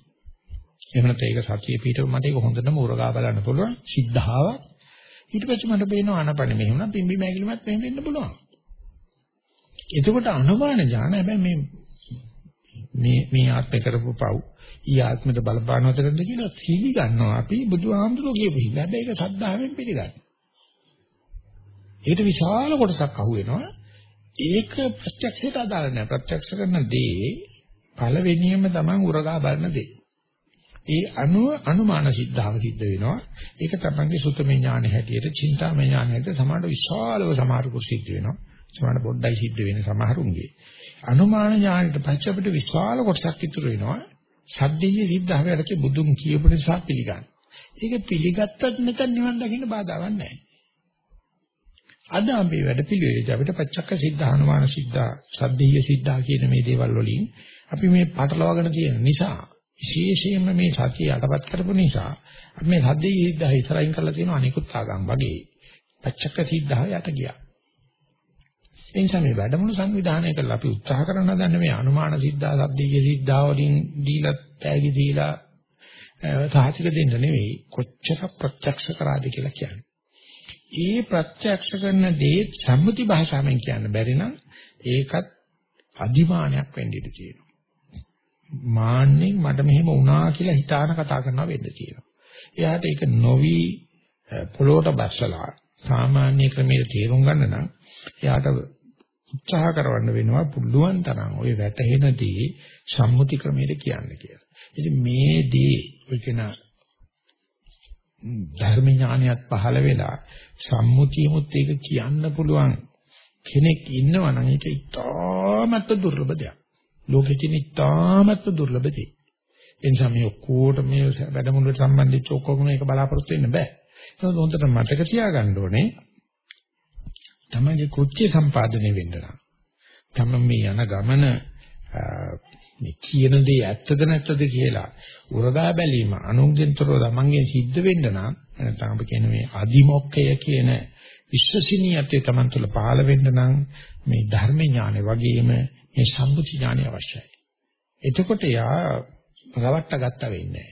එහෙම නැත්නම් ඒක සතිය පිටව මට ඒක හොඳටම උරගා බලන්න පුළුවන් සිද්ධාවක්. ඊට පස්සේ මට පේනවා ආනපන මෙහෙම නම් පිම්බි මෑගිලිමත් මෙහෙම වෙන්න පුළුවන්. එතකොට අනුමාන ඥාන හැබැයි මේ මේ මේ ආත්මේ කරපු පව් ඊ ආත්මෙට බලපානවද කියලා සීලි ගන්නවා අපි බුදුහාමුදුරුවෝ කියපු හිඳ. හැබැයි ඒක සද්ධාවෙන් පිළිගන්න. ඒකට විශාල කොටසක් අහුවෙනවා. ඒක ප්‍රත්‍යක්ෂයට අදාළ නැහැ. ප්‍රත්‍යක්ෂ කරන දේ පළවෙනියම තමන් උරගා බලන දේ. ඒ අනුව අනුමාන සිද්ධාව සිද්ධ වෙනවා. ඒක තමයි සුතමේ ඥාන හැටියට, චින්තාමේ ඥාන හැටියට සමාඩ විශාලව සමහරකු සිද්ධ වෙනවා. සමහර පොඩ්ඩයි සිද්ධ වෙන සමහරුන්ගේ. අනුමාන ඥානෙට පස්සේ අපිට විශාල කොටසක් ඉතුරු වෙනවා. සද්දීය සිද්ධාවයට බුදුන් කියපු නිසා පිළිගන්න. ඒක පිළිගත්තත් නැත්නම් නිවන් දකින්න බාධාවක් නැහැ. අද අපි වැඩ පිළිවෙලදී අපිට පච්චක්ක සිද්ධ හනුමාන සිද්ධ සද්දීය සිද්ධ කියන මේ දේවල් වලින් අපි මේ පටලවාගෙන තියෙන නිසා විශේෂයෙන්ම මේ සතිය යටපත් කරපු නිසා අපි මේ සද්දීය සිද්ධ ඉස්සරහින් කරලා තියෙන අනිකුත් ආගම් වගේ පච්චක්ක සිද්ධ යට ගියා. ඒ නිසා මේ වැඩමුළු සංවිධානය කරලා අපි උත්සාහ කරන දන්නේ මේ අනුමාන සිද්ධා සද්දීය සිද්ධා වලින් දීලා තෑගි දීලා සාහිතික දෙන්න නෙවෙයි කොච්චර ප්‍රත්‍යක්ෂ කරාද කියලා කියන්නේ. ඒ ප්‍රත්‍යක්ෂ කරන දේ සම්මුති භාෂාවෙන් කියන්න බැරි නම් ඒකත් අදිමානයක් වෙන්න ඉඩ තියෙනවා. මාන්නෙන් මට මෙහෙම වුණා කියලා හිතාන කතා කරනවා වෙන්න තියෙනවා. එයාට ඒක නොවි පොළොවට බස්සලා සාමාන්‍ය ක්‍රමයේ තේරුම් ගන්න නම් එයාට උත්සාහ කරවන්න වෙනවා පුළුවන් තරම් ওই වැටහෙනදී සම්මුති ක්‍රමයට කියන්න කියලා. ඉතින් මේ දේ ඔය කියන ධර්ම ඥානයත් පහළ වෙලා සම්මුතියමුත් ඒක කියන්න පුළුවන් කෙනෙක් ඉන්නවා නම් ඒක ඉතාමත් දුර්ලභ දෙයක්. ලෝකෙ තියෙන ඉතාමත් දුර්ලභ දෙයක්. ඒ නිසා මේ ඔක්කොට මේ වැඩමුළුවට සම්බන්ධිච්ච ඔක්කොම මේක බලාපොරොත්තු වෙන්න බෑ. ඒක හොඳට මතක තියාගන්න ඕනේ. තමගේ කුච්චි සම්පාදනය වෙන්න නම් තම මේ යන ගමන මේ කියන දේ ඇත්තද නැත්තද කියලා උරගා බැලීම අනුන්ගෙන්තරව තමන්ගෙන් සිද්ධ වෙන්න නම් නැත්නම් අපි කියන මේ අදිමොක්කය කියන විශ්වසනීයත්වය තමන් තුළ පහළ වෙන්න නම් මේ ධර්ම ඥානෙ වගේම මේ සම්බුද්ධ ඥානෙ අවශ්‍යයි. එතකොට යා රවට්ට ගත්ත වෙන්නේ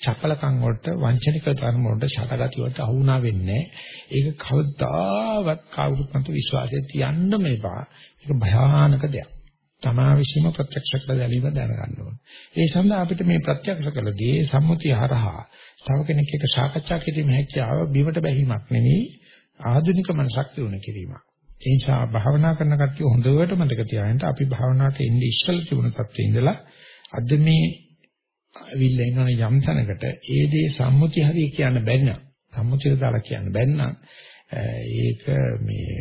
චපලකම් වලට වංචනික ධර්ම වලට ෂටගති වලට අහුණා වෙන්නේ ඒක කවදාවත් කවුරුත් මත විශ්වාසය තියන්න මේපා ඒක භයානක දෙයක් තමා විශ්ීම ප්‍රත්‍යක්ෂ කළ දැලීම දැනගන්න ඕනේ. ඒ සඳහා අපිට මේ ප්‍රත්‍යක්ෂ කළදී සම්මුතිය හරහා තව කෙනෙක් එක්ක සාකච්ඡා කිරීම හැකියාව බිමට බැහිමක් නෙවෙයි ආධුනික මනසක් දිනු කිරීමක්. ඒ නිසා භාවනා කරන කට්ටිය හොඳට මතක තියාගන්න අපි භාවනාවට එන්නේ ඉස්සෙල්ලා තිබුණ තත්ත්වේ ඉඳලා අද මේ අවිල්ල ඉන්නවනේ යම් තැනකට ඒ දේ සම්මුතිය හරිය කියන්න බැන්න. සම්මුතියට දාලා කියන්න බැන්න. ඒක මේ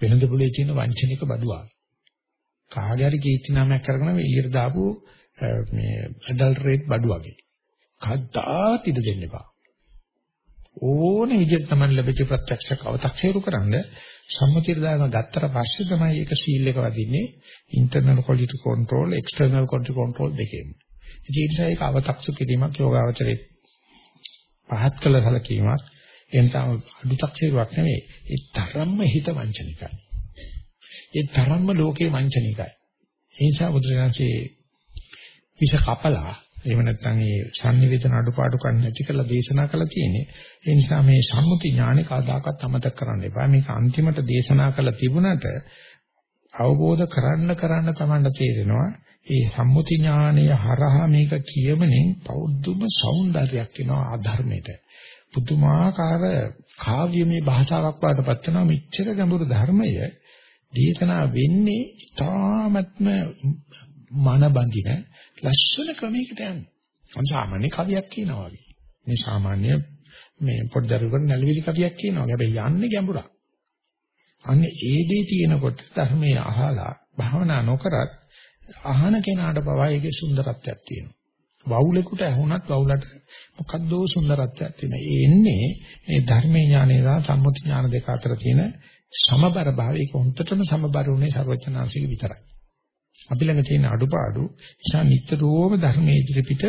වෙනද පුලේ තියෙන වංචනික බඩුවා. කාගේ හරි කීර්ති නාමයක් කරගෙන එළියට දාපු මේ ඇඩල්ටරේට් බඩු වගේ. කද්දාත් ඉඩ දෙන්න එපා. ඕනේ විදිහට තමයි ලැබිච්ච ප්‍රත්‍යක්ෂ කවතක්සේරු කරන්න සම්මුතිය දාන ගත්තට පස්සේ තමයි ඒක සීල් එක වදින්නේ internal quality control external quality control දෙකෙන්. ඒ නිසා ඒක අව탁සු කිරීමක් යෝගාවචරේ පහත් කළ සැලකීමක් එන්ටම අදු탁සේරුවක් නෙවෙයි. ඒ තරම්ම හිත වංචනිකයි. ඒ තරම්ම ලෝකේ වංචනිකයි. ඒ නිසා බුදුරජාණන්සේ විෂ කපලා එහෙම නැත්නම් මේ sannivedana අඩුපාඩු කන් නැති කරලා දේශනා කළා තියෙන්නේ. ඒ නිසා මේ සම්මුති ඥානෙ කවදාකවත් අමතක කරන්න එපා. මේක අන්තිමට දේශනා කළා තිබුණට අවබෝධ කරන්න කරන්න තමයි තේරෙනවා. ඒ සම්මුති ඥානය හරහා මේක කියමනෙන් පෞද්දුම సౌందර්යයක් වෙනවා අධර්මයට. පුදුමාකාර කාව්‍යමය භාෂාවක් වඩපත් වෙනවා මෙච්චර ගැඹුරු ධර්මය දේශනා වෙන්නේ තාමත්ම මන බඳින ලස්සන ක්‍රමයකට යන්නේ. අන් සාමාන්‍ය කවියක් කියනවා වගේ. මේ සාමාන්‍ය මේ පොඩ්ඩරුකට නැලවිලි කවියක් කියනවා. හැබැයි යන්නේ ගැඹුරක්. අන්න ඒ දේ තියෙනකොට ධර්මයේ අහලා භාවනා නොකරත් අහන කෙනාට පවා ඒකේ සුන්දරත්වයක් තියෙනවා. වවුලෙකුට ඇහුණත් වවුලට මොකද්ද සුන්දරත්වයක් තියෙනවා. ඒ එන්නේ මේ ධර්මයේ ඥානය සහ සම්මුති ඥාන දෙක අතර තියෙන සමබර භාවය. ඒක හොන්තටම සමබර උනේ සර්වඥාන්සික විතරයි. අපි ළඟ තියෙන අඩුපාඩු නිසා නිතරම ධර්මයේ ඉදිරිපිට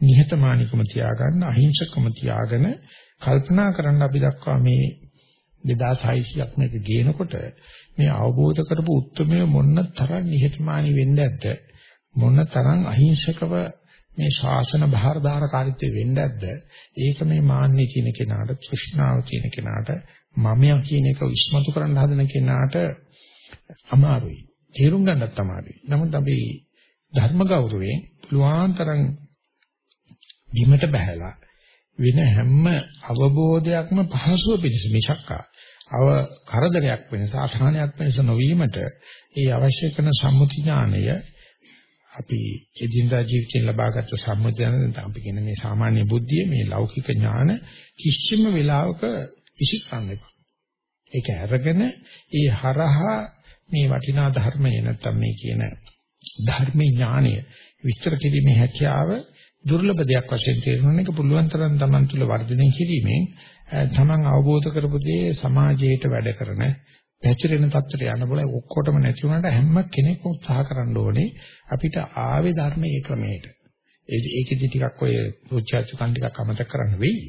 නිහතමානීකම තියාගන්න අහිංසකම තියාගෙන කල්පනා කරන්න අපි දක්වා මේ 2600ක් මේක ගේනකොට මේ අවබෝධ කරපු උත්තරමය මොන තරම් නිහතමානී වෙන්න ඇද්ද? මොන තරම් අහිංසකව මේ ශාසන බාහිරධාරකාරීත්වය වෙන්න ඇද්ද? ඒක මේ මාන්නේ කියන කෙනාට තෘෂ්ණාව කියන කෙනාට මමයා කියන එක ඉස්මතු කරන්න හදන කෙනාට අමාරුයි. තේරුම් ගන්නත් අමාරුයි නමුත් අපි ධර්ම ගෞරවයෙන් පුළුවන් තරම් බිමට බහැලා වෙන හැම අවබෝධයක්ම පහසුව පිණිස මිසක්කා අව කරදරයක් වෙනස අසහනයක් වෙනස නොවීමට ඒ අවශ්‍ය කරන සම්මුති ඥානය අපි එදිනදා ජීවිතයෙන් ලබාගත් සම්මුතියන අපි කියන මේ සාමාන්‍ය බුද්ධිය මේ ලෞකික ඥාන කිසිම වෙලාවක විසිකරන්න එපා. ඒක අරගෙන ඒ හරහා මේ වටිනා ධර්මය නැත්තම් මේ කියන ධර්මී ඥානය විස්තර කිරීමේ හැකියාව දුර්ලභ දෙයක් වශයෙන් තේරුම් එක පුළුවන් තරම් Taman තුල වර්ධනය කිරීමෙන් Taman අවබෝධ කරපු දේ සමාජයට වැඩ කරන පැතිරෙන තත්ත්වයට යන්න බල ඔක්කොටම නැති වුණාට හැම කෙනෙක්ම උත්සාහ කරන්න ඕනේ අපිට ආවේ ධර්මයේ ක්‍රමයට. ඒකෙදි ටිකක් ඔය උච්චාචුකන් ටිකක් අමතක කරන්න වෙයි.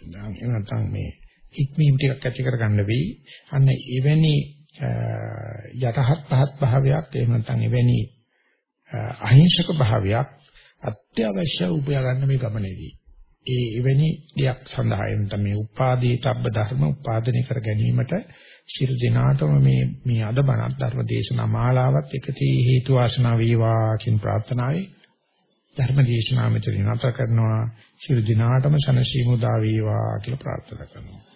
එහෙම නැත්නම් මේ ඉක්මීම් ටිකක් ඇති කරගන්න වෙයි. අන්න එවැනි යටහත් පහත් භාවයක් එහෙම නැත්නම් එවැනි අහිංසක භාවයක් අත්‍යවශ්‍ය උපයා ගන්න මේ ගමනේදී. ඒ එවැනි දෙයක් සඳහා එන්න මේ උපාදීතබ්බ ධර්ම උපාදනය කර ගැනීමට ශිරු දිනාටම මේ මේ අද බණක් ධර්ම දේශනා මාලාවත් එකතී හේතු වාසනා වේවා කියන ප්‍රාර්ථනාවයි ධර්ම දේශනාව මෙතන නතර කරනවා ශිරු දිනාටම සනසීමු දා වේවා කියලා ප්‍රාර්ථනා කරනවා